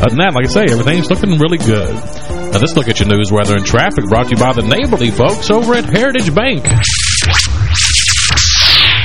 Other than that, like I say, everything's looking really good. Now, this look at your news, weather, and traffic brought to you by the neighborly folks over at Heritage Bank.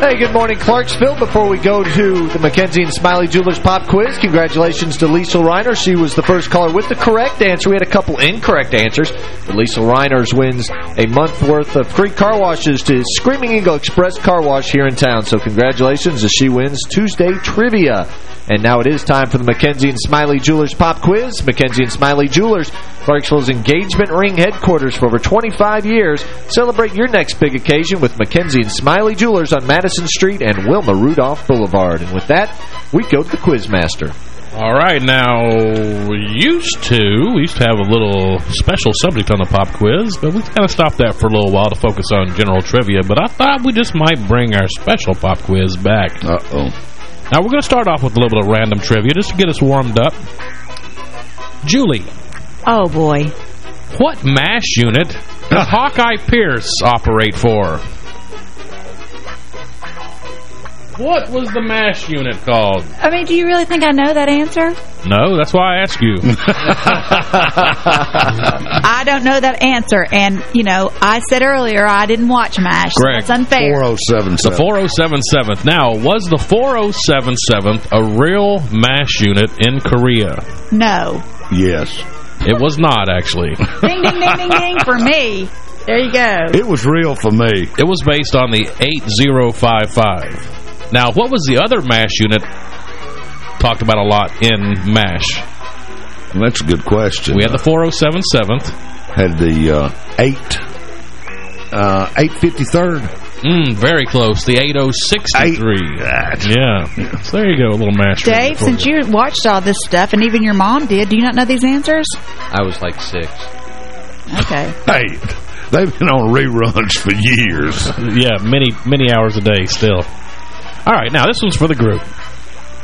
Hey, good morning, Clarksville. Before we go to the Mackenzie and Smiley Jewelers Pop Quiz, congratulations to Lisa Reiner. She was the first caller with the correct answer. We had a couple incorrect answers. But Lisa Reiners wins a month worth of free car washes to Screaming Eagle Express Car Wash here in town. So congratulations as she wins Tuesday Trivia. And now it is time for the Mackenzie and Smiley Jewelers Pop Quiz. Mackenzie and Smiley Jewelers, Clarksville's engagement ring headquarters for over 25 years. Celebrate your next big occasion with Mackenzie and Smiley Jewelers on Madison Street and Wilma Rudolph Boulevard. And with that, we go to the Quizmaster. All right, now, we used to, we used to have a little special subject on the pop quiz, but we kind of stopped that for a little while to focus on general trivia, but I thought we just might bring our special pop quiz back. Uh-oh. Now, we're going to start off with a little bit of random trivia just to get us warmed up. Julie. Oh, boy. What MASH unit does Hawkeye Pierce operate for? What was the MASH unit called? I mean, do you really think I know that answer? No, that's why I ask you. I don't know that answer. And, you know, I said earlier I didn't watch MASH. So Correct. that's unfair. 4077. The 4077th. Now, was the 4077th a real MASH unit in Korea? No. Yes. It was not, actually. ding, ding, ding, ding, ding for me. There you go. It was real for me. It was based on the 8055. Now, what was the other MASH unit talked about a lot in MASH? That's a good question. We had the 407 7th. Had the uh, 8, uh, 853rd. Mm, very close. The 8063. Yeah. So there you go, a little match. Dave, since you watched all this stuff, and even your mom did, do you not know these answers? I was like six. Okay. Hey, they've been on reruns for years. yeah, many, many hours a day still. All right, now this one's for the group.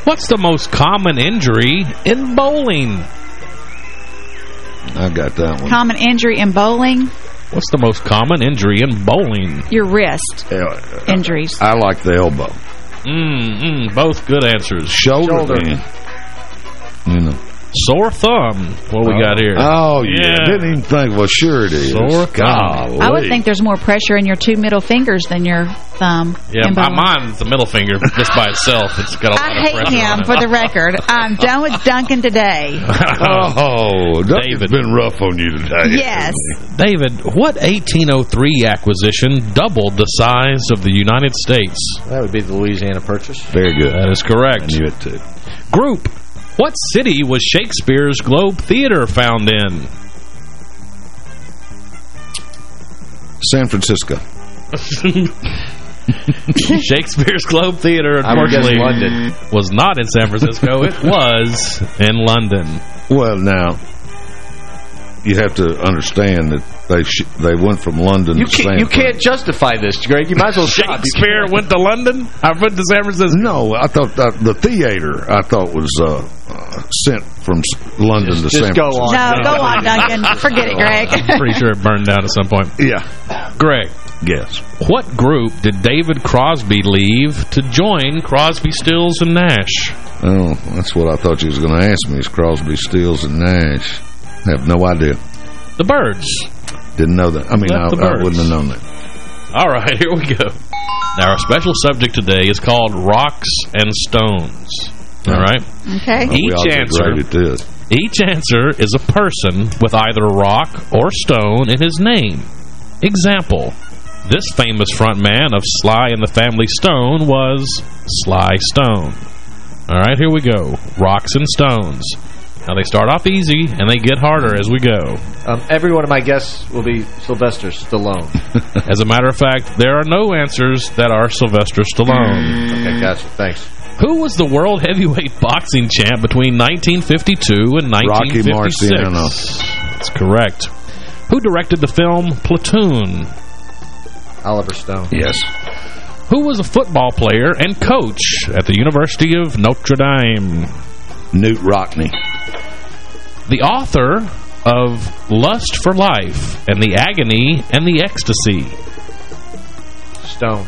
What's the most common injury in bowling? I got that one. Common injury in bowling, What's the most common injury in bowling? your wrist injuries. I like the elbow. Mm, mm, both good answers. Shoulder, Shoulder. then. You know. Sore thumb. What we got here? Oh, yeah. Didn't even think. Well, sure it is. Sore thumb. I would think there's more pressure in your two middle fingers than your thumb. Yeah, my, bowling. mine's the middle finger just by itself. It's got a lot I of hate pressure on him, it. for the record. I'm done with Duncan today. Oh, Duncan's been rough on you today. Yes. David, what 1803 acquisition doubled the size of the United States? That would be the Louisiana Purchase. Very good. That is correct. I knew it too. Group, what city was Shakespeare's Globe Theater found in? San Francisco. Shakespeare's Globe Theater, I would guess unfortunately, London. was not in San Francisco. it was in London. Well, now, you have to understand that they sh they went from London You to can't, San you can't justify this, Greg. You might as well Shakespeare went to London? I went to San Francisco. No, I thought that the theater, I thought was uh, uh, sent from S- London to just San go Francisco. on. No, go on, Duncan. Forget it, Greg. I'm pretty sure it burned down at some point. Yeah. Greg, Yes. what group did David Crosby leave to join Crosby, Stills, and Nash? Oh, that's what I thought you was going to ask me is Crosby, Stills, and Nash. I have no idea. The Byrds. Didn't know that. I mean, I, I wouldn't have known that. All right, here we go. Now, our special subject today is called Rocks and Stones. All right? Okay. Oh, we Each all did answer great at this. Each answer is a person with either rock or stone in his name. Example, this famous frontman of Sly and the Family Stone was Sly Stone. All right, here we go. Rocks and stones. Now, they start off easy, and they get harder as we go. Um, every one of my guests will be Sylvester Stallone. As a matter of fact, there are no answers that are Sylvester Stallone. okay, gotcha. Thanks. Who was the world heavyweight boxing champ between 1952 and 1956? Rocky 1956? Marciano. That's correct. Who directed the film Platoon? Oliver Stone. Yes. Who was a football player and coach at the University of Notre Dame? Knute Rockne. The author of Lust for Life and the Agony and the Ecstasy. Stone.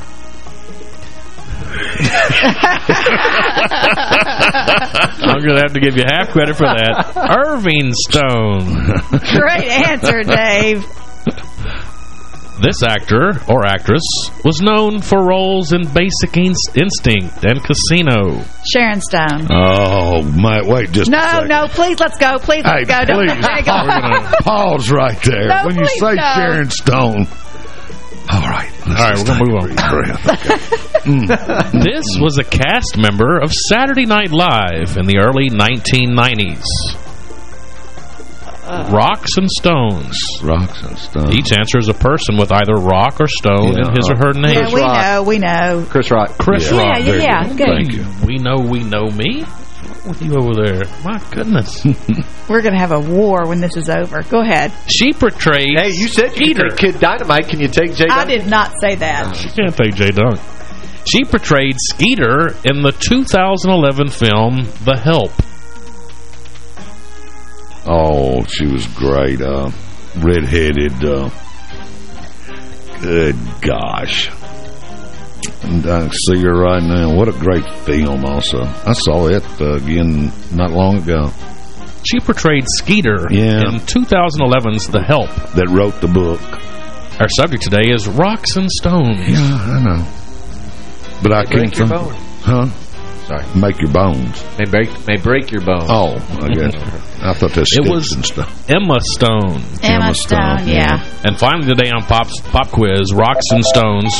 I'm going to have to give you half credit for that. Irving Stone. Great answer, Dave. This actor or actress was known for roles in Basic Inst Instinct and Casino. Sharon Stone. Oh, my, wait just a No, second. no, please, let's go. Please, let's go. Don't please. drag on. We're gonna pause right there. No, when you say no. Sharon Stone. All right. All right, we're going to move on. Mm. this was a cast member of Saturday Night Live in the early 1990s. Rocks and Stones. Rocks and Stones. Each answer is a person with either rock or stone in his or her name. Yeah, we know, we know. Chris Rock. Chris Yeah, Rock. yeah, Very yeah, good. Thank you. We know we know me? What's with you over there? My goodness. We're going to have a war when this is over. Go ahead. she portrayed Hey, you said you Skeeter. could take Kid Dynamite. Can you take Jay I did not say that. She can't take Jay Dunk. She portrayed Skeeter in the 2011 film The Help. Oh, she was great. Uh, red-headed. Uh, good gosh. And I see her right now. What a great film also. I saw it uh, again not long ago. She portrayed Skeeter Yeah. in 2011's The Help. That wrote the book. Our subject today is Rocks and Stones. Yeah, I know. But I break can't your think- bone. Huh? Sorry. Make your bones. May break, may break your bone. Oh, I guess. I thought that's It sticks was and stuff. Emma Stone. Emma Stone, yeah. And finally today on Pop's Pop Quiz, Rocks and Stones.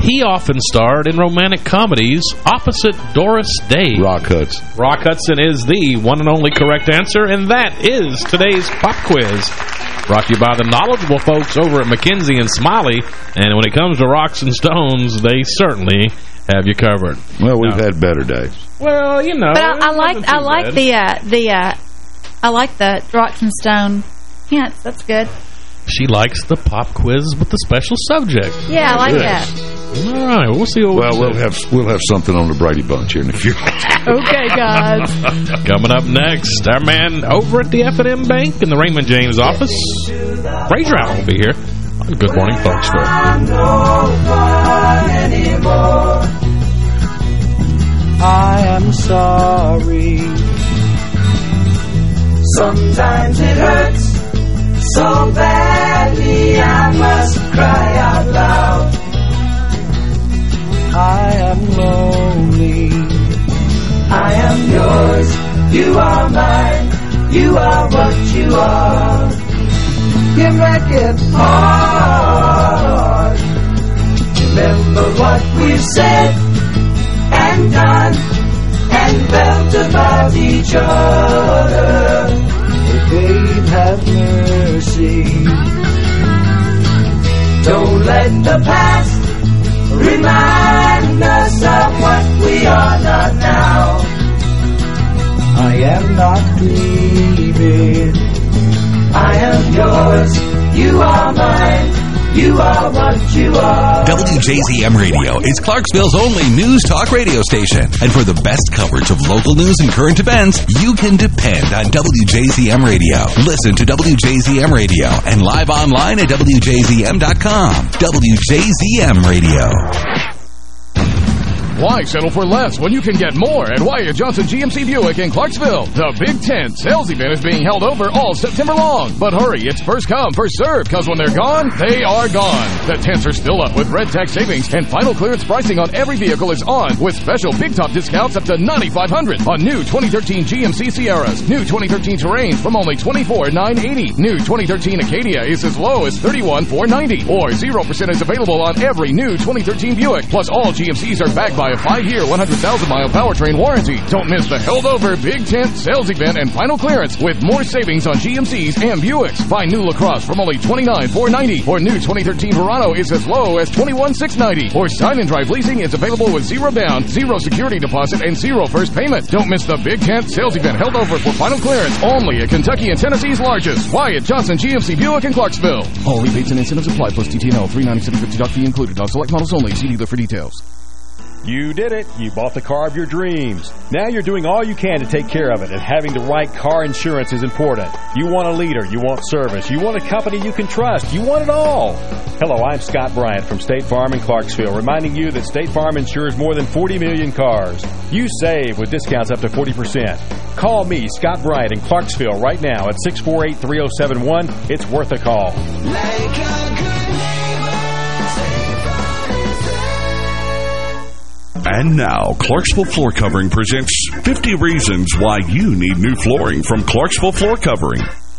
He often starred in romantic comedies opposite Doris Day. Rock Hudson. Rock Hudson is the one and only correct answer, and that is today's pop quiz. Brought to you by the knowledgeable folks over at McKenzie and Smiley. And when it comes to rocks and stones, they certainly have you covered. Well, we've had better days. Well, you know. But I, I like I like bad. the uh, the uh, I like the rocks and stone hints. That's good. She likes the pop quiz with the special subject. Yeah, I like Yes. that. All right, we'll see what Well, we we'll have we'll have something on the Brady Bunch here in a few. Okay, guys. Coming up next, our man over at the F&M Bank in the Raymond James office, Ray Drown will be here on Good Morning Clarksville. I am sorry. Sometimes it hurts so badly I must cry out loud. I am lonely. I am yours. You are mine. You are what you are. You make it hard. Remember what we've said and done and felt about each other. Babe, have mercy. Don't let the past remind us of what we are not now. I am not dreaming. I am yours. You are mine. You are what you are. WJZM Radio is Clarksville's only news talk radio station. And for the best coverage of local news and current events, you can depend on WJZM Radio. Listen to WJZM Radio and live online at WJZM.com. WJZM Radio. Why settle for less when you can get more at Wyatt Johnson GMC Buick in Clarksville? The Big Tent sales event is being held over all September long. But hurry, it's first come, first served, because when they're gone, they are gone. The tents are still up with red tax savings, and final clearance pricing on every vehicle is on with special big top discounts up to 9,500 on new 2013 GMC Sierras, new 2013 Terrains from only $24,980. New 2013 Acadia is as low as $31,490, or 0% is available on every new 2013 Buick. Plus, all GMCs are backed by a five-year, 100,000-mile powertrain warranty. Don't miss the held-over Big Tent sales event and final clearance with more savings on GMCs and Buicks. Find new LaCrosse from only $29,490, or new 2013 Verano is as low as $21,690, or sign and drive leasing is available with zero down, zero security deposit, and zero first payment. Don't miss the Big Tent sales event held over for final clearance only at Kentucky and Tennessee's largest. Wyatt Johnson GMC Buick in Clarksville. All rebates and incentives apply plus TTNL 397.50 doc fee included on select models only. See dealer for details. You did it. You bought the car of your dreams. Now you're doing all you can to take care of it, and having the right car insurance is important. You want a leader. You want service. You want a company you can trust. You want it all. Hello, I'm Scott Bryant from State Farm in Clarksville, reminding you that State Farm insures more than 40 million cars. You save with discounts up to 40%. Call me, Scott Bryant, in Clarksville right now at 648-3071. It's worth a call. And now, Clarksville Floor Covering presents 50 Reasons Why You Need New Flooring from Clarksville Floor Covering.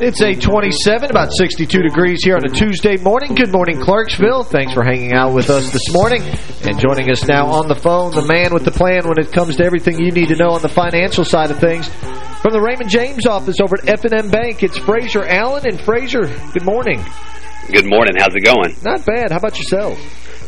It's 827, about 62 degrees here on a Tuesday morning. Good morning, Clarksville. Thanks for hanging out with us this morning. And joining us now on the phone, the man with the plan when it comes to everything you need to know on the financial side of things. From the Raymond James office over at F&M Bank, it's Fraser Allen. And Fraser, good morning. Good morning. How's it going? Not bad. How about yourself?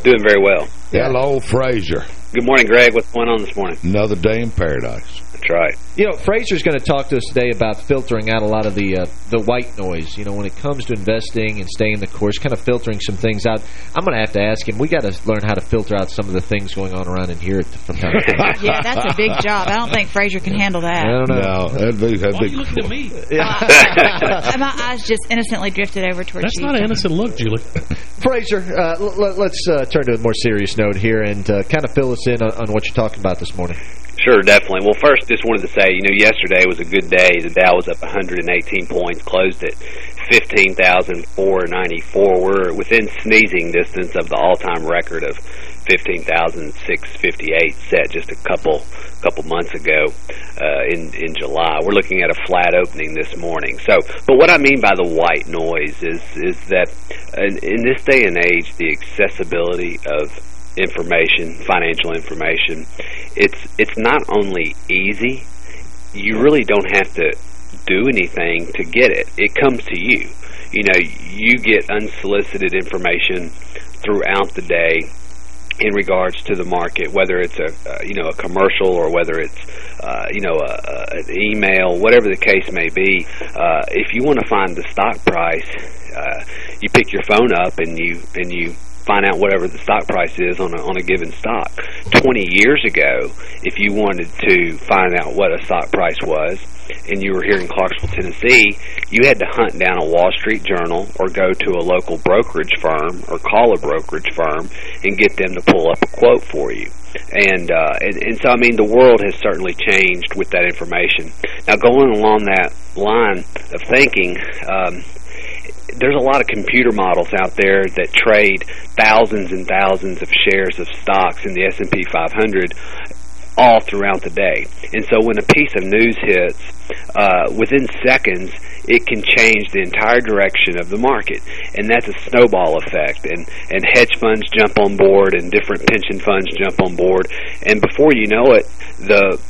Doing very well. Hello, Fraser. Good morning, Greg. What's going on this morning? Another day in paradise. That's right. You know, Fraser's going to talk to us today about filtering out a lot of the uh, the white noise. You know, when it comes to investing and staying the course, kind of filtering some things out. I'm going to have to ask him. We got to learn how to filter out some of the things going on around in here from time to time. yeah, that's a big job. I don't think Fraser can handle that. I don't know. No, that'd be, that'd Why be are you looking at me? My eyes just innocently drifted over towards That's you. That's not an innocent look, Julie. Fraser, uh, let's uh, turn to a more serious note here and uh, kind of fill us in on, on what you're talking about this morning. Sure, definitely. Well, first, just wanted to say, you know, yesterday was a good day. The Dow was up 118 points, closed at 15,494. We're within sneezing distance of the all-time record of 15,658 set just a couple couple months ago uh, in in July. We're looking at a flat opening this morning. So, but what I mean by the white noise is is that in, in this day and age, the accessibility of information, financial information, it's it's not only easy. You really don't have to do anything to get it. It comes to you. You know, you get unsolicited information throughout the day in regards to the market, whether it's a uh, you know a commercial or whether it's uh, you know a, a, an email, whatever the case may be. Uh, if you want to find the stock price, uh, you pick your phone up and you and you find out whatever the stock price is on a, on a given stock. 20 years ago, if you wanted to find out what a stock price was, and you were here in Clarksville, Tennessee, you had to hunt down a Wall Street Journal or go to a local brokerage firm or call a brokerage firm and get them to pull up a quote for you. And, uh, and, and so, I mean, the world has certainly changed with that information. Now, going along that line of thinking, um, there's a lot of computer models out there that trade thousands and thousands of shares of stocks in the S&P 500 all throughout the day. And so when a piece of news hits, uh, within seconds, it can change the entire direction of the market. And that's a snowball effect. And, and hedge funds jump on board and different pension funds jump on board. And before you know it, the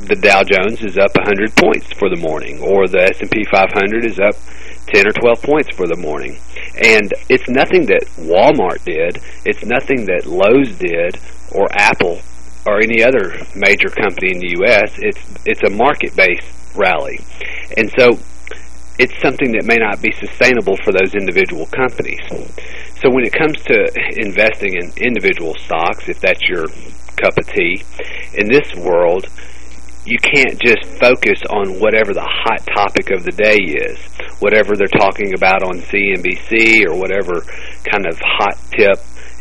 the Dow Jones is up 100 points for the morning, or the S&P 500 is up 10 or 12 points for the morning. And it's nothing that Walmart did. It's nothing that Lowe's did or Apple or any other major company in the U.S. It's, it's a market-based rally. And so it's something that may not be sustainable for those individual companies. So when it comes to investing in individual stocks, if that's your cup of tea, in this world, you can't just focus on whatever the hot topic of the day is, whatever they're talking about on CNBC or whatever kind of hot tip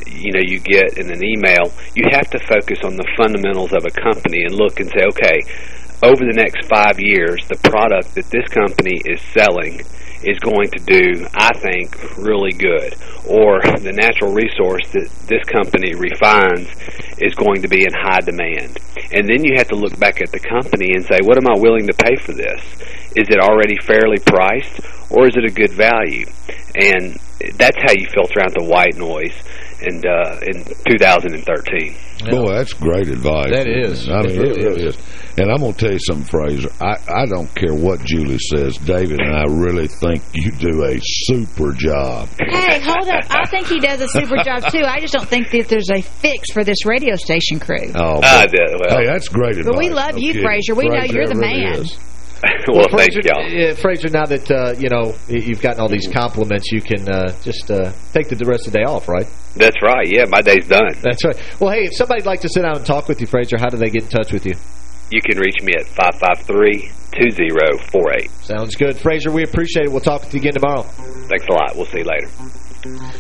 you know you get in an email. You have to focus on the fundamentals of a company and look and say, okay, over the next five years, the product that this company is selling is going to do, I think, really good. Or the natural resource that this company refines is going to be in high demand. And then you have to look back at the company and say, what am I willing to pay for this? Is it already fairly priced, or is it a good value? And that's how you filter out the white noise and uh, in 2013. Boy, that's great advice. That is. I mean, It it really is. is. And I'm going to tell you something, Fraser. I, I don't care what Julie says. David and I really think you do a super job. Hey, hold up. I think he does a super job, too. I just don't think that there's a fix for this radio station crew. Oh, but- yeah, well. hey, that's great advice. But we love you, Okay. Fraser. We know you're the really man. is. well, thank Fraser, y'all. uh, Fraser, now that, uh, you know, you've gotten all these compliments, you can uh, just uh, take the rest of the day off, right? That's right. Yeah, my day's done. That's right. Well, hey, if somebody'd like to sit down and talk with you, Fraser, how do they get in touch with you? you can reach me at 553-2048. Sounds good. Fraser, we appreciate it. We'll talk to you again tomorrow. Thanks a lot. We'll see you later.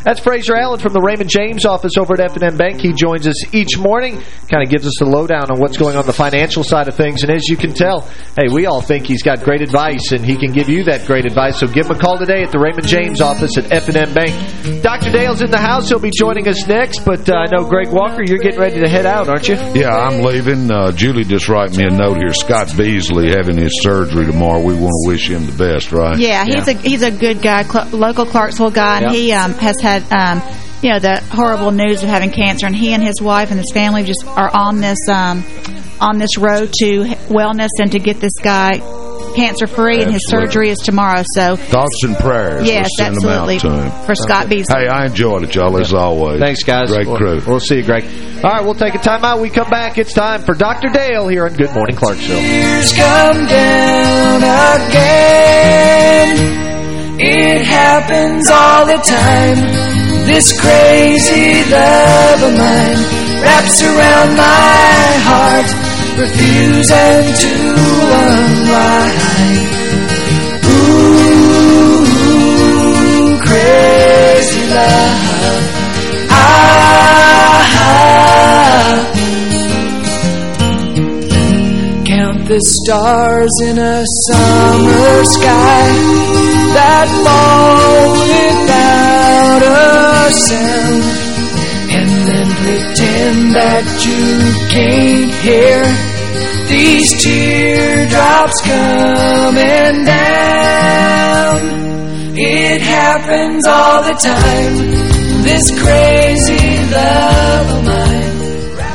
That's Fraser Allen from the Raymond James office over at F&M Bank. He joins us each morning, kind of gives us a lowdown on what's going on the financial side of things. And as you can tell, hey, we all think he's got great advice, and he can give you that great advice. So give him a call today at the Raymond James office at F&M Bank. Dr. Dale's in the house. He'll be joining us next. But uh, I know, Greg Walker, you're getting ready to head out, aren't you? Yeah, I'm leaving. Uh, Julie just write me a note here. Scott Beasley having his surgery tomorrow. We want to wish him the best, right? Yeah, he's a he's a good guy, Cl local Clarksville guy, and Yeah. he um, has had um, you know the horrible news of having cancer, and he and his wife and his family just are on this um, on this road to wellness and to get this guy cancer free, and his surgery is tomorrow. So Thoughts and prayers. Yes, we'll send absolutely. them out to him. For Scott Beasley. Hey, I enjoyed it, y'all, as always. Thanks, guys. Great We'll- crew. We'll see you, Greg. All right, we'll take a timeout. We come back. It's time for Dr. Dale here on Good Morning Clarksville. It happens all the time. This crazy love of mine wraps around my heart, refusing to unwind. Ooh, crazy love. The stars in a summer sky that fall without a sound. And then pretend that you can't hear these teardrops coming down. It happens all the time, this crazy love of mine.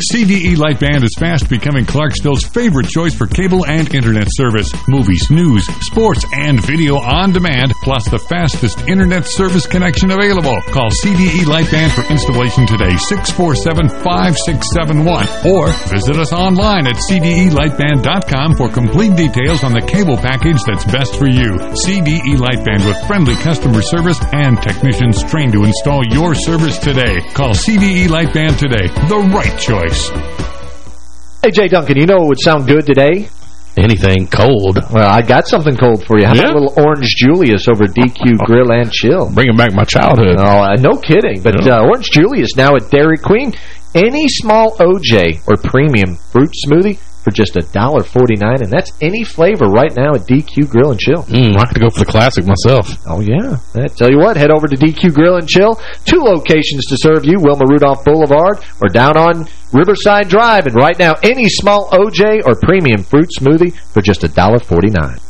CDE Lightband is fast becoming Clarksville's favorite choice for cable and internet service. Movies, news, sports, and video on demand, plus the fastest internet service connection available. Call CDE Lightband for installation today, 647-5671. Or visit us online at CDELightband.com for complete details on the cable package that's best for you. CDE Lightband with friendly customer service and technicians trained to install your service today. Call CDE Lightband today. The right choice. Hey, Jay Duncan, you know what would sound good today? Anything cold. Well, I got something cold for you. How Yeah? about a little Orange Julius over DQ Grill and Chill? Bringing back my childhood. Oh, uh, no kidding. But Yeah. uh, Orange Julius now at Dairy Queen. Any small OJ or premium fruit smoothie for just $1.49, and that's any flavor right now at DQ Grill and Chill. Mm, I have to go for the classic myself. Oh, yeah. I tell you what, head over to DQ Grill and Chill. Two locations to serve you, Wilma Rudolph Boulevard or down on Riverside Drive. And right now, any small OJ or premium fruit smoothie for just $1.49.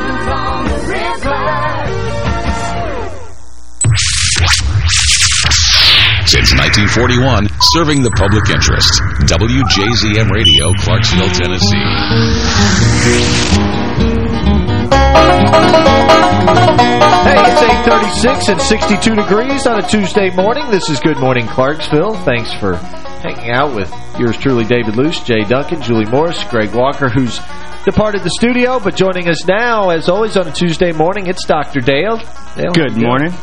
Since 1941, serving the public interest. WJZM Radio, Clarksville, Tennessee. Hey, it's 836 and 62 degrees on a Tuesday morning. This is Good Morning Clarksville. Thanks for hanging out with yours truly, David Luce, Jay Duncan, Julie Morris, Greg Walker, who's departed the studio, but joining us now, as always on a Tuesday morning, it's Dr. Dale. Dale Good morning.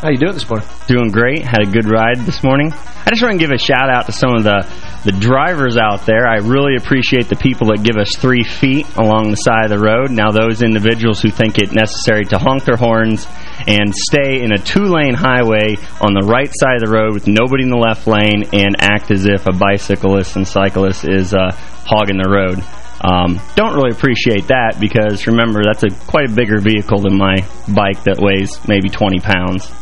How you doing this morning? Doing great. Had a good ride this morning. I just want to give a shout out to some of the, the drivers out there. I really appreciate the people that give us three feet along the side of the road. Now those individuals who think it necessary to honk their horns and stay in a two-lane highway on the right side of the road with nobody in the left lane and act as if a bicyclist and cyclist is uh, hogging the road. Um, don't really appreciate that because remember that's a quite a bigger vehicle than my bike that weighs maybe 20 pounds.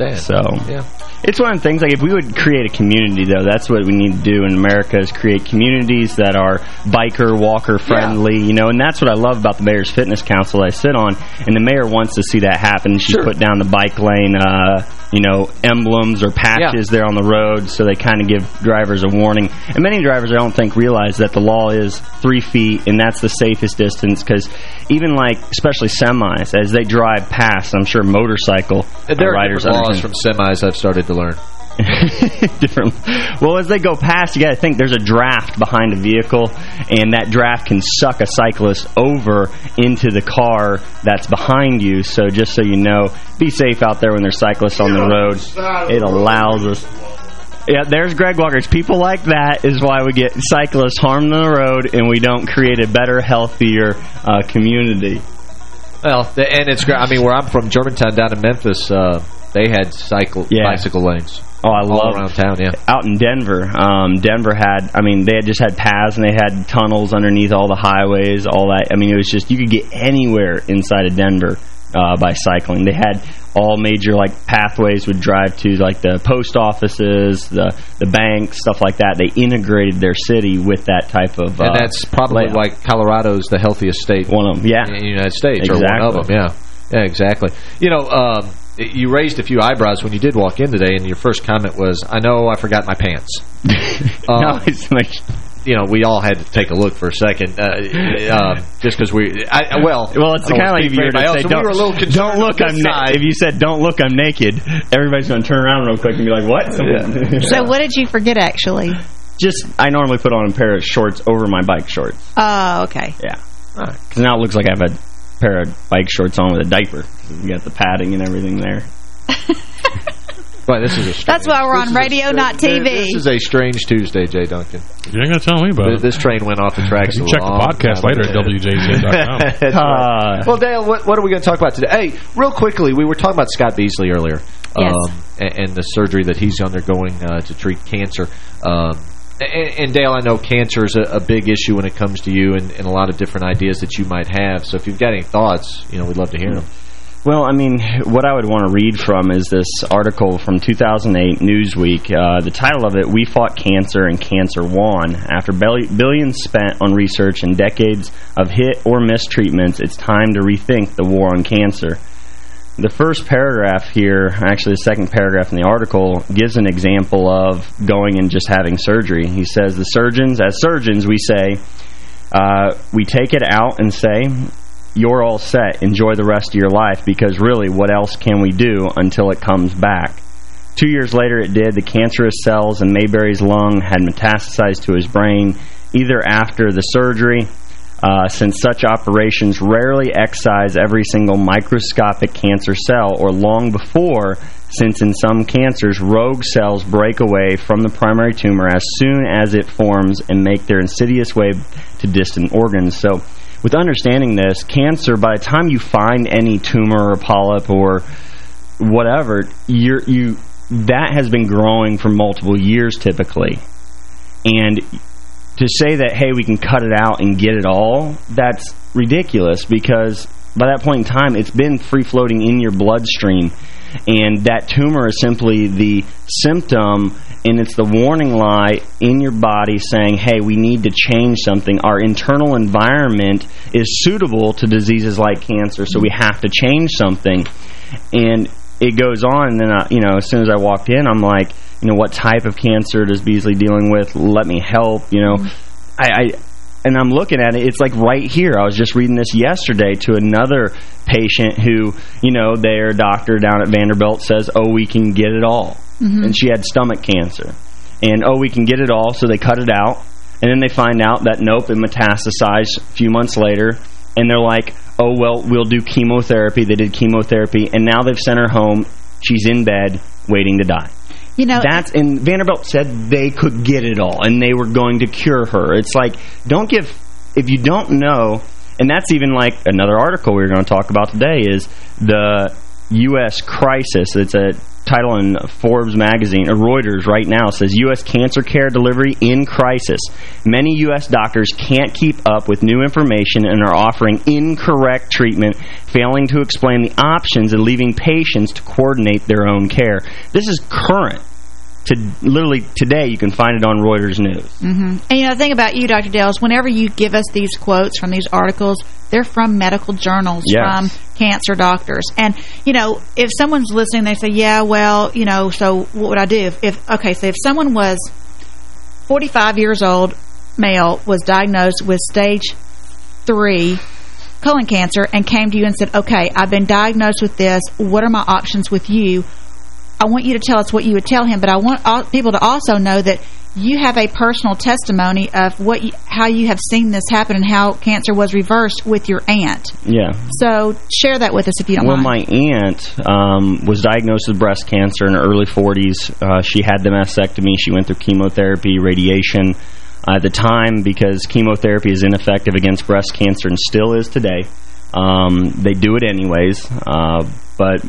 Understand. So Yeah. it's one of the things, like, if we would create a community, though, that's what we need to do in America is create communities that are biker, walker friendly, you know, and that's what I love about the Mayor's Fitness Council I sit on, and the mayor wants to see that happen. She put down the bike lane, uh, you know, emblems or patches there on the road so they kind of give drivers a warning. And many drivers, I don't think, realize that the law is three feet, and that's the safest distance, because even, like, especially semis, as they drive past, I'm sure motorcycle There are riders different laws understand- from semis I've started to learn. different. Well, as they go past, you got to think there's a draft behind a vehicle, and that draft can suck a cyclist over into the car that's behind you. So just so you know, be safe out there when there's cyclists on the road. It allows us. Yeah, there's Greg Walker's. People like that is why we get cyclists harmed on the road, and we don't create a better, healthier uh, community. Well, the, and it's great. I mean, where I'm from, Germantown down in Memphis, uh, they had cycle bicycle lanes. Oh, I all love around town. Yeah. Out in Denver, um, Denver had, I mean, they had just had paths and they had tunnels underneath all the highways, all that. I mean, it was just, you could get anywhere inside of Denver uh, by cycling. They had all major, like, pathways would drive to, like, the post offices, the the banks, stuff like that. They integrated their city with that type of And uh, that's probably layout. why Colorado's the healthiest state. One of them, yeah. In the United States, or one of Exactly. them, yeah. Yeah, exactly. You know, um, you raised a few eyebrows when you did walk in today, and your first comment was, I know I forgot my pants. No, it's like... You know, we all had to take a look for a second, uh, uh, just because we, I, well, Well, it's I kind of wanna like if you for were to anybody else, say, and we don't, were a don't look, I'm this na- side. if you said, don't look, I'm naked, everybody's going to turn around real quick and be like, what? So what did you forget, actually? Just, I normally put on a pair of shorts over my bike shorts. Oh, okay. Yeah. Because now it looks like I have a pair of bike shorts on with a diaper. You got the padding and everything there. Boy, this is a That's why we're on is a- radio, not TV. This is a strange Tuesday, Jay Duncan. You ain't going to tell me about Th- it. This train went off the tracks. You a check the podcast later at ago. WJZ.com. That's right. Well, Dale, what, what are we going to talk about today? Hey, real quickly, we were talking about Scott Beasley earlier. Yes. Um, and, and the surgery that he's undergoing uh, to treat cancer. Um, and, and Dale, I know cancer is a, a big issue when it comes to you and, and a lot of different ideas that you might have. So if you've got any thoughts, you know, we'd love to hear them. Well, I mean, what I would want to read from is this article from 2008 Newsweek. Uh, the title of it, We Fought Cancer and Cancer Won. After billions spent on research and decades of hit or miss treatments, it's time to rethink the war on cancer. The first paragraph here, actually the second paragraph in the article, gives an example of going and just having surgery. He says, the surgeons, as surgeons, we say, uh, we take it out and say, you're all set. Enjoy the rest of your life because really, what else can we do until it comes back? Two years later, it did. The cancerous cells in Mayberry's lung had metastasized to his brain, either after the surgery, uh, since such operations rarely excise every single microscopic cancer cell, or long before, since in some cancers, rogue cells break away from the primary tumor as soon as it forms and make their insidious way to distant organs. So, with understanding this, cancer, by the time you find any tumor or polyp or whatever, you're, you that has been growing for multiple years typically. And to say that, hey, we can cut it out and get it all, that's ridiculous because by that point in time, it's been free-floating in your bloodstream. And that tumor is simply the symptom, and it's the warning light in your body saying, hey, we need to change something. Our internal environment is suitable to diseases like cancer, so we have to change something. And it goes on, and then, I, you know, as soon as I walked in, I'm like, you know, what type of cancer does Beasley dealing with? Let me help, you know. I, I and I'm looking at it, it's like right here. I was just reading this yesterday to another patient who, you know, their doctor down at Vanderbilt says, oh, we can get it all. Mhm. And she had stomach cancer. And, oh, we can get it all, so they cut it out. And then they find out that, nope, it metastasized a few months later. And they're like, oh, well, we'll do chemotherapy. They did chemotherapy. And now they've sent her home. She's in bed waiting to die. You know, that's and Vanderbilt said they could get it all and they were going to cure her. It's like don't give if you don't know, and that's even like another article we are going to talk about today is the U.S. crisis. It's a title in Forbes magazine, or Reuters right now, says U.S. cancer care delivery in crisis. Many U.S. doctors can't keep up with new information and are offering incorrect treatment, failing to explain the options and leaving patients to coordinate their own care. This is current. To literally today, you can find it on Reuters News. Mm -hmm. And you know, the thing about you, Dr. Dale, is whenever you give us these quotes from these articles, they're from medical journals, yes. from cancer doctors. And, you know, if someone's listening, they say, yeah, well, you know, so what would I do? If, if Okay, so if someone was 45 years old, male, was diagnosed with stage three colon cancer and came to you and said, okay, I've been diagnosed with this. What are my options with you? I want you to tell us what you would tell him, but I want all, people to also know that you have a personal testimony of what you, how you have seen this happen and how cancer was reversed with your aunt. Yeah. So share that with us if you don't well, mind. my aunt um, was diagnosed with breast cancer in her early 40s. Uh, she had the mastectomy. She went through chemotherapy, radiation. Uh, at the time, because chemotherapy is ineffective against breast cancer and still is today, um, they do it anyways. Uh, but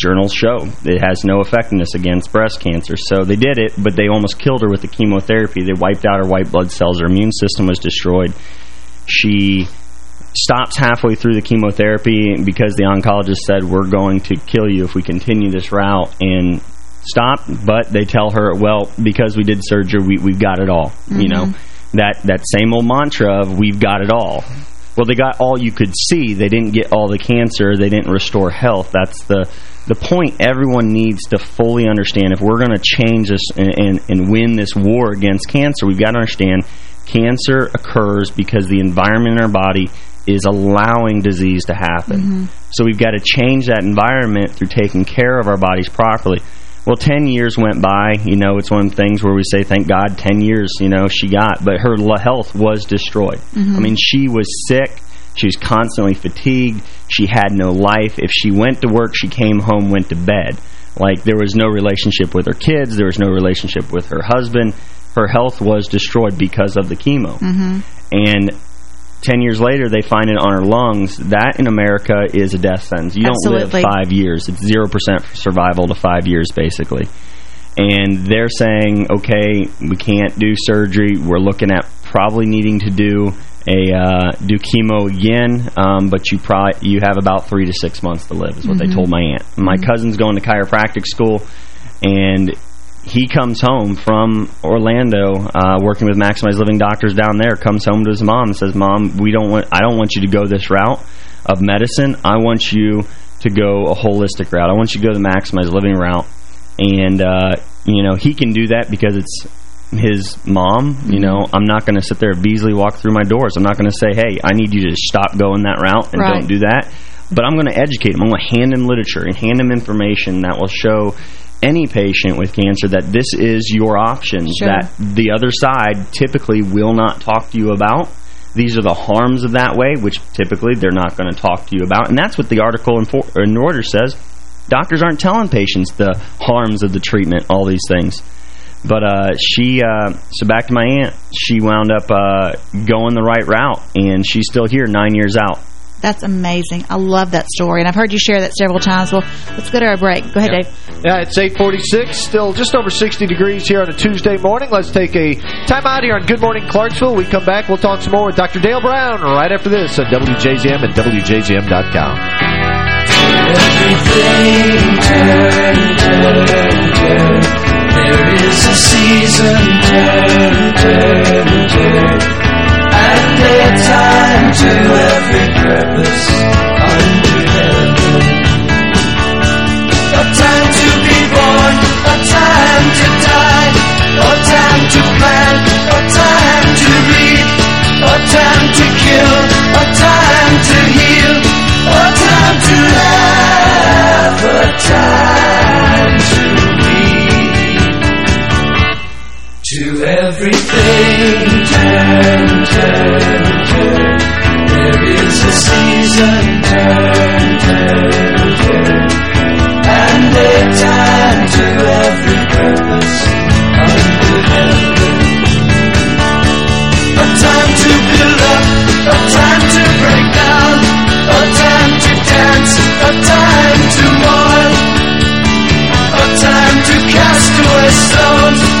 journals show it has no effectiveness against breast cancer. So they did it, but they almost killed her with the chemotherapy. They wiped out her white blood cells. Her immune system was destroyed. She stops halfway through the chemotherapy because the oncologist said, we're going to kill you if we continue this route. And stop, but they tell her, well, because we did surgery, we, we've got it all. Mm -hmm. You know, Mm-hmm. that, that same old mantra of we've got it all. Well, they got all you could see. They didn't get all the cancer. They didn't restore health. That's the the point everyone needs to fully understand. If we're going to change this and, and, and win this war against cancer, we've got to understand cancer occurs because the environment in our body is allowing disease to happen. Mm -hmm. So we've got to change that environment through taking care of our bodies properly. Well, 10 years went by. You know, it's one of the things where we say, thank God, 10 years, you know, she got. But her health was destroyed. Mm -hmm. I mean, she was sick. She was constantly fatigued. She had no life. If she went to work, she came home, went to bed. Like, there was no relationship with her kids. There was no relationship with her husband. Her health was destroyed because of the chemo. Mm -hmm. And 10 years later, they find it on her lungs. That, in America, is a death sentence. You Absolutely. don't live five years. It's 0% survival to five years, basically. And they're saying, okay, we can't do surgery. We're looking at probably needing to do a uh, do chemo again, um, but you probably you have about three to six months to live, is what Mhm. they told my aunt. My Mhm. cousin's going to chiropractic school, and he comes home from Orlando, uh, working with Maximize Living doctors down there. Comes home to his mom and says, "Mom, we don't want. I don't want you to go this route of medicine. I want you to go a holistic route. I want you to go the Maximize Living route." And uh, you know, he can do that because it's his mom, you mm-hmm. know, I'm not going to sit there at Beasley walk through my doors. I'm not going to say, hey, I need you to stop going that route and Right. don't do that. But I'm going to educate him. I'm going to hand him literature and hand him information that will show any patient with cancer that this is your option, Sure. that the other side typically will not talk to you about. These are the harms of that way, which typically they're not going to talk to you about. And that's what the article in, for, in Reuters says. Doctors aren't telling patients the harms of the treatment, all these things. But uh, she, uh, so back to my aunt, she wound up uh, going the right route, and she's still here nine years out. That's amazing. I love that story, and I've heard you share that several times. Well, let's go to our break. Go ahead, Dave. Yeah, it's 846, still just over 60 degrees here on a Tuesday morning. Let's take a time out here on Good Morning Clarksville. We come back, we'll talk some more with Dr. Dale Brown right after this on WJZM and WJZM.com. Everything turn, turn, turn. Is a season, turn, turn, turn. And a time to every purpose under heaven. A time to be born, a time to die, a time to plant, a time to reap, a time to kill, a time to heal, a time to laugh, a time everything. Turn, turn, turn. There is a season. Turn, turn, turn. And a time to every purpose under heaven. A time to build up, a time to break down, a time to dance, a time to mourn, a time to cast away stones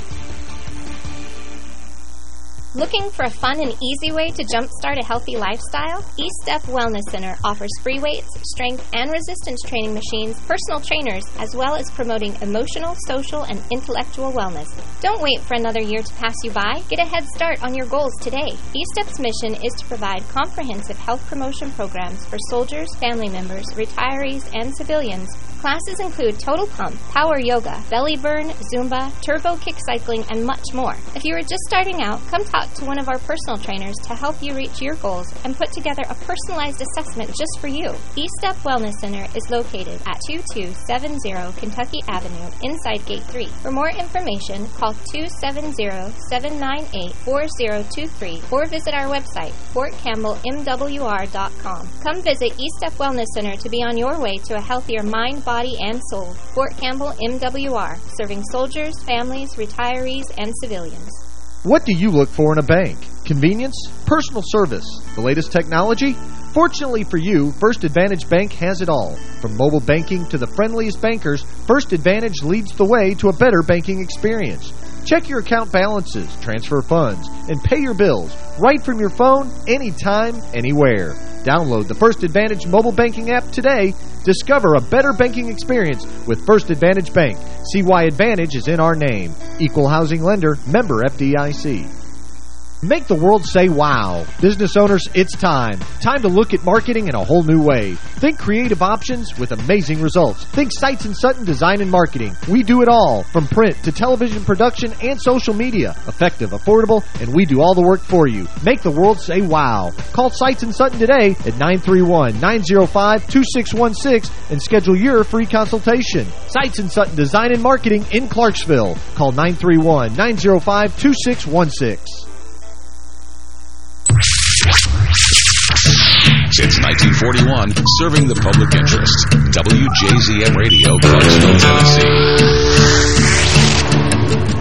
Looking for a fun and easy way to jumpstart a healthy lifestyle? E-Step Wellness Center offers free weights, strength, and resistance training machines, personal trainers, as well as promoting emotional, social, and intellectual wellness. Don't wait for another year to pass you by. Get a head start on your goals today. E-Step's mission is to provide comprehensive health promotion programs for soldiers, family members, retirees, and civilians Classes include Total Pump, Power Yoga, Belly Burn, Zumba, Turbo Kick Cycling, and much more. If you are just starting out, come talk to one of our personal trainers to help you reach your goals and put together a personalized assessment just for you. E-Step Wellness Center is located at 2270 Kentucky Avenue, inside Gate 3. For more information, call 270-798-4023 or visit our website, fortcampbellmwr.com. Come visit E-Step Wellness Center to be on your way to a healthier mind, body, and soul. Fort Campbell MWR, serving soldiers, families, retirees, and civilians. What do you look for in a bank? Convenience? Personal service? The latest technology? Fortunately for you, First Advantage Bank has it all. From mobile banking to the friendliest bankers, First Advantage leads the way to a better banking experience. Check your account balances, transfer funds, and pay your bills right from your phone, anytime, anywhere. Download the First Advantage mobile banking app today. Discover a better banking experience with First Advantage Bank. See why Advantage is in our name. Equal Housing Lender, member FDIC. Make the world say wow. Business owners, it's time. Time to look at marketing in a whole new way. Think creative options with amazing results. Think Sights and Sutton Design and Marketing. We do it all, from print to television production and social media. Effective, affordable, and we do all the work for you. Make the world say wow. Call Sights and Sutton today at 931-905-2616 and schedule your free consultation. Sights and Sutton Design and Marketing in Clarksville. Call 931-905-2616. Since 1941, serving the public interest. WJZM Radio, Clarksville, Tennessee.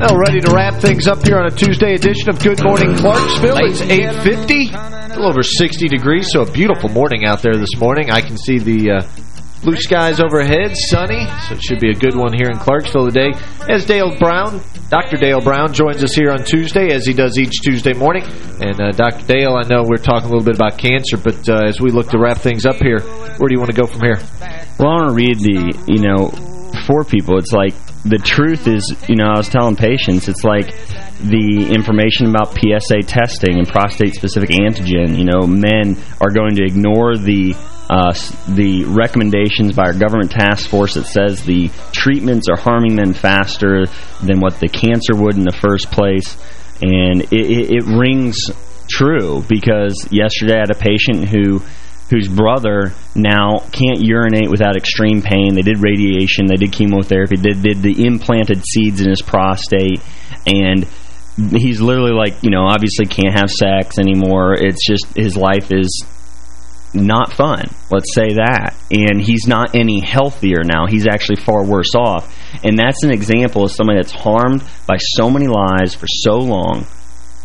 Well, ready to wrap things up here on a Tuesday edition of Good Morning Clarksville. It's 8.50, a little over 60 degrees, so a beautiful morning out there this morning. I can see the uh, blue skies overhead, sunny, so it should be a good one here in Clarksville today. As Dale Brown, Dr. Dale Brown joins us here on Tuesday, as he does each Tuesday morning. And uh, Dr. Dale, I know we're talking a little bit about cancer, but uh, as we look to wrap things up here, where do you want to go from here? Well, I want to read the, you know, for people, it's like the truth is, you know, I was telling patients, it's like the information about PSA testing and prostate-specific antigen, you know, men are going to ignore the uh, the recommendations by our government task force that says the treatments are harming men faster than what the cancer would in the first place. And it, it, it rings true because yesterday I had a patient who whose brother now can't urinate without extreme pain. They did radiation, they did chemotherapy, they did the implanted seeds in his prostate, and he's literally like, you know, obviously can't have sex anymore. It's just his life is not fun. Let's say that. And he's not any healthier now. He's actually far worse off. And that's an example of somebody that's harmed by so many lies for so long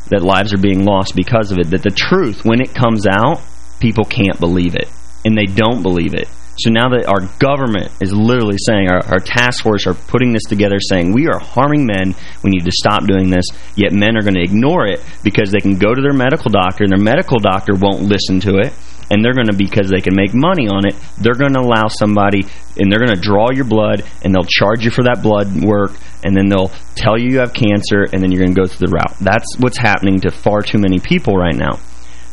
that lives are being lost because of it. That the truth, when it comes out, people can't believe it. And they don't believe it. So now that our government is literally saying, our, our, task force are putting this together saying, we are harming men, we need to stop doing this, yet men are going to ignore it because they can go to their medical doctor and their medical doctor won't listen to it and they're going to, because they can make money on it, they're going to allow somebody, and they're going to draw your blood, and they'll charge you for that blood work, and then they'll tell you you have cancer, and then you're going to go through the route. That's what's happening to far too many people right now.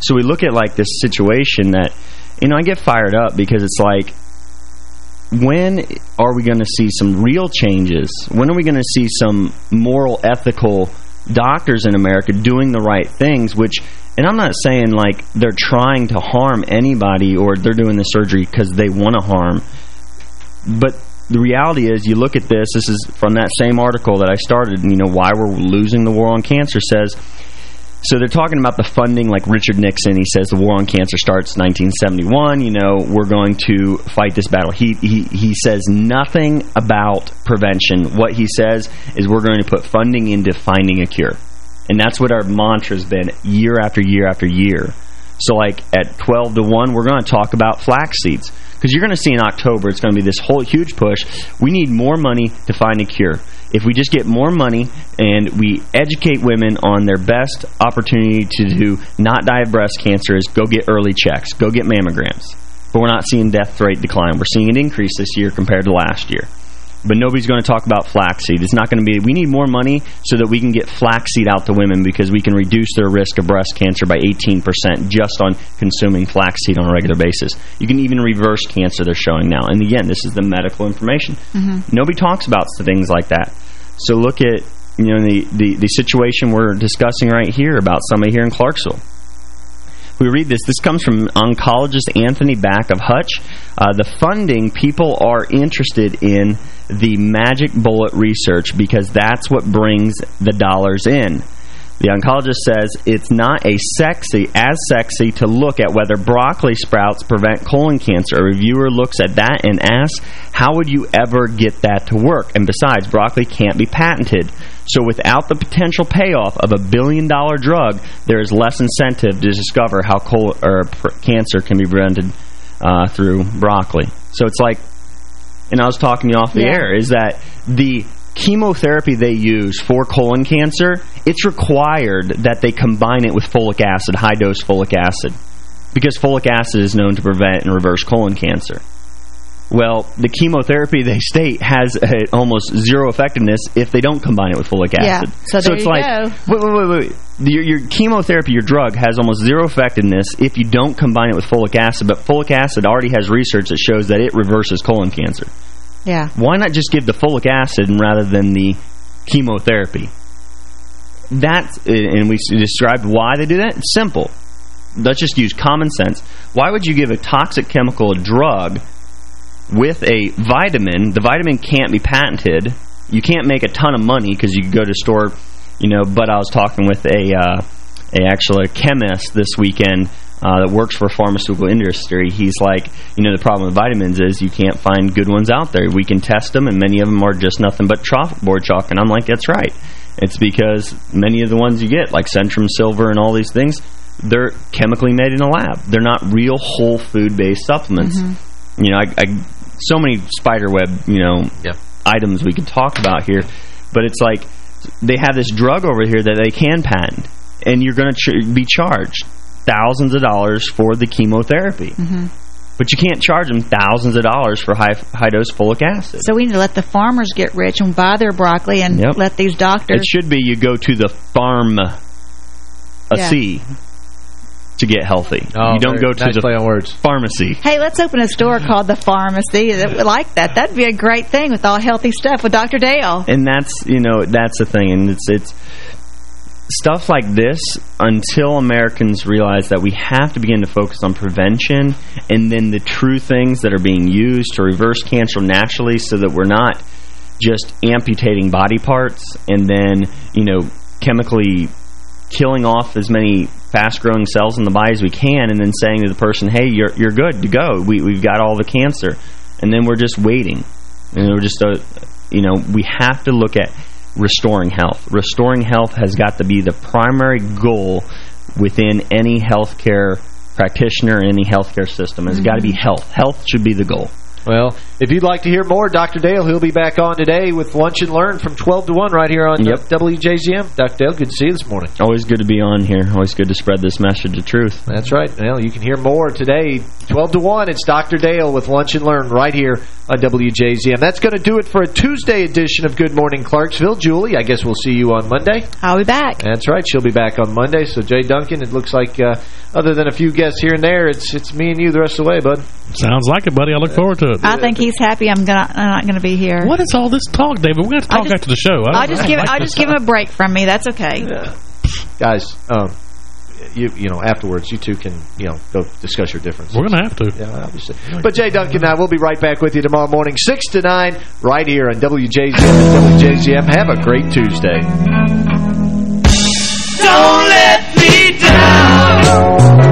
So we look at like this situation that, you know, I get fired up because it's like, when are we going to see some real changes? When are we going to see some moral, ethical doctors in America doing the right things, which, and I'm not saying like they're trying to harm anybody or they're doing the surgery because they want to harm, but the reality is you look at this, this is from that same article that I started, you know, why we're losing the war on cancer says, so they're talking about the funding, like Richard Nixon. He says the war on cancer starts 1971. You know, we're going to fight this battle. He he he says nothing about prevention. What he says is we're going to put funding into finding a cure, and that's what our mantra has been year after year after year. So, like at 12 to one, we're going to talk about flax seeds because you're going to see in October it's going to be this whole huge push. We need more money to find a cure if we just get more money and we educate women on their best opportunity to do not die of breast cancer is go get early checks, go get mammograms. But we're not seeing death rate decline. We're seeing an increase this year compared to last year. But nobody's going to talk about flaxseed. It's not going to be, we need more money so that we can get flaxseed out to women because we can reduce their risk of breast cancer by 18% just on consuming flaxseed on a regular basis. You can even reverse cancer, they're showing now. And again, this is the medical information. Mm -hmm. Nobody talks about things like that. So look at you know the, the, the situation we're discussing right here about somebody here in Clarksville. We read this. This comes from oncologist Anthony Back of Hutch. Uh, the funding, people are interested in the magic bullet research because that's what brings the dollars in. The oncologist says it's not a sexy as sexy to look at whether broccoli sprouts prevent colon cancer. A reviewer looks at that and asks, how would you ever get that to work? And besides, broccoli can't be patented. So without the potential payoff of a billion-dollar drug, there is less incentive to discover how cancer can be prevented uh, through broccoli. So it's like, and I was talking to you off the Yeah. air, is that the chemotherapy they use for colon cancer, it's required that they combine it with folic acid, high-dose folic acid, because folic acid is known to prevent and reverse colon cancer. Well, the chemotherapy they state has a, almost zero effectiveness if they don't combine it with folic acid. Yeah, so there it's like, go. wait, wait, wait, wait. Your, your chemotherapy, your drug, has almost zero effectiveness if you don't combine it with folic acid, but folic acid already has research that shows that it reverses colon cancer. Yeah. Why not just give the folic acid rather than the chemotherapy? That's and we described why they do that. It's simple. Let's just use common sense. Why would you give a toxic chemical a drug with a vitamin? The vitamin can't be patented. You can't make a ton of money because you could go to store, you know. But I was talking with a uh, a actual chemist this weekend uh, that works for pharmaceutical industry. He's like, you know, the problem with vitamins is you can't find good ones out there. We can test them, and many of them are just nothing but chalkboard chalk. And I'm like, that's right. It's because many of the ones you get, like Centrum Silver and all these things, they're chemically made in a lab. They're not real whole food-based supplements. You know, I, I so many spider web, you know, items we could talk about here, but it's like they have this drug over here that they can patent, and you're going to ch be charged thousands of dollars for the chemotherapy. hmm But you can't charge them thousands of dollars for high high dose folic acid. So we need to let the farmers get rich and buy their broccoli and Yep. let these doctors... It should be you go to the farm a Yeah. C to get healthy. Oh, you don't go to nice the play on words. pharmacy. Hey, let's open a store called The Pharmacy. That would like that. That'd be a great thing with all healthy stuff with Dr. Dale. And that's, you know, that's the thing. And it's, it's stuff like this until Americans realize that we have to begin to focus on prevention and then the true things that are being used to reverse cancer naturally so that we're not just amputating body parts and then, you know, chemically killing off as many fast-growing cells in the body as we can and then saying to the person, hey, you're, you're good to go. We, we've got all the cancer. And then we're just waiting. And we're just, uh, you know, we have to look at restoring health. Restoring health has got to be the primary goal within any healthcare practitioner, any healthcare system. It's got to be health. Health should be the goal. Well, if you'd like to hear more, Dr. Dale, he'll be back on today with Lunch and Learn from 12 to 1 right here on Yep. WJZM. Dr. Dale, good to see you this morning. Always good to be on here. Always good to spread this message of truth. That's right. Well, you can hear more today. 12 to 1, it's Dr. Dale with Lunch and Learn right here on WJZM. That's going to do it for a Tuesday edition of Good Morning Clarksville. Julie, I guess we'll see you on Monday. I'll be back. That's right. She'll be back on Monday. So, Jay Duncan, it looks like uh, other than a few guests here and there, it's it's me and you the rest of the way, bud. Sounds like it, buddy. I look forward to it. I think he's happy I'm, gonna, I'm not going to be here. What is all this talk, David? We're going to talk after the show. I, I'll just I give like I'll just give him a break from me. That's okay. Guys, um, you you know, afterwards, you two can, you know, go discuss your differences. We're going to have to. Yeah, obviously. But Jay Duncan and I will be right back with you tomorrow morning, 6 to 9, right here on WJZM and WJZM. Have a great Tuesday. Don't let me down.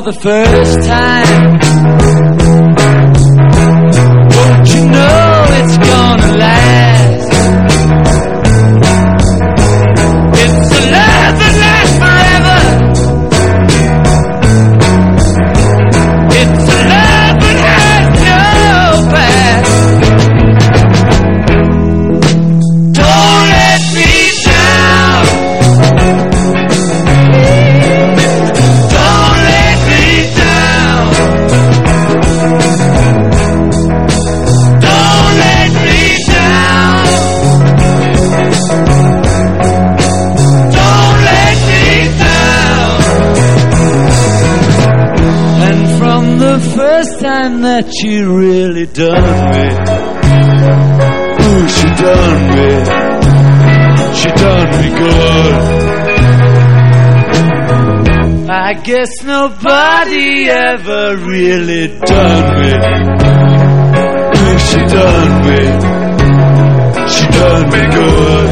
The first time. Ever really done me. Ooh, she done me, she done me good.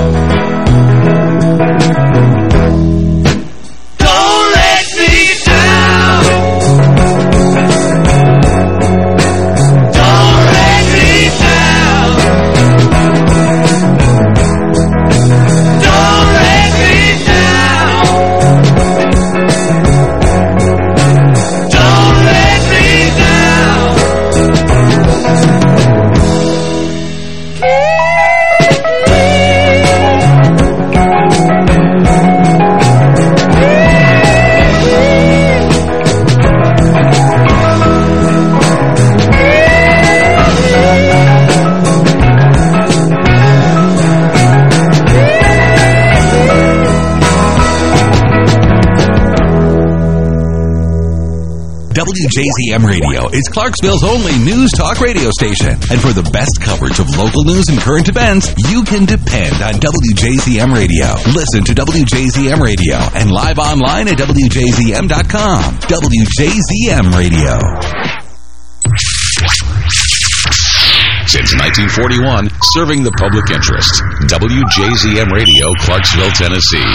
WJZM Radio is Clarksville's only news talk radio station. And for the best coverage of local news and current events, you can depend on WJZM Radio. Listen to WJZM Radio and live online at WJZM.com. WJZM Radio. Since 1941, serving the public interest. WJZM Radio, Clarksville, Tennessee.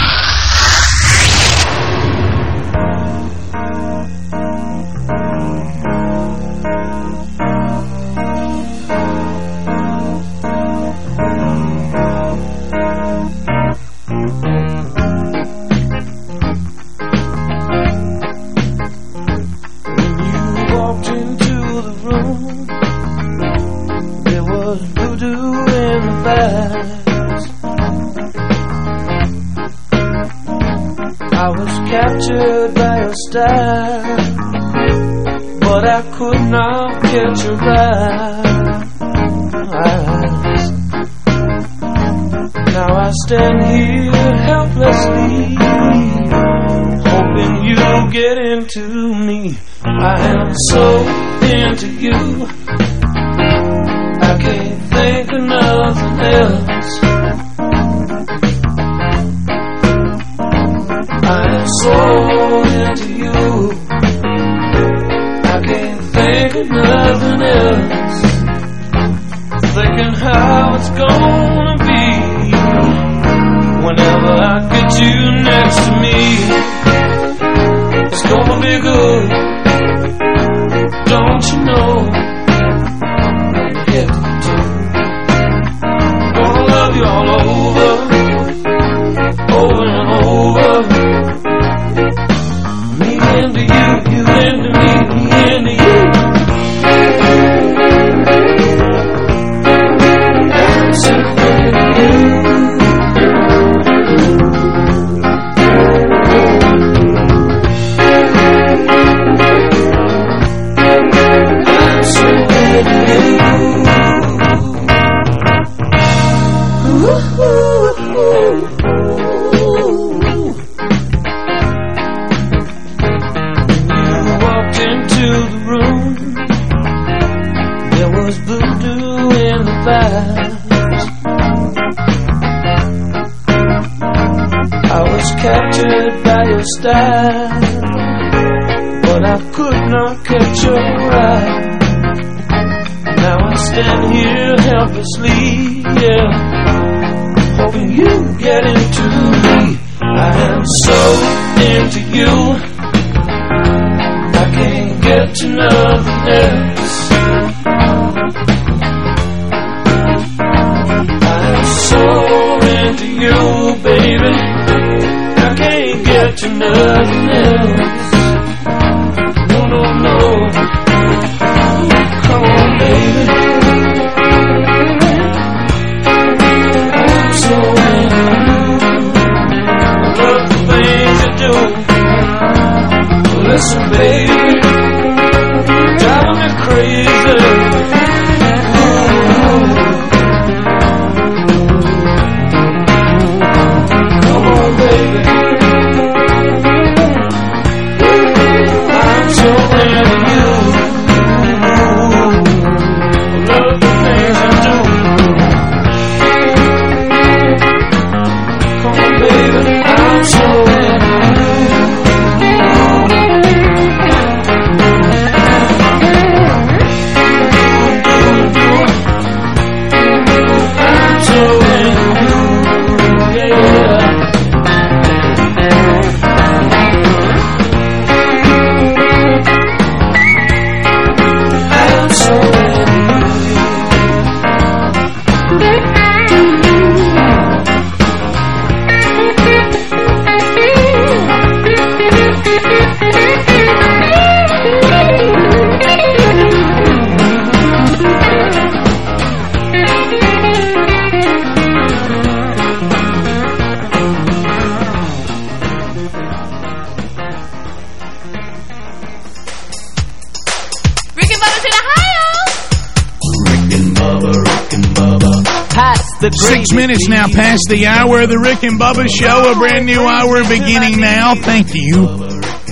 now past the hour of the Rick and Bubba Show, a brand new hour beginning now. Thank you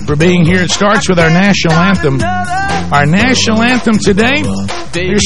for being here. It starts with our national anthem. Our national anthem today, here's